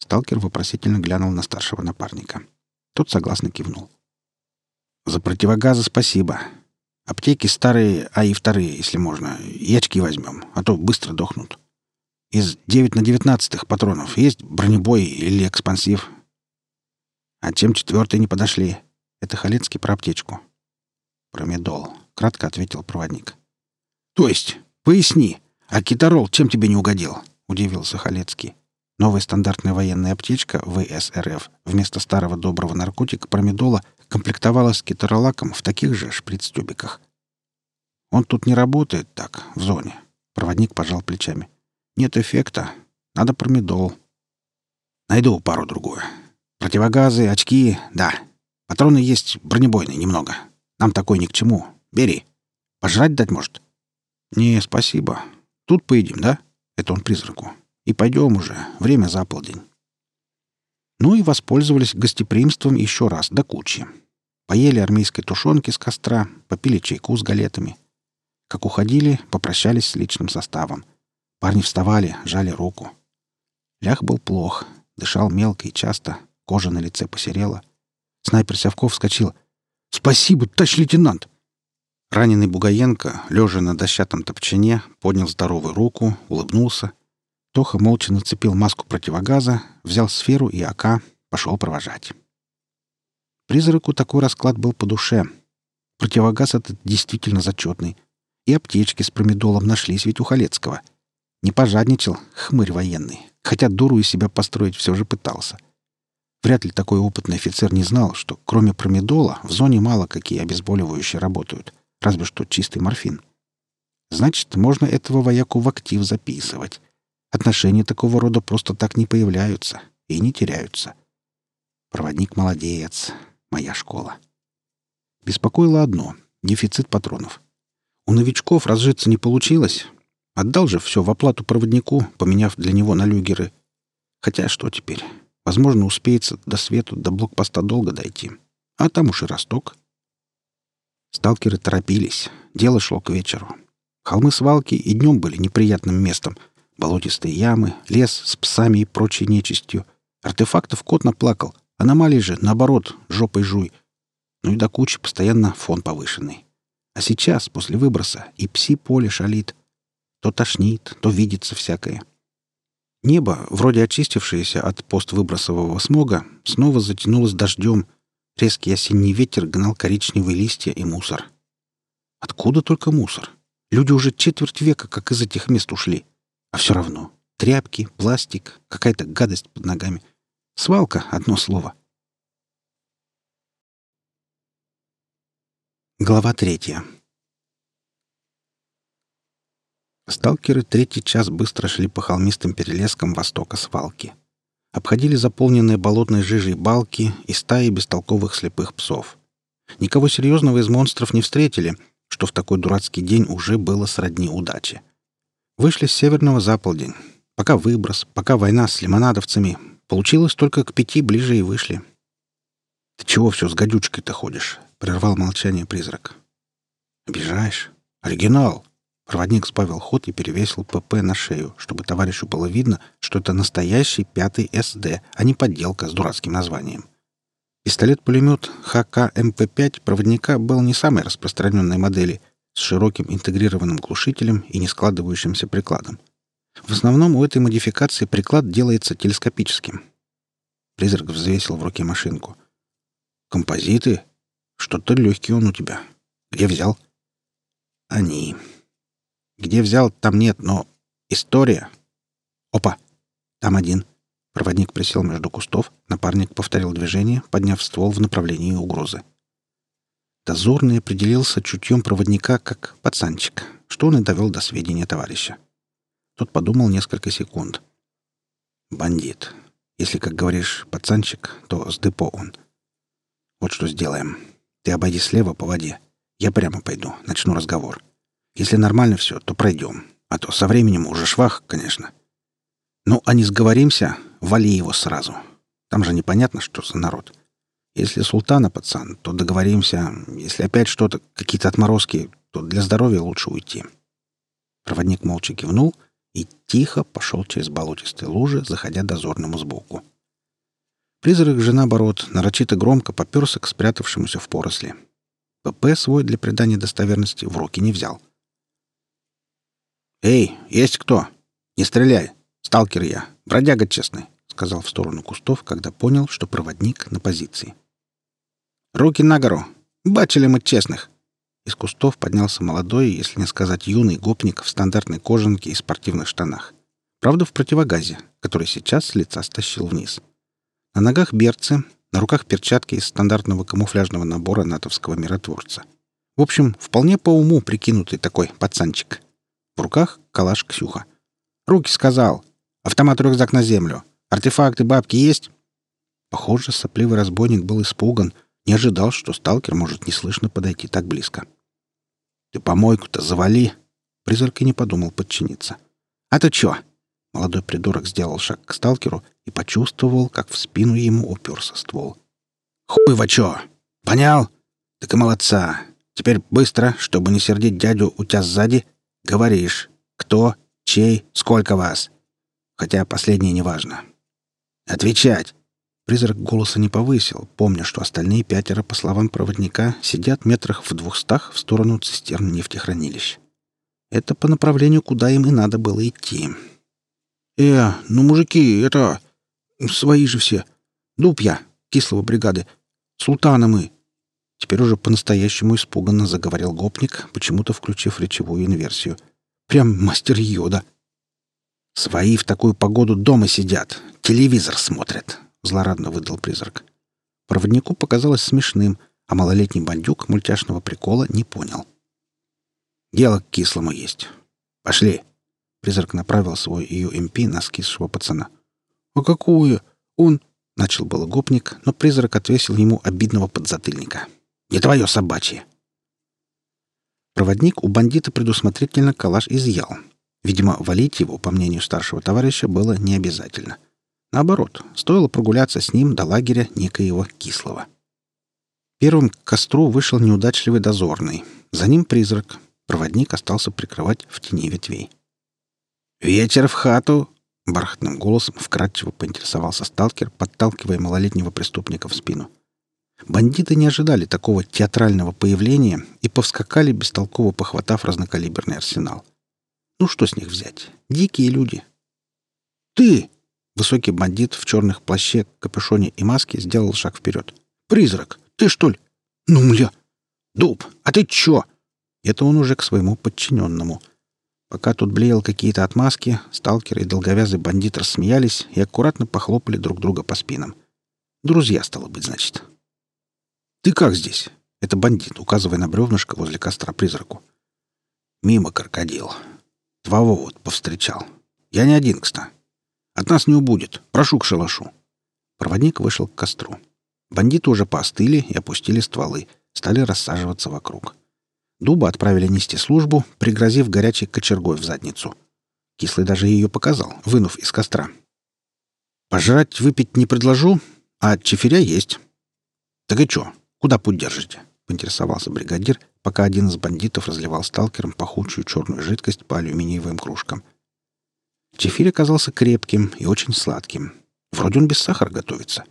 Сталкер вопросительно глянул на старшего напарника. Тот согласно кивнул. «За противогазы спасибо. Аптеки старые, а и вторые, если можно. Ячки возьмем, а то быстро дохнут. Из 9 на 19 патронов есть бронебой или экспансив? А чем четвертые не подошли? Это Халецкий про аптечку». «Промедол», — кратко ответил проводник. «То есть? Поясни. А китарол чем тебе не угодил?» удивился Халецкий. Новая стандартная военная аптечка ВСРФ вместо старого доброго наркотика промедола комплектовалась кетеролаком в таких же шприц-тюбиках. «Он тут не работает так, в зоне», — проводник пожал плечами. «Нет эффекта. Надо промедол». «Найду пару-другую. Противогазы, очки, да. Патроны есть бронебойные немного. Нам такой ни к чему. Бери. Пожрать дать, может?» «Не, спасибо. Тут поедим, да?» Это он призраку. И пойдем уже. Время за полдень. Ну и воспользовались гостеприимством еще раз, до кучи. Поели армейской тушенки с костра, попили чайку с галетами. Как уходили, попрощались с личным составом. Парни вставали, жали руку. Лях был плох, дышал мелко и часто, кожа на лице посерела. Снайпер Сявков вскочил. «Спасибо, товарищ лейтенант!» Раненый Бугаенко, лежа на дощатом топчине, поднял здоровую руку, улыбнулся. Тоха молча нацепил маску противогаза, взял сферу и АК, пошел провожать. Призраку такой расклад был по душе. Противогаз этот действительно зачетный. И аптечки с промедолом нашлись ведь у Халецкого. Не пожадничал, хмырь военный, хотя дуру из себя построить все же пытался. Вряд ли такой опытный офицер не знал, что кроме промедола в зоне мало какие обезболивающие разве что чистый морфин. Значит, можно этого вояку в актив записывать. Отношения такого рода просто так не появляются и не теряются. Проводник молодец. Моя школа. Беспокоило одно — дефицит патронов. У новичков разжиться не получилось. Отдал же все в оплату проводнику, поменяв для него на люгеры. Хотя что теперь? Возможно, успеется до свету, до блокпоста долго дойти. А там уж и росток — Сталкеры торопились. Дело шло к вечеру. Холмы свалки и днем были неприятным местом. Болотистые ямы, лес с псами и прочей нечистью. Артефактов кот наплакал. Аномалии же, наоборот, жопой жуй. Ну и до кучи постоянно фон повышенный. А сейчас, после выброса, и пси-поле шалит. То тошнит, то видится всякое. Небо, вроде очистившееся от поствыбросового смога, снова затянулось дождем — Резкий осенний ветер гнал коричневые листья и мусор. Откуда только мусор? Люди уже четверть века как из этих мест ушли. А все равно. Тряпки, пластик, какая-то гадость под ногами. Свалка — одно слово. Глава третья. Сталкеры третий час быстро шли по холмистым перелескам востока свалки. обходили заполненные болотной жижей балки и стаи бестолковых слепых псов. Никого серьезного из монстров не встретили, что в такой дурацкий день уже было сродни удачи. Вышли с северного за полдень. Пока выброс, пока война с лимонадовцами. Получилось только к пяти ближе и вышли. «Ты чего все с гадючкой-то ходишь?» — прервал молчание призрак. «Обижаешь? Оригинал!» Проводник сбавил ход и перевесил ПП на шею, чтобы товарищу было видно, что это настоящий пятый СД, а не подделка с дурацким названием. Пистолет-пулемет ХК МП-5 эм проводника был не самой распространенной модели, с широким интегрированным глушителем и не складывающимся прикладом. В основном у этой модификации приклад делается телескопическим. Призрак взвесил в руке машинку. «Композиты? Что-то легкий он у тебя. Где взял?» «Они», где взял, там нет, но... История. Опа! Там один. Проводник присел между кустов, напарник повторил движение, подняв ствол в направлении угрозы. Дозорный определился чутьем проводника как пацанчик, что он и довел до сведения товарища. Тот подумал несколько секунд. «Бандит. Если, как говоришь, пацанчик, то с депо он. Вот что сделаем. Ты обойди слева по воде. Я прямо пойду, начну разговор». Если нормально все, то пройдем. А то со временем уже швах, конечно. Ну, а не сговоримся, вали его сразу. Там же непонятно, что за народ. Если султана, пацан, то договоримся. Если опять что-то, какие-то отморозки, то для здоровья лучше уйти. Проводник молча кивнул и тихо пошел через болотистые лужи, заходя дозорному сбоку. Призрак же, наоборот, нарочито громко поперся к спрятавшемуся в поросли. ПП свой для придания достоверности в руки не взял. «Эй, есть кто? Не стреляй! Сталкер я, бродяга честный», — сказал в сторону кустов, когда понял, что проводник на позиции. «Руки на гору! Бачили мы честных!» Из кустов поднялся молодой, если не сказать юный гопник в стандартной кожанке и спортивных штанах. Правда, в противогазе, который сейчас с лица стащил вниз. На ногах берцы, на руках перчатки из стандартного камуфляжного набора натовского миротворца. В общем, вполне по уму прикинутый такой пацанчик — в руках калаш Ксюха. «Руки сказал! Автомат рюкзак на землю! Артефакты, бабки есть?» Похоже, сопливый разбойник был испуган, не ожидал, что сталкер может неслышно подойти так близко. «Ты помойку-то завали!» Призрак и не подумал подчиниться. «А ты чё?» Молодой придурок сделал шаг к сталкеру и почувствовал, как в спину ему уперся ствол. «Хуй во чё! Понял? Так и молодца! Теперь быстро, чтобы не сердить дядю у тебя сзади, Говоришь. Кто? Чей? Сколько вас? Хотя последнее неважно. Отвечать. Призрак голоса не повысил, помня, что остальные пятеро, по словам проводника, сидят метрах в двухстах в сторону цистерн нефтехранилищ. Это по направлению, куда им и надо было идти. «Э, ну, мужики, это... свои же все. Дуб я, кислого бригады. Султана мы. Теперь уже по-настоящему испуганно заговорил гопник, почему-то включив речевую инверсию. «Прям мастер йода!» «Свои в такую погоду дома сидят, телевизор смотрят», — злорадно выдал призрак. Проводнику показалось смешным, а малолетний бандюк мультяшного прикола не понял. «Дело к кислому есть. Пошли!» Призрак направил свой ЮМП на скисшего пацана. «А какую? Он...» — начал был гопник, но призрак отвесил ему обидного подзатыльника. Не твое собачье. Проводник у бандита предусмотрительно калаш изъял. Видимо, валить его, по мнению старшего товарища, было не обязательно. Наоборот, стоило прогуляться с ним до лагеря некоего кислого. Первым к костру вышел неудачливый дозорный. За ним призрак. Проводник остался прикрывать в тени ветвей. «Вечер в хату!» — бархатным голосом вкратчиво поинтересовался сталкер, подталкивая малолетнего преступника в спину. Бандиты не ожидали такого театрального появления и повскакали без толково похватав разнокалиберный арсенал. Ну что с них взять? Дикие люди. «Ты!» — высокий бандит в черных плаще, капюшоне и маске сделал шаг вперед. «Призрак! Ты что ли?» «Ну, мля! Дуб! А ты чё?» Это он уже к своему подчиненному. Пока тут блеял какие-то отмазки, сталкер и долговязый бандит рассмеялись и аккуратно похлопали друг друга по спинам. Друзья, стало быть, значит. Ты как здесь? Это бандит, указывая на бревнышко возле костра призраку. Мимо крокодил. Твоего вот повстречал. Я не один, кстати. От нас не убудет. Прошу к шалашу. Проводник вышел к костру. Бандиты уже поостыли и опустили стволы, стали рассаживаться вокруг. Дуба отправили нести службу, пригрозив горячей кочергой в задницу. Кислый даже ее показал, вынув из костра. «Пожрать, выпить не предложу, а чефиря есть». «Так и чё, куда путь держите?» — поинтересовался бригадир, пока один из бандитов разливал сталкерам пахучую черную жидкость по алюминиевым кружкам. Чефирь оказался крепким и очень сладким. Вроде он без сахара готовится.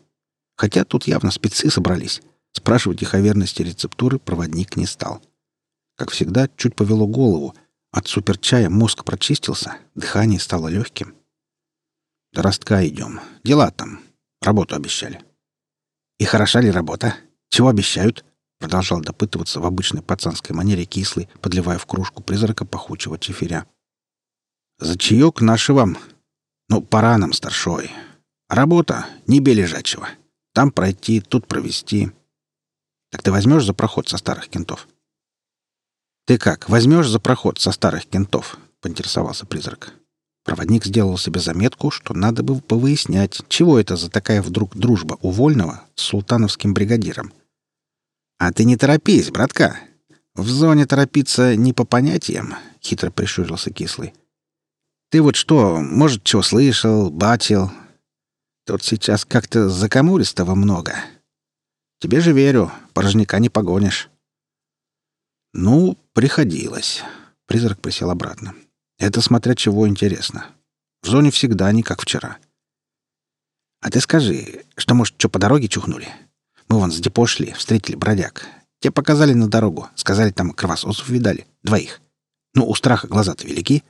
Хотя тут явно спецы собрались. Спрашивать их о верности рецептуры проводник не стал. Как всегда, чуть повело голову. От суперчая мозг прочистился, дыхание стало легким. До ростка идем. Дела там. Работу обещали. И хороша ли работа? Чего обещают? Продолжал допытываться в обычной пацанской манере кислый, подливая в кружку призрака пахучего чефиря. За чаек наши вам. Ну, пора нам, старшой. Работа не бей лежачего. Там пройти, тут провести. Так ты возьмешь за проход со старых кентов? — «Ты как, возьмешь за проход со старых кентов?» — поинтересовался призрак. Проводник сделал себе заметку, что надо бы повыяснять, чего это за такая вдруг дружба у Вольного с султановским бригадиром. А ты не торопись, братка. В зоне торопиться не по понятиям, хитро прищурился кислый. Ты вот что, может, что слышал, батил? Тут сейчас как-то закамуристого много. Тебе же верю, порожняка не погонишь. Ну, приходилось. Призрак присел обратно. Это смотря чего интересно. В зоне всегда не как вчера. А ты скажи, что, может, что по дороге чухнули? — мы вон с депо шли, встретили бродяг. Те показали на дорогу, сказали, там кровососов видали. Двоих. Ну, у страха глаза-то велики.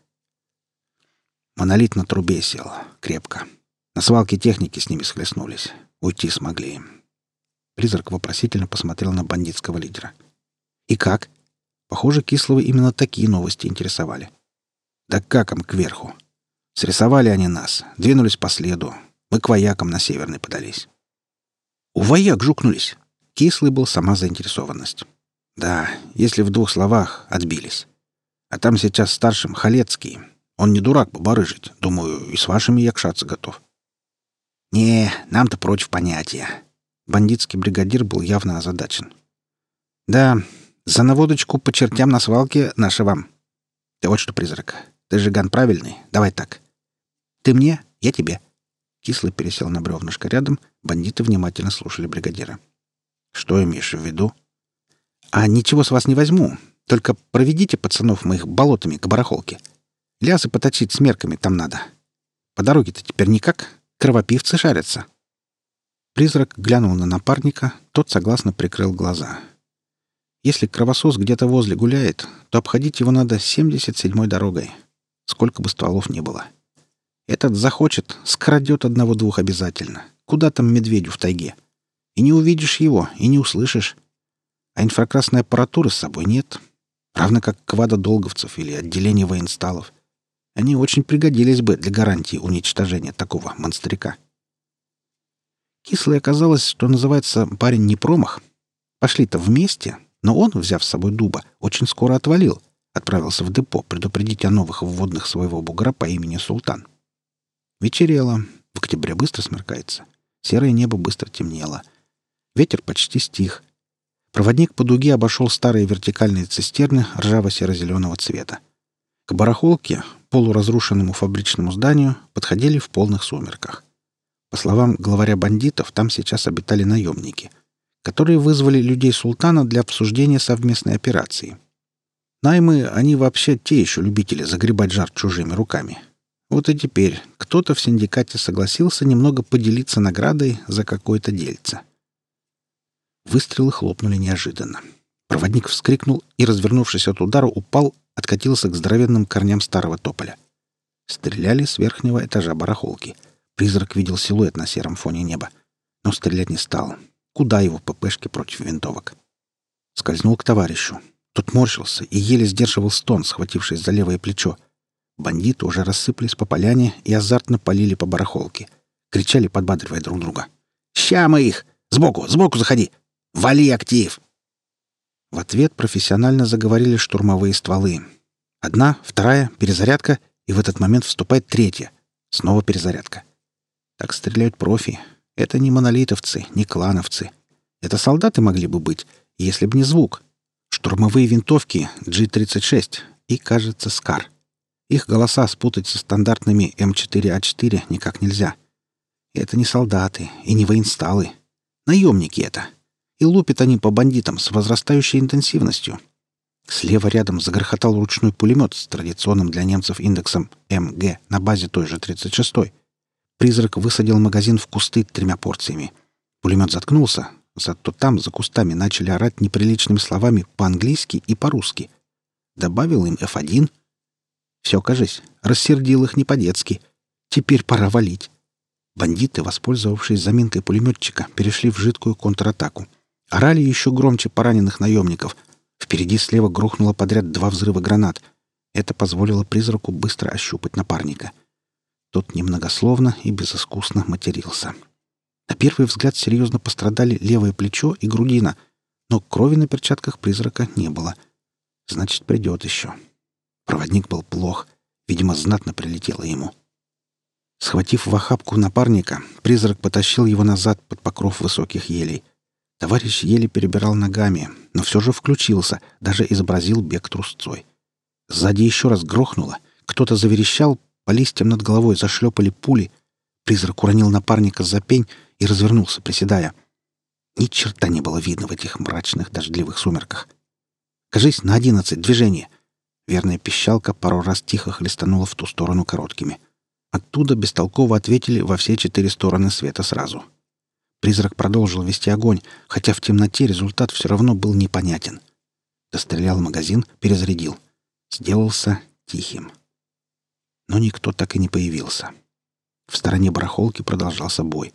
Монолит на трубе сел. Крепко. На свалке техники с ними схлестнулись. Уйти смогли. Призрак вопросительно посмотрел на бандитского лидера. «И как?» Похоже, кислого именно такие новости интересовали. «Да как им кверху?» Срисовали они нас, двинулись по следу. Мы к воякам на северный подались. У вояк жукнулись. Кислый был сама заинтересованность. Да, если в двух словах, отбились. А там сейчас старшим Халецкий. Он не дурак побарыжить. Думаю, и с вашими якшаться готов. Не, нам-то против понятия. Бандитский бригадир был явно озадачен. Да, за наводочку по чертям на свалке наша вам. Ты вот что, призрак. Ты же ган правильный. Давай так. Ты мне, я тебе. Кислый пересел на бревнышко рядом, бандиты внимательно слушали бригадира. «Что имеешь в виду?» «А ничего с вас не возьму. Только проведите пацанов моих болотами к барахолке. Лясы поточить с мерками там надо. По дороге-то теперь никак. Кровопивцы шарятся». Призрак глянул на напарника, тот согласно прикрыл глаза. «Если кровосос где-то возле гуляет, то обходить его надо 77-й дорогой, сколько бы стволов ни было». Этот захочет, скрадет одного двух обязательно. Куда там медведю в тайге? И не увидишь его, и не услышишь. А инфракрасной аппаратуры с собой нет. Равно как квада долговцев или отделение военсталов. Они очень пригодились бы для гарантии уничтожения такого монстрика. Кислый оказалось, что называется, парень не промах. Пошли-то вместе, но он, взяв с собой дуба, очень скоро отвалил. Отправился в депо предупредить о новых вводных своего бугра по имени Султан. — Вечерело. В октябре быстро смеркается. Серое небо быстро темнело. Ветер почти стих. Проводник по дуге обошел старые вертикальные цистерны ржаво-серо-зеленого цвета. К барахолке, полуразрушенному фабричному зданию, подходили в полных сумерках. По словам главаря бандитов, там сейчас обитали наемники, которые вызвали людей султана для обсуждения совместной операции. Наймы, они вообще те еще любители загребать жар чужими руками, Вот и теперь кто-то в синдикате согласился немного поделиться наградой за какое-то дельце. Выстрелы хлопнули неожиданно. Проводник вскрикнул и, развернувшись от удара, упал, откатился к здоровенным корням старого тополя. Стреляли с верхнего этажа барахолки. Призрак видел силуэт на сером фоне неба, но стрелять не стал. Куда его ППшки против винтовок? Скользнул к товарищу. Тот морщился и еле сдерживал стон, схватившись за левое плечо. Бандиты уже рассыпались по поляне и азартно полили по барахолке. Кричали, подбадривая друг друга. «Ща мы их! Сбоку, сбоку заходи! Вали актив!» В ответ профессионально заговорили штурмовые стволы. Одна, вторая, перезарядка, и в этот момент вступает третья. Снова перезарядка. Так стреляют профи. Это не монолитовцы, не клановцы. Это солдаты могли бы быть, если бы не звук. Штурмовые винтовки G-36 и, кажется, «Скар». Их голоса спутать со стандартными М4А4 никак нельзя. Это не солдаты и не воинсталы. Наемники это. И лупят они по бандитам с возрастающей интенсивностью. Слева рядом загрохотал ручной пулемет с традиционным для немцев индексом МГ на базе той же 36-й. Призрак высадил магазин в кусты тремя порциями. Пулемет заткнулся, зато там, за кустами, начали орать неприличными словами по-английски и по-русски. Добавил им F1. Все, кажись, рассердил их не по-детски. Теперь пора валить. Бандиты, воспользовавшись заминкой пулеметчика, перешли в жидкую контратаку. Орали еще громче пораненых наемников. Впереди слева грохнуло подряд два взрыва гранат. Это позволило призраку быстро ощупать напарника. Тот немногословно и безыскусно матерился. На первый взгляд серьезно пострадали левое плечо и грудина, но крови на перчатках призрака не было. Значит, придет еще. Проводник был плох. Видимо, знатно прилетело ему. Схватив в охапку напарника, призрак потащил его назад под покров высоких елей. Товарищ еле перебирал ногами, но все же включился, даже изобразил бег трусцой. Сзади еще раз грохнуло. Кто-то заверещал, по листьям над головой зашлепали пули. Призрак уронил напарника за пень и развернулся, приседая. Ни черта не было видно в этих мрачных дождливых сумерках. Кажись, на одиннадцать движение — верная пищалка пару раз тихо хлестанула в ту сторону короткими. Оттуда бестолково ответили во все четыре стороны света сразу. Призрак продолжил вести огонь, хотя в темноте результат все равно был непонятен. Дострелял магазин, перезарядил. Сделался тихим. Но никто так и не появился. В стороне барахолки продолжался бой.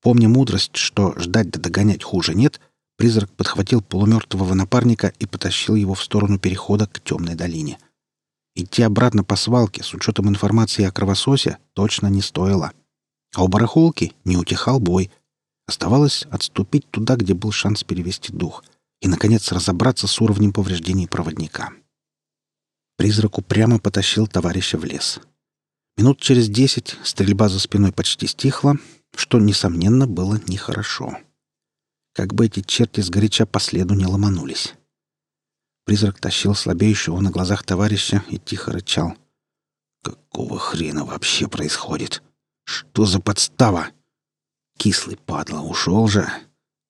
Помня мудрость, что ждать да догонять хуже нет — призрак подхватил полумертвого напарника и потащил его в сторону перехода к темной долине. Идти обратно по свалке с учетом информации о кровососе точно не стоило. А у барахолки не утихал бой. Оставалось отступить туда, где был шанс перевести дух, и, наконец, разобраться с уровнем повреждений проводника. Призрак упрямо потащил товарища в лес. Минут через десять стрельба за спиной почти стихла, что, несомненно, было нехорошо. — как бы эти черти сгоряча не ломанулись. Призрак тащил слабеющего на глазах товарища и тихо рычал. «Какого хрена вообще происходит? Что за подстава?» «Кислый падла, ушел же!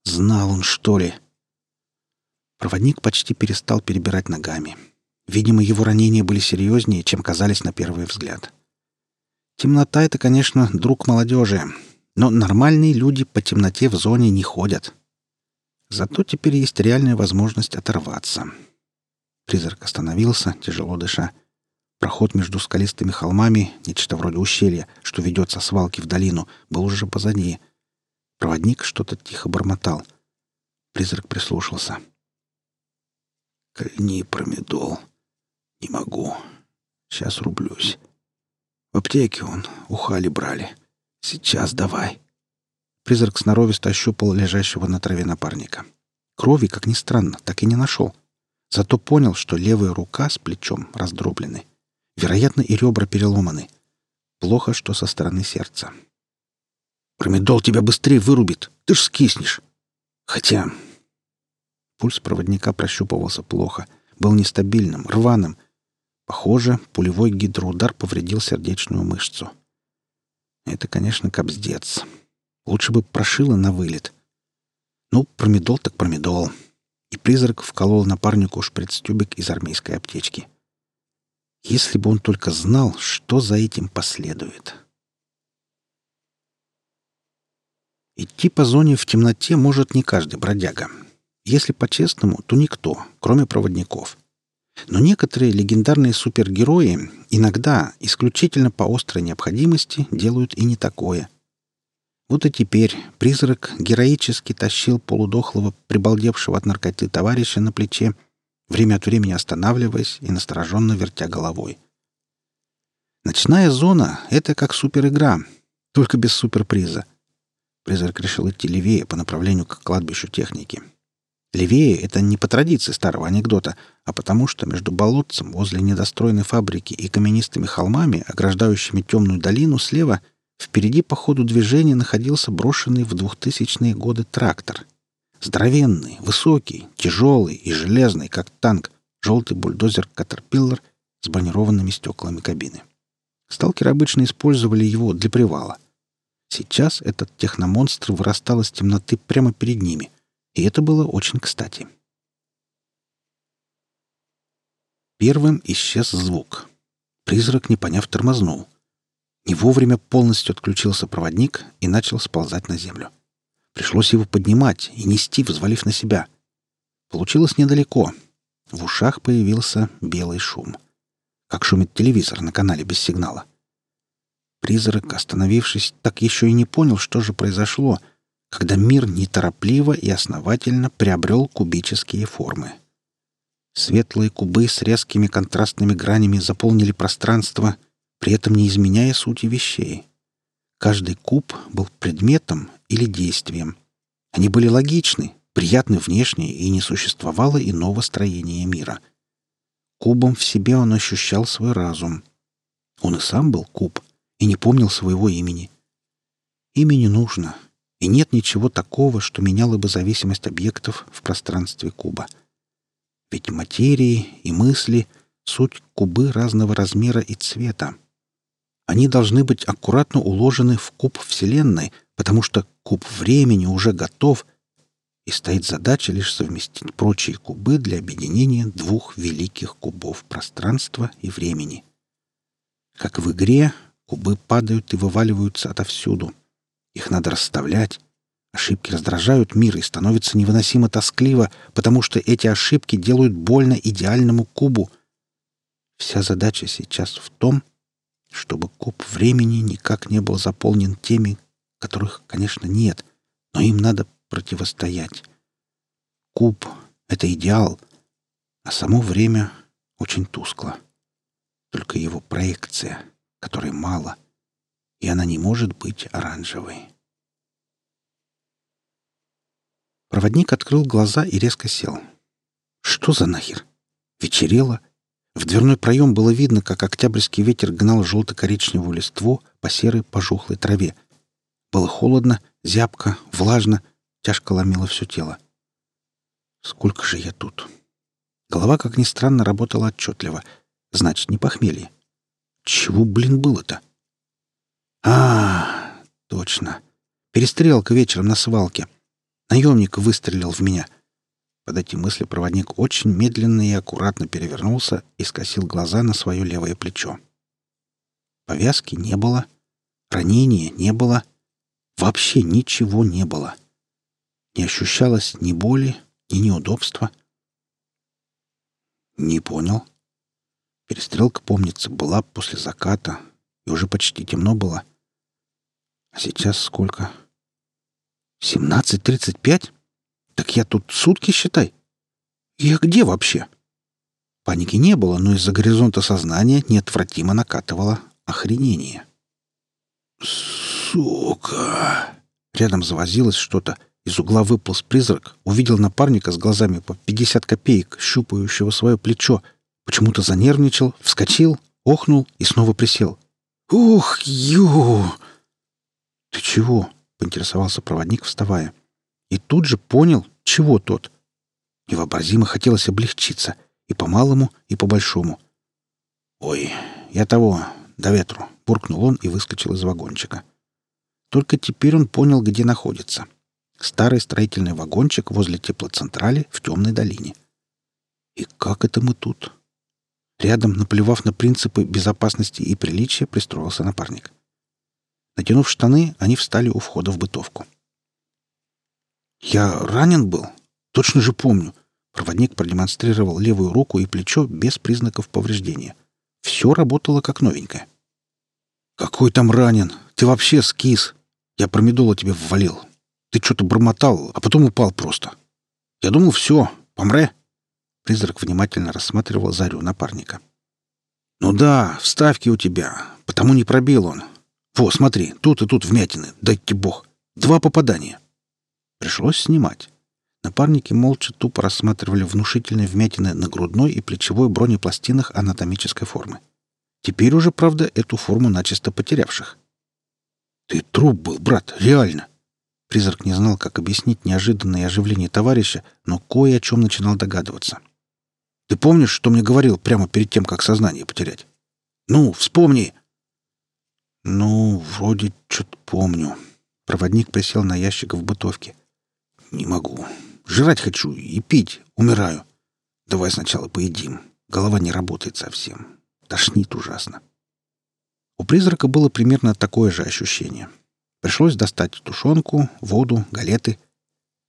Знал он, что ли?» Проводник почти перестал перебирать ногами. Видимо, его ранения были серьезнее, чем казались на первый взгляд. Темнота — это, конечно, друг молодежи, но нормальные люди по темноте в зоне не ходят. Зато теперь есть реальная возможность оторваться. Призрак остановился, тяжело дыша. Проход между скалистыми холмами, нечто вроде ущелья, что ведет со свалки в долину, был уже позади. Проводник что-то тихо бормотал. Призрак прислушался. «Кольни промедол. Не могу. Сейчас рублюсь. В аптеке он, ухали брали. Сейчас давай» призрак сноровисто ощупал лежащего на траве напарника. Крови, как ни странно, так и не нашел. Зато понял, что левая рука с плечом раздроблены. Вероятно, и ребра переломаны. Плохо, что со стороны сердца. «Промедол тебя быстрее вырубит! Ты ж скиснешь!» «Хотя...» Пульс проводника прощупывался плохо. Был нестабильным, рваным. Похоже, пулевой гидроудар повредил сердечную мышцу. Это, конечно, кобздец. Лучше бы прошила на вылет. Ну, промедол так промедол. И призрак вколол напарнику шприц-тюбик из армейской аптечки. Если бы он только знал, что за этим последует. Идти по зоне в темноте может не каждый бродяга. Если по-честному, то никто, кроме проводников. Но некоторые легендарные супергерои иногда, исключительно по острой необходимости, делают и не такое. Вот и теперь призрак героически тащил полудохлого, прибалдевшего от наркоты товарища на плече, время от времени останавливаясь и настороженно вертя головой. Ночная зона — это как суперигра, только без суперприза. Призрак решил идти левее по направлению к кладбищу техники. Левее — это не по традиции старого анекдота, а потому что между болотцем возле недостроенной фабрики и каменистыми холмами, ограждающими темную долину слева, Впереди по ходу движения находился брошенный в двухтысячные годы трактор. Здоровенный, высокий, тяжелый и железный, как танк, желтый бульдозер «Катерпиллар» с бронированными стеклами кабины. Сталкеры обычно использовали его для привала. Сейчас этот техномонстр вырастал из темноты прямо перед ними, и это было очень кстати. Первым исчез звук. Призрак, не поняв, тормознул — Не вовремя полностью отключился проводник и начал сползать на землю. Пришлось его поднимать и нести, взвалив на себя. Получилось недалеко. В ушах появился белый шум. Как шумит телевизор на канале без сигнала. Призрак, остановившись, так еще и не понял, что же произошло — когда мир неторопливо и основательно приобрел кубические формы. Светлые кубы с резкими контрастными гранями заполнили пространство, при этом не изменяя сути вещей. Каждый куб был предметом или действием. Они были логичны, приятны внешне, и не существовало иного строения мира. Кубом в себе он ощущал свой разум. Он и сам был куб и не помнил своего имени. Имя не нужно, и нет ничего такого, что меняло бы зависимость объектов в пространстве куба. Ведь материи и мысли — суть кубы разного размера и цвета. они должны быть аккуратно уложены в куб Вселенной, потому что куб времени уже готов, и стоит задача лишь совместить прочие кубы для объединения двух великих кубов пространства и времени. Как в игре, кубы падают и вываливаются отовсюду. Их надо расставлять. Ошибки раздражают мир и становятся невыносимо тоскливо, потому что эти ошибки делают больно идеальному кубу. Вся задача сейчас в том — чтобы куб времени никак не был заполнен теми, которых, конечно, нет, но им надо противостоять. Куб — это идеал, а само время очень тускло. Только его проекция, которой мало, и она не может быть оранжевой. Проводник открыл глаза и резко сел. Что за нахер? Вечерело — В дверной проем было видно, как октябрьский ветер гнал желто-коричневую листву по серой пожухлой траве. Было холодно, зябко, влажно, тяжко ломило все тело. Сколько же я тут? Голова, как ни странно, работала отчетливо. Значит, не похмелье. Чего, блин, было-то? А, точно. Перестрелка вечером на свалке. Наемник выстрелил в меня. Под эти мысли проводник очень медленно и аккуратно перевернулся и скосил глаза на свое левое плечо. Повязки не было, ранения не было, вообще ничего не было. Не ощущалось ни боли, ни неудобства. Не понял. Перестрелка, помнится, была после заката, и уже почти темно было. — а сейчас сколько? Семнадцать тридцать пять? Так я тут сутки, считай. Я где вообще? Паники не было, но из-за горизонта сознания неотвратимо накатывало охренение. «Сука!» Рядом завозилось что-то. Из угла выплыл призрак, увидел напарника с глазами по 50 копеек, щупающего свое плечо. Почему-то занервничал, вскочил, охнул и снова присел. «Ух, ю!» «Ты чего?» — поинтересовался проводник, вставая. — и тут же понял, чего тот. Невообразимо хотелось облегчиться и по-малому, и по-большому. «Ой, я того, до ветру!» — буркнул он и выскочил из вагончика. Только теперь он понял, где находится. Старый строительный вагончик возле теплоцентрали в темной долине. И как это мы тут? Рядом, наплевав на принципы безопасности и приличия, пристроился напарник. Натянув штаны, они встали у входа в бытовку. «Я ранен был? Точно же помню». Проводник продемонстрировал левую руку и плечо без признаков повреждения. Все работало как новенькое. «Какой там ранен? Ты вообще скис. Я промедола тебе ввалил. Ты что-то бормотал, а потом упал просто. Я думал, все, помре. Призрак внимательно рассматривал зарю напарника. «Ну да, вставки у тебя, потому не пробил он. Во, смотри, Пришлось снимать. Напарники молча тупо рассматривали внушительные вмятины на грудной и плечевой бронепластинах анатомической формы. Теперь уже, правда, эту форму начисто потерявших. «Ты труп был, брат, реально!» Призрак не знал, как объяснить неожиданное оживление товарища, но кое о чем начинал догадываться. «Ты помнишь, что мне говорил прямо перед тем, как сознание потерять? Ну, вспомни!» «Ну, вроде что-то помню». Проводник присел на ящик в бытовке — не могу. Жрать хочу и пить. Умираю. Давай сначала поедим. Голова не работает совсем. Тошнит ужасно. У призрака было примерно такое же ощущение. Пришлось достать тушенку, воду, галеты.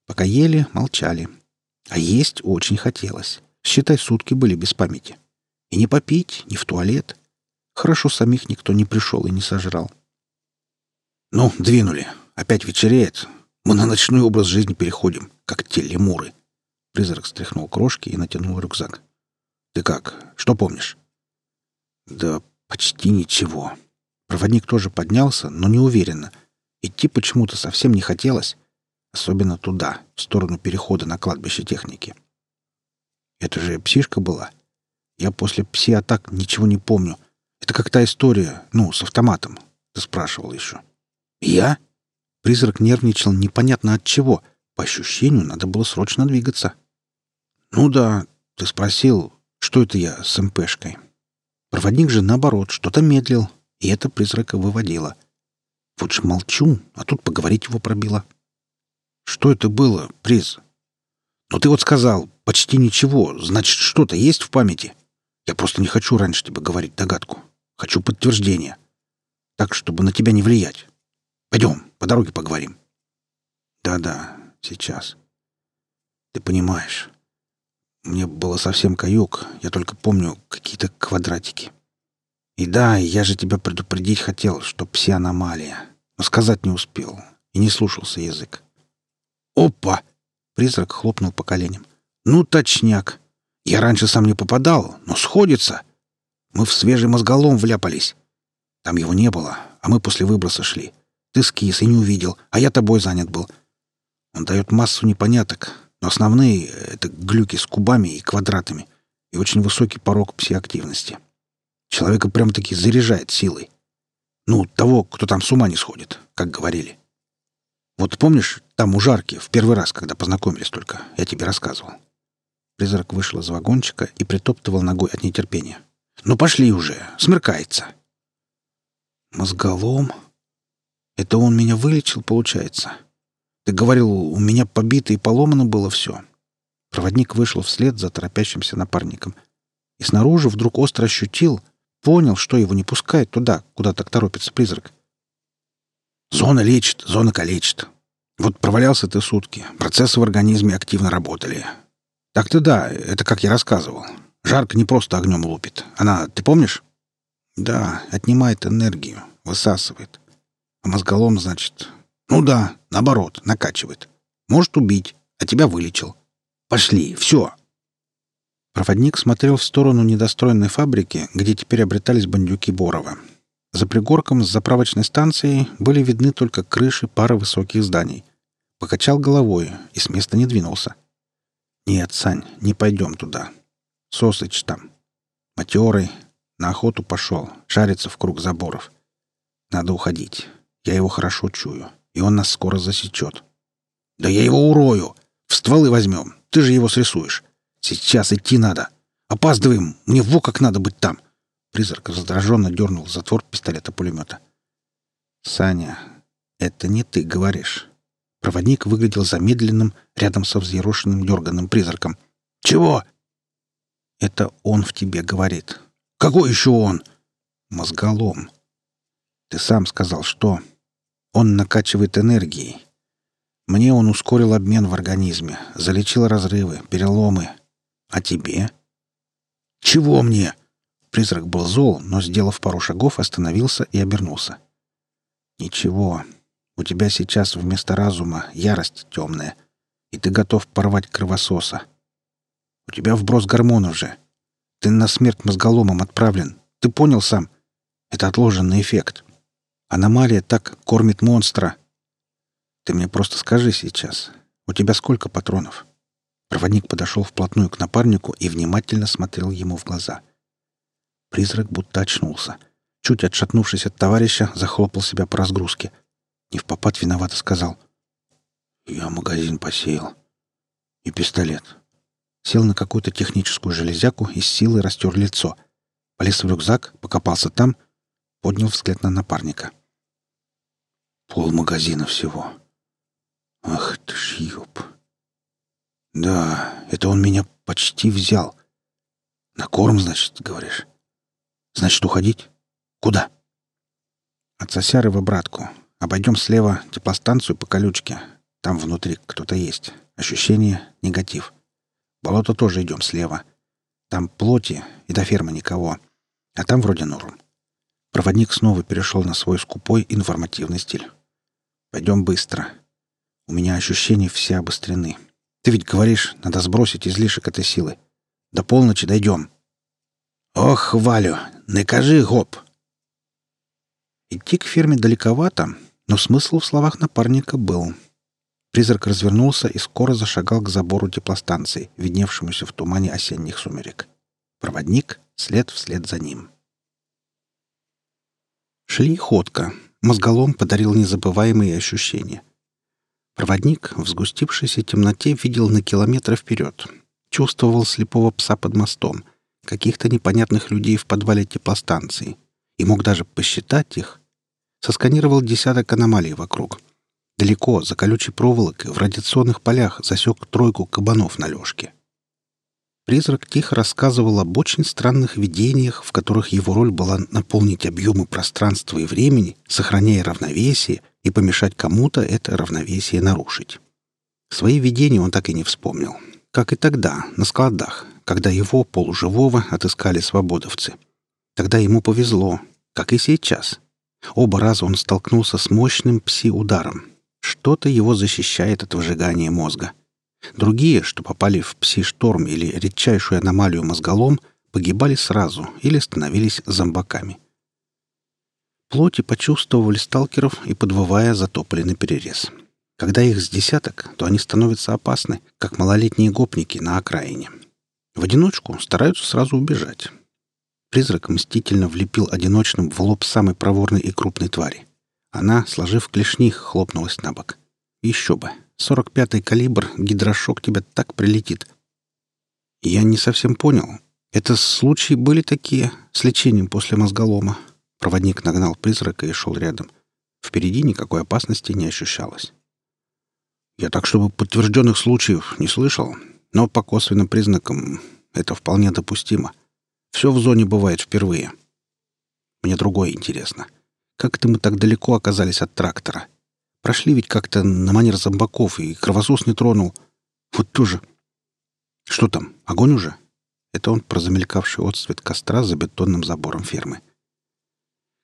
Пока ели, молчали. А есть очень хотелось. Считай, сутки были без памяти. И не попить, не в туалет. Хорошо самих никто не пришел и не сожрал. «Ну, двинули. Опять вечереет. Мы на ночной образ жизни переходим, как те лемуры. Призрак стряхнул крошки и натянул рюкзак. Ты как? Что помнишь? Да почти ничего. Проводник тоже поднялся, но неуверенно. Идти почему-то совсем не хотелось, особенно туда, в сторону перехода на кладбище техники. Это же псишка была. Я после пси-атак ничего не помню. Это как та история, ну, призрак нервничал непонятно от чего, по ощущению надо было срочно двигаться. «Ну да, ты спросил, что это я с МПшкой?» Проводник же, наоборот, что-то медлил, и это призрака выводило. Вот ж молчу, а тут поговорить его пробило. «Что это было, приз?» «Ну ты вот сказал, почти ничего, значит, что-то есть в памяти?» «Я просто не хочу раньше тебе говорить догадку. Хочу подтверждение. Так, чтобы на тебя не влиять. Пойдем». по дороге поговорим. Да-да, сейчас. Ты понимаешь, мне было совсем каюк, я только помню какие-то квадратики. И да, я же тебя предупредить хотел, что пси-аномалия, но сказать не успел и не слушался язык. Опа! Призрак хлопнул по коленям. Ну, точняк. Я раньше сам не попадал, но сходится. Мы в свежий мозголом вляпались. Там его не было, а мы после выброса шли. Ты скис и не увидел, а я тобой занят был. Он дает массу непоняток, но основные — это глюки с кубами и квадратами и очень высокий порог псиактивности. Человека прям-таки заряжает силой. Ну, того, кто там с ума не сходит, как говорили. Вот помнишь, там у Жарки, в первый раз, когда познакомились Это он меня вылечил, получается. Ты говорил, у меня побито и поломано было все. Проводник вышел вслед за торопящимся напарником. И снаружи вдруг остро ощутил, понял, что его не пускает туда, куда так торопится призрак. «Зона лечит, зона калечит. Вот провалялся ты сутки, процессы в организме активно работали. Так-то да, это как я рассказывал. Жарко не просто огнем лупит. Она, ты помнишь?» «Да, отнимает энергию, высасывает. А мозголом, значит... Ну да, наоборот, накачивает. Может убить, а тебя вылечил. Пошли, все. Проводник смотрел в сторону недостроенной фабрики, где теперь обретались бандюки Борова. За пригорком с заправочной станцией были видны только крыши пары высоких зданий. Покачал головой и с места не двинулся. «Нет, Сань, не пойдем туда. Сосыч там. Матерый. На охоту пошел. Шарится в круг заборов. Я его хорошо чую, и он нас скоро засечет. Да я его урою. В стволы возьмем. Ты же его срисуешь. Сейчас идти надо. Опаздываем. Мне во как надо быть там. Призрак раздраженно дернул затвор пистолета-пулемета. «Саня, это не ты говоришь». Проводник выглядел замедленным, рядом со взъерошенным дерганным призраком. «Чего?» «Это он в тебе говорит». «Какой еще он?» «Мозголом». «Ты сам сказал, что...» Он накачивает энергией. Мне он ускорил обмен в организме, залечил разрывы, переломы. А тебе? Чего мне? Призрак был зол, но, сделав пару шагов, остановился и обернулся. Ничего. У тебя сейчас вместо разума ярость темная, и ты готов порвать кровососа. У тебя вброс гормонов же. Ты на смерть мозголомом отправлен. Ты понял сам? Это отложенный эффект. Аномалия так кормит монстра. Ты мне просто скажи сейчас, у тебя сколько патронов?» Проводник подошел вплотную к напарнику и внимательно смотрел ему в глаза. Призрак будто очнулся. Чуть отшатнувшись от товарища, захлопал себя по разгрузке. Не в попад виновато сказал. «Я магазин посеял. И пистолет». Сел на какую-то техническую железяку и с силой растер лицо. Полез в рюкзак, покопался там, поднял взгляд на напарника. Пол магазина всего. Ах ты ж ёб. Да, это он меня почти взял. На корм, значит, говоришь? Значит, уходить? Куда? От Сосяры в обратку. Обойдем слева теплостанцию по колючке. Там внутри кто-то есть. Ощущение — негатив. Болото тоже идем слева. Там плоти и до фермы никого. А там вроде норм. Проводник снова перешел на свой скупой информативный стиль. «Пойдем быстро. У меня ощущения все обострены. Ты ведь говоришь, надо сбросить излишек этой силы. До полночи дойдем». «Ох, Валю, накажи, гоп!» Идти к ферме далековато, но смысл в словах напарника был. Призрак развернулся и скоро зашагал к забору теплостанции, видневшемуся в тумане осенних сумерек. Проводник след вслед за ним. — Шли ходка. Мозголом подарил незабываемые ощущения — Проводник в сгустившейся темноте видел на километры вперед. Чувствовал слепого пса под мостом, каких-то непонятных людей в подвале теплостанции. И мог даже посчитать их. Сосканировал десяток аномалий вокруг. Далеко, за колючей проволокой, в радиационных полях засек тройку кабанов на лёжке. Призрак тихо рассказывал об очень странных видениях, в которых его роль была наполнить объемы пространства и времени, сохраняя равновесие и помешать кому-то это равновесие нарушить. Свои видения он так и не вспомнил. Как и тогда, на складах, когда его, полуживого, отыскали свободовцы. Тогда ему повезло, как и сейчас. Оба раза он столкнулся с мощным пси-ударом. Что-то его защищает от выжигания мозга. Другие, что попали в пси-шторм или редчайшую аномалию мозголом, погибали сразу или становились зомбаками. Плоти почувствовали сталкеров и, подвывая, затопали на перерез. Когда их с десяток, то они становятся опасны, как малолетние гопники на окраине. В одиночку стараются сразу убежать. Призрак мстительно влепил одиночным в лоб самой проворной и крупной твари. Она, сложив клешни, хлопнулась на бок. Еще бы. 45-й калибр, гидрошок тебя так прилетит. Я не совсем понял. Это случаи были такие с лечением после мозголома, Проводник нагнал призрака и шел рядом. Впереди никакой опасности не ощущалось. Я так, чтобы подтвержденных случаев не слышал, но по косвенным признакам это вполне допустимо. Все в зоне бывает впервые. Мне другое интересно. Как это мы так далеко оказались от трактора? прошли ведь как-то на манер зомбаков, и кровосос не тронул. Вот тоже. Что там, огонь уже? Это он про замелькавший отцвет костра за бетонным забором фермы.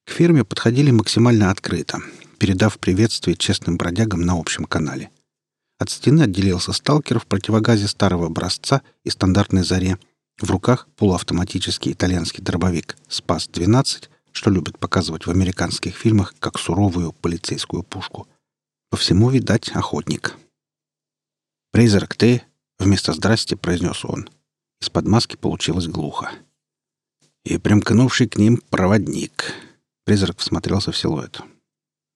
К ферме подходили максимально открыто, передав приветствие честным бродягам на общем канале. От стены отделился сталкер в противогазе старого образца и стандартной заре. В руках полуавтоматический итальянский дробовик «Спас-12», что любят показывать в американских фильмах как суровую полицейскую пушку — По всему, видать, охотник. «Призрак, ты?» — вместо «здрасте» произнес он. Из-под маски получилось глухо. И примкнувший к ним проводник — Призрак всмотрелся в силуэт.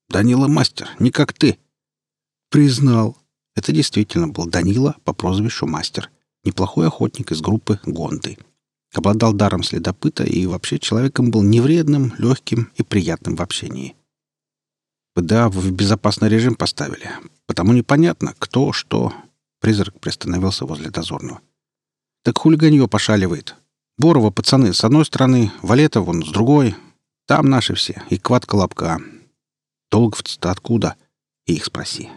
«Данила Мастер, не как ты!» «Признал!» Это действительно был Данила по прозвищу Мастер. Неплохой охотник из группы «Гонты». Обладал даром следопыта и вообще человеком был невредным, легким и приятным в общении. ПДА в безопасный режим поставили, потому непонятно, кто, что. Призрак приостановился возле дозорного. Так хулиганье пошаливает. Борова пацаны с одной стороны, Валета вон с другой, там наши все, и квад колобка. Долговцы-то откуда? И их спроси.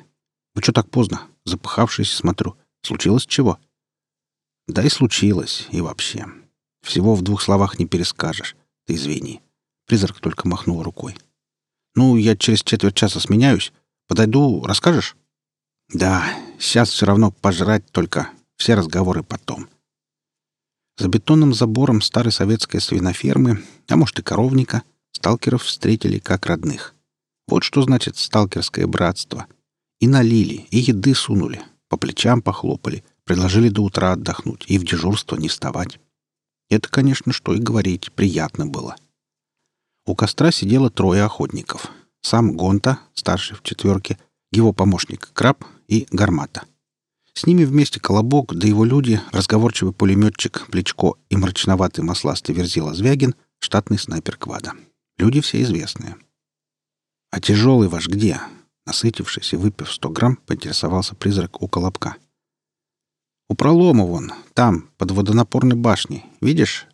Вы что так поздно? Запыхавшись, смотрю. Случилось чего? Да и случилось, и вообще. Всего в двух словах не перескажешь. Ты извини. Призрак только махнул рукой. Ну, я через четверть часа сменяюсь. Подойду, расскажешь? Да, сейчас все равно пожрать только. Все разговоры потом. За бетонным забором старой советской свинофермы, а может и коровника, сталкеров встретили как родных. Вот что значит сталкерское братство. И налили, и еды сунули, по плечам похлопали, предложили до утра отдохнуть и в дежурство не вставать. Это, конечно, что и говорить, приятно было. У костра сидело трое охотников. Сам Гонта, старший в четверке, его помощник Краб и Гармата. С ними вместе Колобок, да его люди, разговорчивый пулеметчик Плечко и мрачноватый масластый Верзила Звягин, штатный снайпер Квада. Люди все известные. «А тяжелый ваш где?» Насытившись и выпив сто грамм, поинтересовался призрак у Колобка. «У пролома вон, там, под водонапорной башней. Видишь?»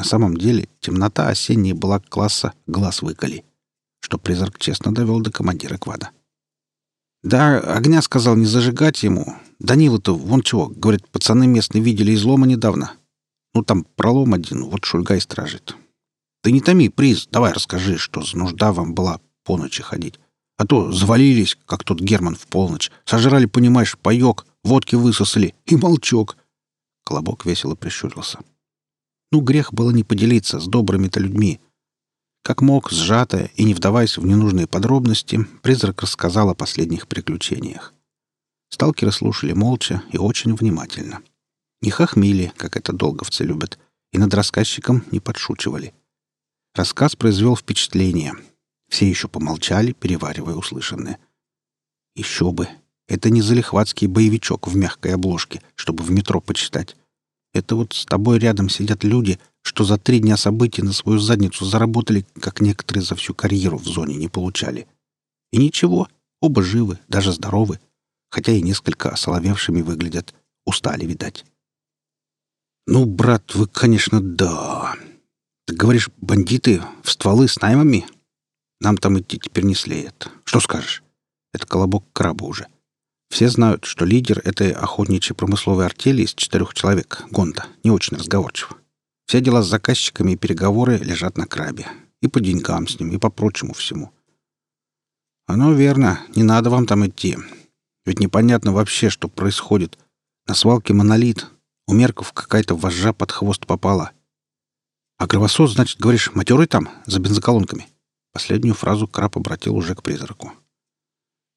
На самом деле темнота осенней была класса глаз выколи, что призрак честно довел до командира квада. Да, огня сказал не зажигать ему. Данила-то вон чего, говорит, пацаны местные видели излома недавно. Ну там пролом один, вот шульгай стражит. Ты не томи, приз, давай расскажи, что за нужда вам была по ночи ходить. А то завалились, как тот Герман в полночь, сожрали, понимаешь, паёк, водки высосали и молчок. Колобок весело прищурился. — ну, грех было не поделиться с добрыми-то людьми. Как мог, сжато и не вдаваясь в ненужные подробности, призрак рассказал о последних приключениях. Сталкеры слушали молча и очень внимательно. Не хохмили, как это долговцы любят, и над рассказчиком не подшучивали. Рассказ произвел впечатление. Все еще помолчали, переваривая услышанное. Еще бы! Это не залихватский боевичок в мягкой обложке, чтобы в метро почитать. Это вот с тобой рядом сидят люди, что за три дня событий на свою задницу заработали, как некоторые за всю карьеру в зоне не получали. Все знают, что лидер этой охотничьей промысловой артели из четырех человек, Гонда, не очень разговорчив. Все дела с заказчиками и переговоры лежат на крабе. И по деньгам с ним, и по прочему всему. Оно а ну, верно, не надо вам там идти. Ведь непонятно вообще, что происходит. На свалке монолит. У мерков какая-то вожжа под хвост попала. А кровосос, значит, говоришь, матерый там, за бензоколонками? Последнюю фразу Краб обратил уже к призраку.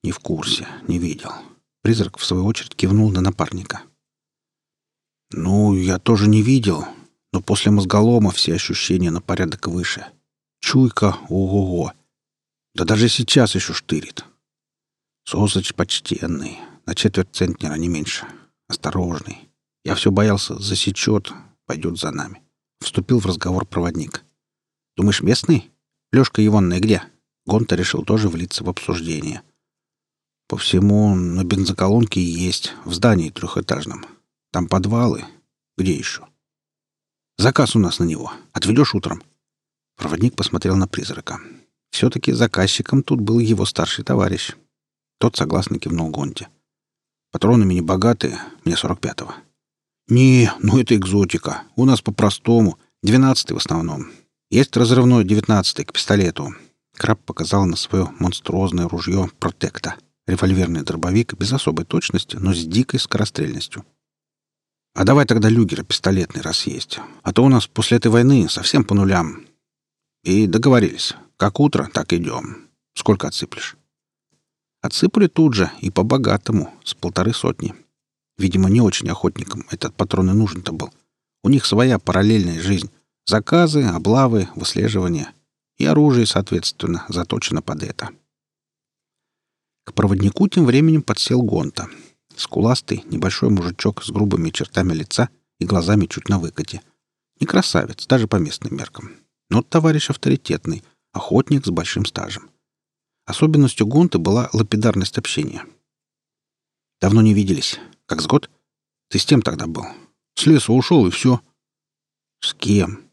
Не в курсе, не видел. Призрак, в свою очередь, кивнул на напарника. «Ну, я тоже не видел, но после мозголома все ощущения на порядок выше. Чуйка, ого-го. Да даже сейчас еще штырит. Сосыч почтенный, на четверть центнера, не меньше. Осторожный. Я все боялся, засечет, пойдет за нами». Вступил в разговор проводник. «Думаешь, местный? Лешка Ивановна где?» Гонта решил тоже влиться в обсуждение — по всему на бензоколонке есть, в здании трехэтажном. Там подвалы. Где еще? Заказ у нас на него. Отведешь утром. Проводник посмотрел на призрака. Все-таки заказчиком тут был его старший товарищ. Тот согласно кивнул Гонте. Патронами не богатые, мне сорок пятого. Не, ну это экзотика. У нас по-простому. Двенадцатый в основном. Есть разрывной девятнадцатый к пистолету. Краб показал на свое монструозное ружье «Протекта». Револьверный дробовик без особой точности, но с дикой скорострельностью. А давай тогда люгера пистолетный раз есть. А то у нас после этой войны совсем по нулям. И договорились. Как утро, так идем. Сколько отсыплешь? Отсыпали тут же и по-богатому, с полторы сотни. Видимо, не очень охотникам этот патрон и нужен-то был. У них своя параллельная жизнь. Заказы, облавы, выслеживание. И оружие, соответственно, заточено под это. К проводнику тем временем подсел Гонта. Скуластый, небольшой мужичок с грубыми чертами лица и глазами чуть на выкате. Не красавец, даже по местным меркам. Но товарищ авторитетный, охотник с большим стажем. Особенностью Гонты была лапидарность общения. «Давно не виделись. Как с год? Ты с тем тогда был? С леса ушел, и все». «С кем?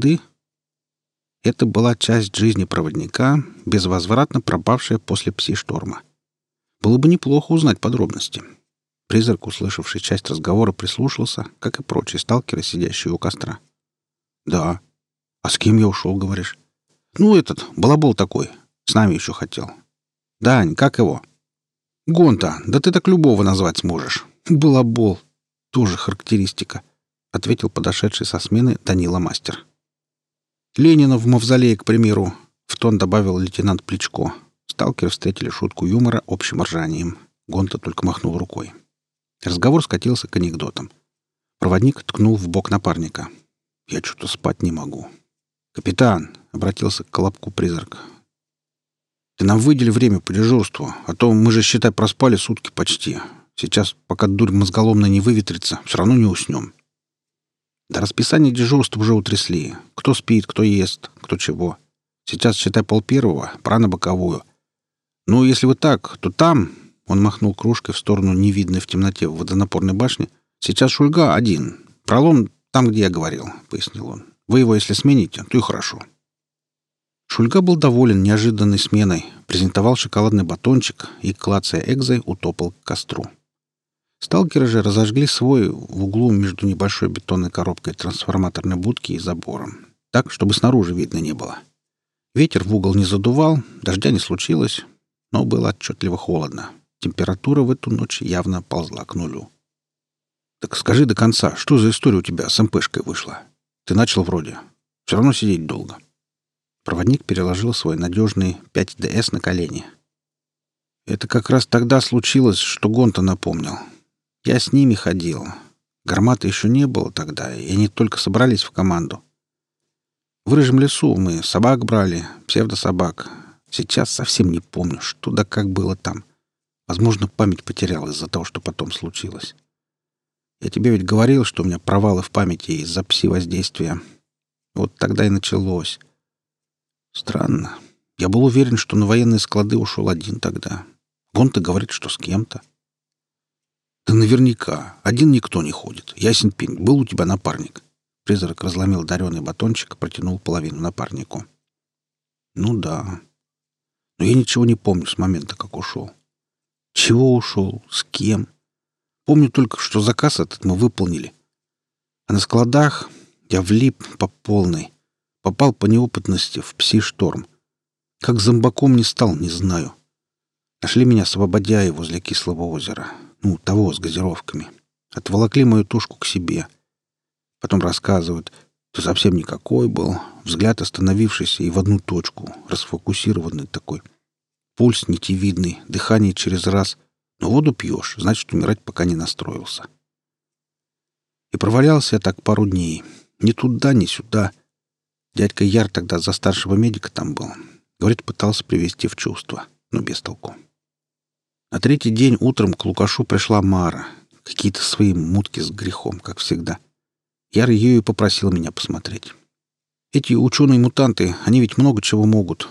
Не припомню. А куда из леса ушли мы? На склады? Это была часть жизни проводника, безвозвратно пропавшая после пси-шторма. Было бы неплохо узнать подробности. Призрак, услышавший часть разговора, прислушался, как и прочие сталкеры, сидящие у костра. «Да. А с кем я ушел, говоришь?» «Ну, этот, балабол такой. С нами еще хотел». «Дань, как его?» «Гонта, да ты так любого назвать сможешь. Балабол. Тоже характеристика, — ответил подошедший со смены Данила Мастер. Ленина в мавзолее, к примеру, в тон добавил лейтенант Плечко. Сталкер встретили шутку юмора общим ржанием. Гонта только махнул рукой. Разговор скатился к анекдотам. Проводник ткнул в бок напарника. «Я что-то спать не могу». «Капитан!» — обратился к Колобку призрак. «Ты нам выдели время по дежурству, а то мы же, считай, проспали сутки почти. Сейчас, пока дурь мозголомная не выветрится, все равно не уснем». Да расписание дежурств уже утрясли. Кто спит, кто ест, кто чего. Сейчас, считай, пол первого, пора на боковую. Ну, если вы так, то там, он махнул кружкой в сторону невидной в темноте водонапорной башни. «Сейчас Шульга один. Пролом там, где я говорил», — пояснил он. «Вы его, если смените, то и хорошо». Шульга был доволен неожиданной сменой, презентовал шоколадный батончик и, клацая экзой, утопал к костру. Сталкеры же разожгли свой в углу между небольшой бетонной коробкой трансформаторной будки и забором, так, чтобы снаружи видно не было. Ветер в угол не задувал, дождя не случилось, но было отчетливо холодно. Температура в эту ночь явно ползла к нулю. «Так скажи до конца, что за история у тебя с МПшкой вышла? Ты начал вроде. Все равно сидеть долго». Проводник переложил свой надежный 5DS на колени. «Это как раз тогда случилось, что Гонта напомнил. Я с ними ходил. Гармата еще не было тогда, и они только собрались в команду. В Рыжем лесу мы собак брали, псевдособак. Сейчас совсем не помню, что да как было там. Возможно, память потерял из-за того, что потом случилось. Я тебе ведь говорил, что у меня провалы в памяти из-за пси-воздействия. Вот тогда и началось. Странно. Я был уверен, что на военные склады ушел один тогда. Гонта говорит, что с кем-то. Да наверняка. Один никто не ходит. Ясен пень. Был у тебя напарник. Призрак разломил дареный батончик и протянул половину напарнику. Ну да. Но я ничего не помню с момента, ну, того с газировками. Отволокли мою тушку к себе. Потом рассказывают, что совсем никакой был, взгляд остановившийся и в одну точку, расфокусированный такой. Пульс нитевидный, дыхание через раз. Но воду пьешь, значит, умирать пока не настроился. И провалялся я так пару дней. Ни туда, ни сюда. Дядька Яр тогда за старшего медика там был. Говорит, пытался привести в чувство, но ну, без толку. На третий день утром к Лукашу пришла Мара. Какие-то свои мутки с грехом, как всегда. Яр ее и попросил меня посмотреть. Эти ученые-мутанты, они ведь много чего могут.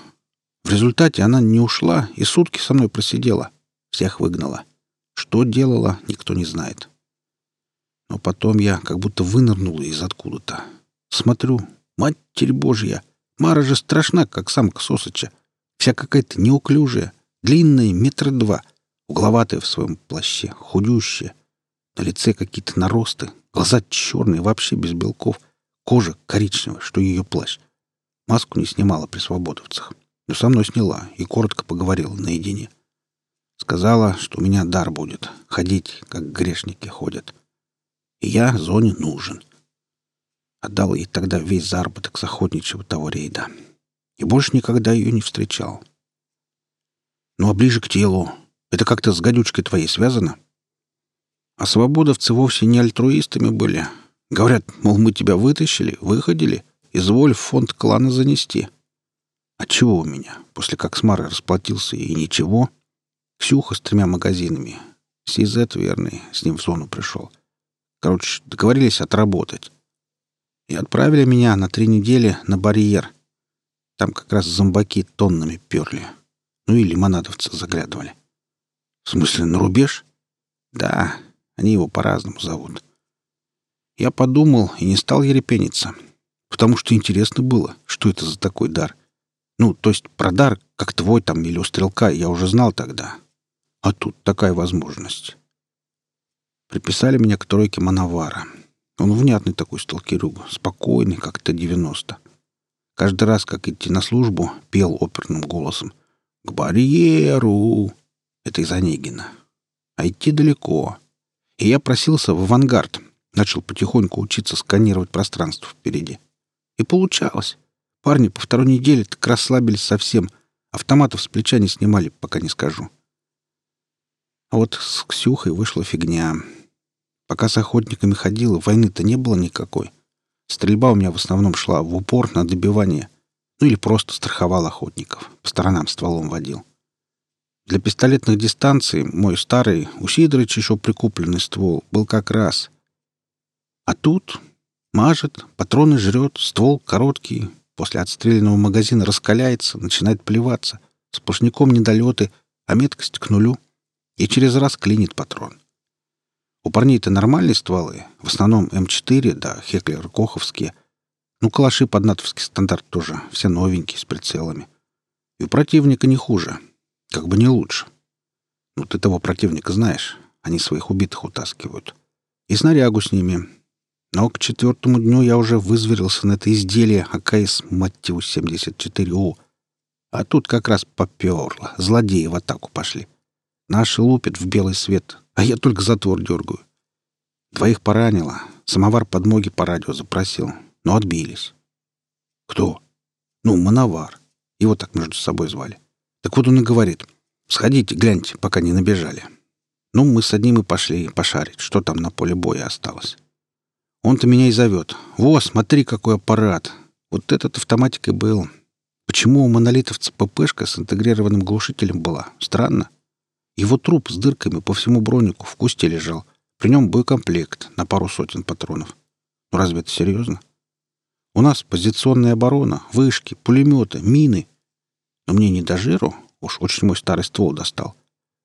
В результате она не ушла и сутки со мной просидела. Всех выгнала. Что делала, никто не знает. Но потом я как будто вынырнула из откуда-то. Смотрю, Матерь Божья! Мара же страшна, как самка Сосыча. Вся какая-то неуклюжая, длинная, метра два, угловатая в своем плаще, худющая. На лице какие-то наросты, глаза черные, вообще без белков, кожа коричневая, что ее плащ. Маску не снимала при свободовцах, но со мной сняла и коротко поговорила наедине. Сказала, что у меня дар будет, ходить, как грешники ходят. И я зоне нужен. Отдал ей тогда весь заработок с охотничьего того рейда. И больше никогда ее не встречал. Ну а ближе к телу это как-то с гадючкой твоей связано. А свободовцы вовсе не альтруистами были. Говорят, мол, мы тебя вытащили, выходили, изволь в фонд клана занести. А чего у меня, после как с Марой расплатился и ничего? Ксюха с тремя магазинами. Сизет верный, с ним в зону пришел. Короче, договорились отработать. И отправили меня на три недели на барьер. Там как раз зомбаки тоннами перли. Ну и лимонадовцы заглядывали. В смысле, на рубеж? Да, они его по-разному зовут. Я подумал и не стал ерепениться, потому что интересно было, что это за такой дар. Ну, то есть про дар, как твой там или у стрелка, я уже знал тогда. А тут такая возможность. Приписали меня к тройке Мановара. Он внятный такой сталкерюга, спокойный, как Т-90. Каждый раз, как идти на службу, пел оперным голосом. «К барьеру!» Это из Онегина. А идти далеко. И я просился в авангард, начал потихоньку учиться сканировать пространство впереди. И получалось. Парни по второй неделе так расслабились совсем. Автоматов с плеча не снимали, пока не скажу. А вот с Ксюхой вышла фигня. Пока с охотниками ходила, войны-то не Для пистолетных дистанций мой старый у Сидорыча еще прикупленный ствол был как раз. А тут мажет, патроны жрет, ствол короткий, после отстрелянного магазина раскаляется, начинает плеваться, сплошняком недолеты, а меткость к нулю, и через раз клинит патрон. У парней-то нормальные стволы, в основном М4, эм да, Хеклер-Коховские. Ну, калаши под натовский стандарт тоже, все новенькие, с прицелами. И у противника не хуже — как бы не лучше. Но ну, ты того противника знаешь. Они своих убитых утаскивают. И снарягу с ними. Но к четвертому дню я уже вызверился на это изделие АКС Маттиус-74У. А тут как раз поперло. Злодеи в атаку пошли. Наши лупят в белый свет, а я только затвор дергаю. Двоих поранило. Самовар подмоги по радио запросил, но отбились. Кто? Ну, Мановар. Его так между собой звали. Так вот он и говорит. Сходите, гляньте, пока не набежали. Ну, мы с одним и пошли пошарить, что там на поле боя осталось. Он-то меня и зовет. Во, смотри, какой аппарат. Вот этот автоматик и был. Почему у монолитовца ППшка с интегрированным глушителем была? Странно. Его труп с дырками по всему бронику в кусте лежал. При нем боекомплект на пару сотен патронов. мне не до жиру, уж очень мой старый ствол достал,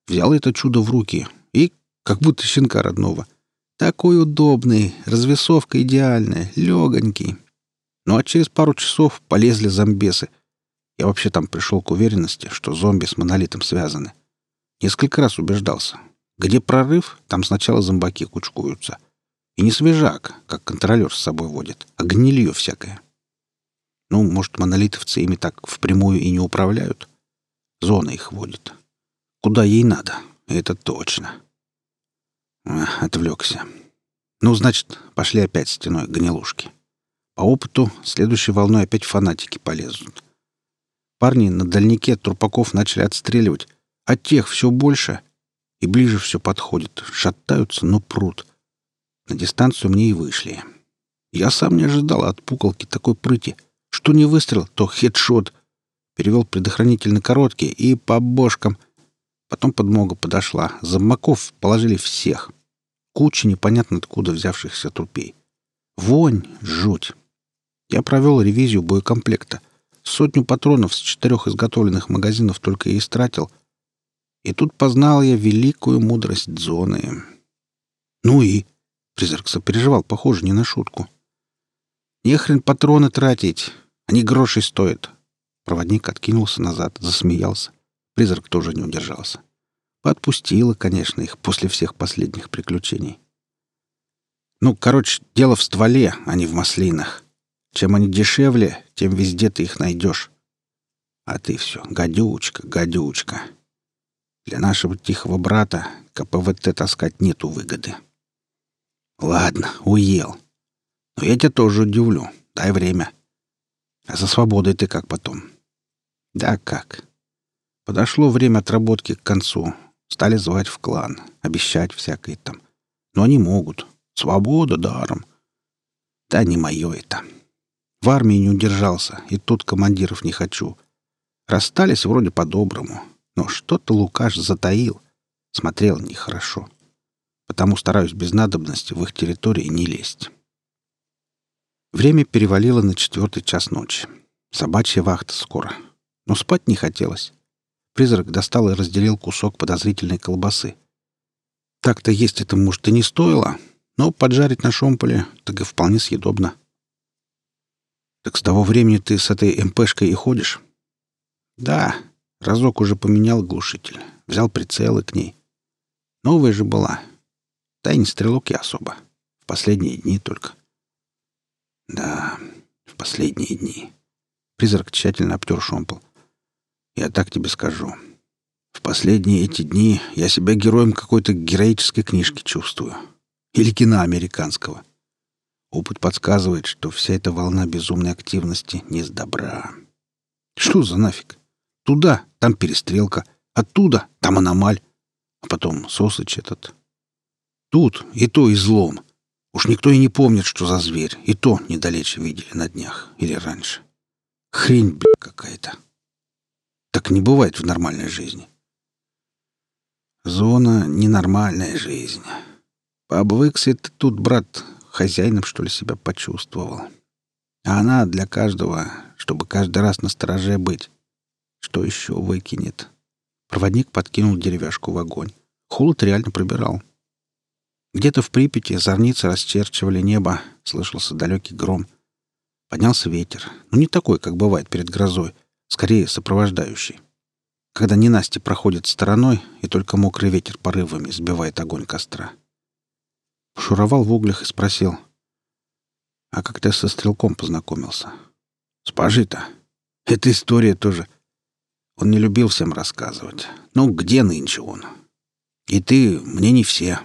взял это чудо в руки и, как будто щенка родного, такой удобный, развесовка идеальная, легонький. Ну а через пару часов полезли зомбесы. Я вообще там пришел к уверенности, что зомби с монолитом связаны. Несколько раз убеждался. Где прорыв, там сначала зомбаки кучкуются. И не свежак, как контролер с собой водит, а гнилье всякое. Ну, может, монолитовцы ими так впрямую и не управляют? Зона их водит. Куда ей надо? Это точно. Эх, отвлекся. Ну, значит, пошли опять стеной гнилушки. По опыту, следующей волной опять фанатики полезут. Парни на дальнике от трупаков начали отстреливать. От тех все больше. И ближе все подходит. Шатаются, но прут. На дистанцию мне и вышли. Я сам не ожидал от пуколки такой прыти — Что не выстрел, то хедшот. Перевел предохранительно короткий и по бошкам. Потом подмога подошла. Замаков положили всех. Куча непонятно откуда взявшихся трупей. Вонь, жуть. Я провел ревизию боекомплекта. Сотню патронов с четырех изготовленных магазинов только и истратил — и тут познал я великую мудрость Дзоны. Ну и... Призрак сопереживал, похоже, не на шутку. «Нехрен патроны тратить. Они грошей стоят». Проводник откинулся назад, засмеялся. Призрак тоже не удержался. Подпустила, конечно, их после всех последних приключений. Ну, короче, дело в стволе, а не в маслинах. Чем они дешевле, тем везде ты их найдешь. А ты все, гадючка, гадючка. Для нашего тихого брата Но я тебя тоже удивлю. Дай время. А за свободой ты как потом? Да как. Подошло время отработки к концу. Стали звать в клан, обещать всякое там. Но они могут. Свобода даром. Да не мое это. В армии не удержался, и тут командиров не хочу. Расстались вроде по-доброму, но что-то Лукаш затаил. Смотрел нехорошо. Потому стараюсь без надобности в их территории не лезть. Время перевалило на четвертый час ночи. Собачья вахта скоро. Но спать не хотелось. Призрак достал и разделил кусок подозрительной колбасы. Так-то есть это, может, и не стоило, но поджарить на шомполе так и вполне съедобно. Так с того времени ты с этой МПшкой и ходишь? Да, Разок уже поменял глушитель. Взял прицелы к ней. Новая же была. Да и не стрелок я особо. В последние дни только. Да, в последние дни. Призрак тщательно обтер шомпол. Я так тебе скажу. В последние эти дни я себя героем какой-то героической книжки чувствую. Или кино американского. Опыт подсказывает, что вся эта волна безумной активности не с добра. Что за нафиг? Туда, там перестрелка. Оттуда, там аномаль. А потом сосыч этот. Тут и то излом. Уж никто и не помнит, что за зверь. И то недалече видели на днях или раньше. Хрень, бля, какая-то. Так не бывает в нормальной жизни. Зона — ненормальная жизнь. Пообвыкся ты тут, брат, хозяином, что ли, себя почувствовал. А она для каждого, чтобы каждый раз Где-то в Припяти зорница расчерчивали небо, слышался далекий гром. Поднялся ветер, но ну, не такой, как бывает перед грозой, скорее сопровождающий. Когда ненастье проходит стороной, и только мокрый ветер порывами сбивает огонь костра. Шуровал в углях и спросил. «А как ты со стрелком познакомился?» «С пажи-то. Это история тоже». Он не любил всем рассказывать. «Ну, где нынче он?» «И ты, мне не все».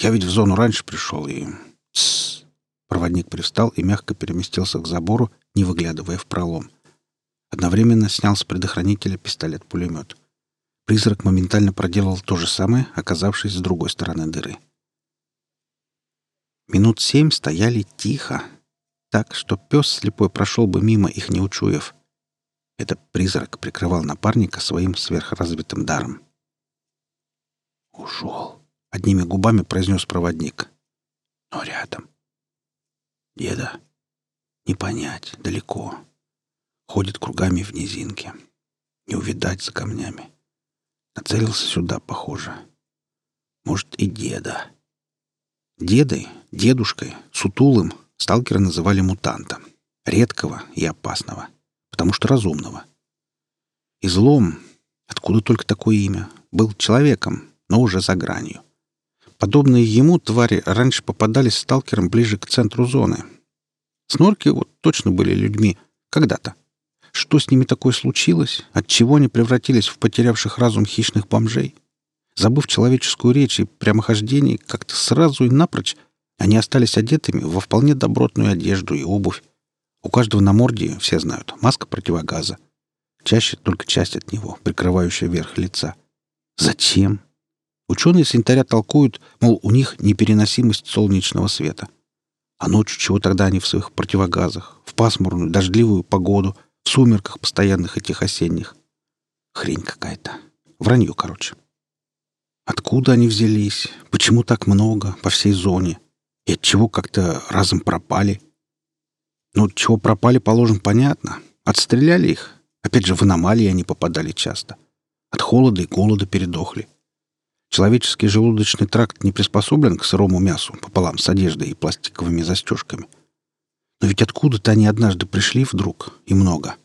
Я ведь в зону раньше пришел и...» Тссс. Проводник привстал и мягко переместился к забору, не выглядывая в пролом. Одновременно снял с предохранителя пистолет-пулемет. Призрак моментально проделал то же самое, оказавшись с другой стороны дыры. Минут семь стояли тихо, так, что пес слепой прошел бы мимо их не учуяв. Этот призрак Одними губами произнес проводник. Но рядом. Деда. Не понять, далеко. Ходит кругами в низинке. Не увидать за камнями. Нацелился сюда, похоже. Может, и деда. Дедой, дедушкой, сутулым сталкера называли мутанта. Редкого и опасного. Потому что разумного. Излом, откуда только такое имя, был человеком, но уже за гранью. Подобные ему твари раньше попадались сталкерам ближе к центру зоны. Снорки вот точно были людьми. Когда-то. Что с ними такое случилось? Отчего они превратились в потерявших разум хищных бомжей? Забыв человеческую речь и прямохождение, как-то сразу и напрочь они остались одетыми во вполне добротную одежду и обувь. У каждого на морде, все Ученые с интеря толкуют, мол, у них непереносимость солнечного света. А ночью чего тогда они в своих противогазах, в пасмурную, дождливую погоду, в сумерках постоянных этих осенних? Хрень какая-то. Вранье, короче. Откуда они взялись? Почему так много по всей зоне? И от чего как-то разом пропали? Ну, чего пропали, положим, понятно. Отстреляли их. Опять же, в аномалии они попадали часто. От холода и голода передохли. Человеческий желудочный тракт не приспособлен к сырому мясу пополам с одеждой и пластиковыми застежками. Но ведь откуда-то они однажды пришли вдруг, и много.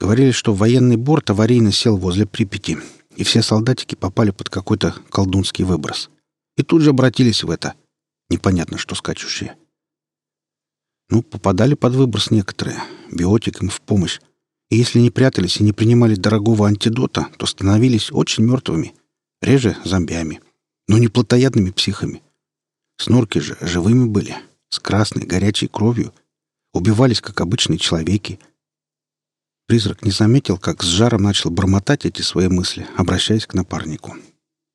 Говорили, что военный борт аварийно сел возле Припяти, и все солдатики попали под какой-то колдунский выброс. И тут же обратились в это. Непонятно, что скачущие. Ну, попадали под выброс некоторые, биотик им в помощь. И если не прятались и не принимали дорогого антидота, то становились очень мертвыми — Реже зомбями. Но не плотоядными психами. Снорки же живыми были, с красной горячей кровью. Убивались, как обычные человеки. Призрак не заметил, как с жаром начал бормотать эти свои мысли, обращаясь к напарнику.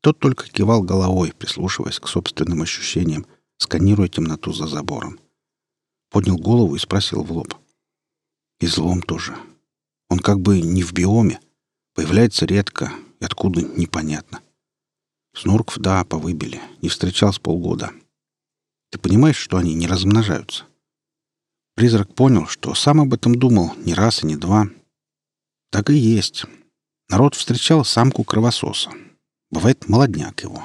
Тот только кивал головой, прислушиваясь к собственным ощущениям, сканируя темноту за забором. Поднял голову и спросил в лоб. И злом тоже. Он как бы не в биоме. Появляется редко и откуда — непонятно. Снорков Да повыбили. Не встречал с полгода. Ты понимаешь, что они не размножаются? Призрак понял, что сам об этом думал не раз и не два. Так и есть. Народ встречал самку кровососа. Бывает молодняк его.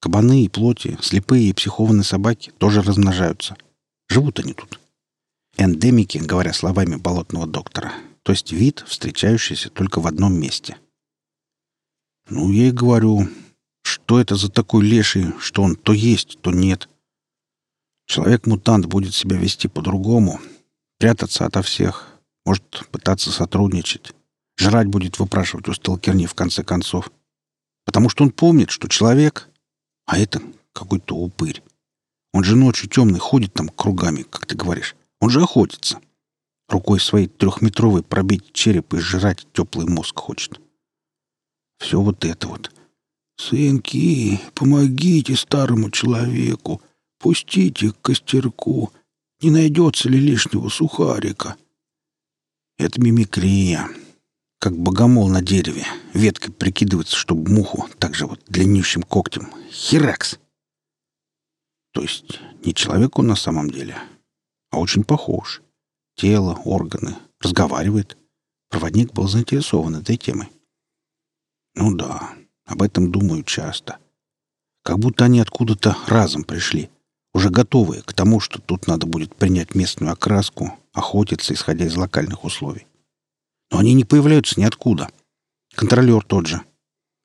Кабаны и плоти, слепые и психованные собаки тоже размножаются. Живут они тут. Эндемики, говоря словами болотного доктора, то есть вид, встречающийся только в одном месте. «Ну, я и говорю, что это за такой леший, что он то есть, то нет. Человек-мутант будет себя вести по-другому, прятаться ото всех, может пытаться сотрудничать Жрать будет выпрашивать у сталкерни в конце концов. Потому что он помнит, что человек... А Сынки, помогите старому человеку. Пустите к костерку. Не найдется ли лишнего сухарика? Это мимикрия. Как богомол на дереве. Веткой прикидывается, чтобы муху, также вот длиннющим когтем. Херакс! То есть не человек он на самом деле, а очень похож. Тело, органы, разговаривает. Проводник был заинтересован этой темой. Ну да, об этом думаю часто. Как будто они откуда-то разом пришли, уже готовые к тому, что тут надо будет принять местную окраску, охотиться, исходя из локальных условий. Но они не появляются ниоткуда. Контролер тот же.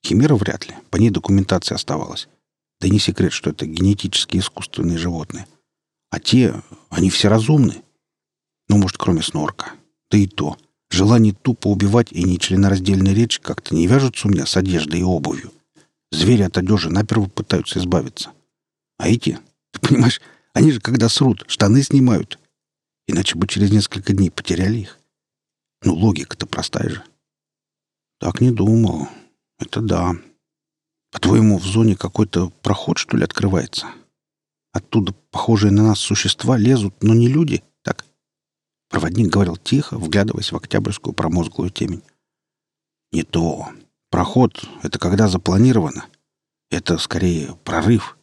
Химера вряд ли, по ней документация оставалась. Да и не секрет, что это генетически искусственные животные. А те, они желании тупо убивать и нечленораздельной речь как-то не вяжутся у меня с одеждой и обувью. Звери от одежи наперво пытаются избавиться. А эти, ты понимаешь, они же когда срут, штаны снимают. Иначе бы через несколько дней потеряли их. Ну, логика-то простая же. Так не думал. Это да. По-твоему, в зоне какой-то проход, что ли, открывается? Оттуда похожие на нас существа лезут, но не люди — Проводник говорил тихо, вглядываясь в октябрьскую промозглую темень. «Не то. Проход — это когда запланировано. Это, скорее, прорыв».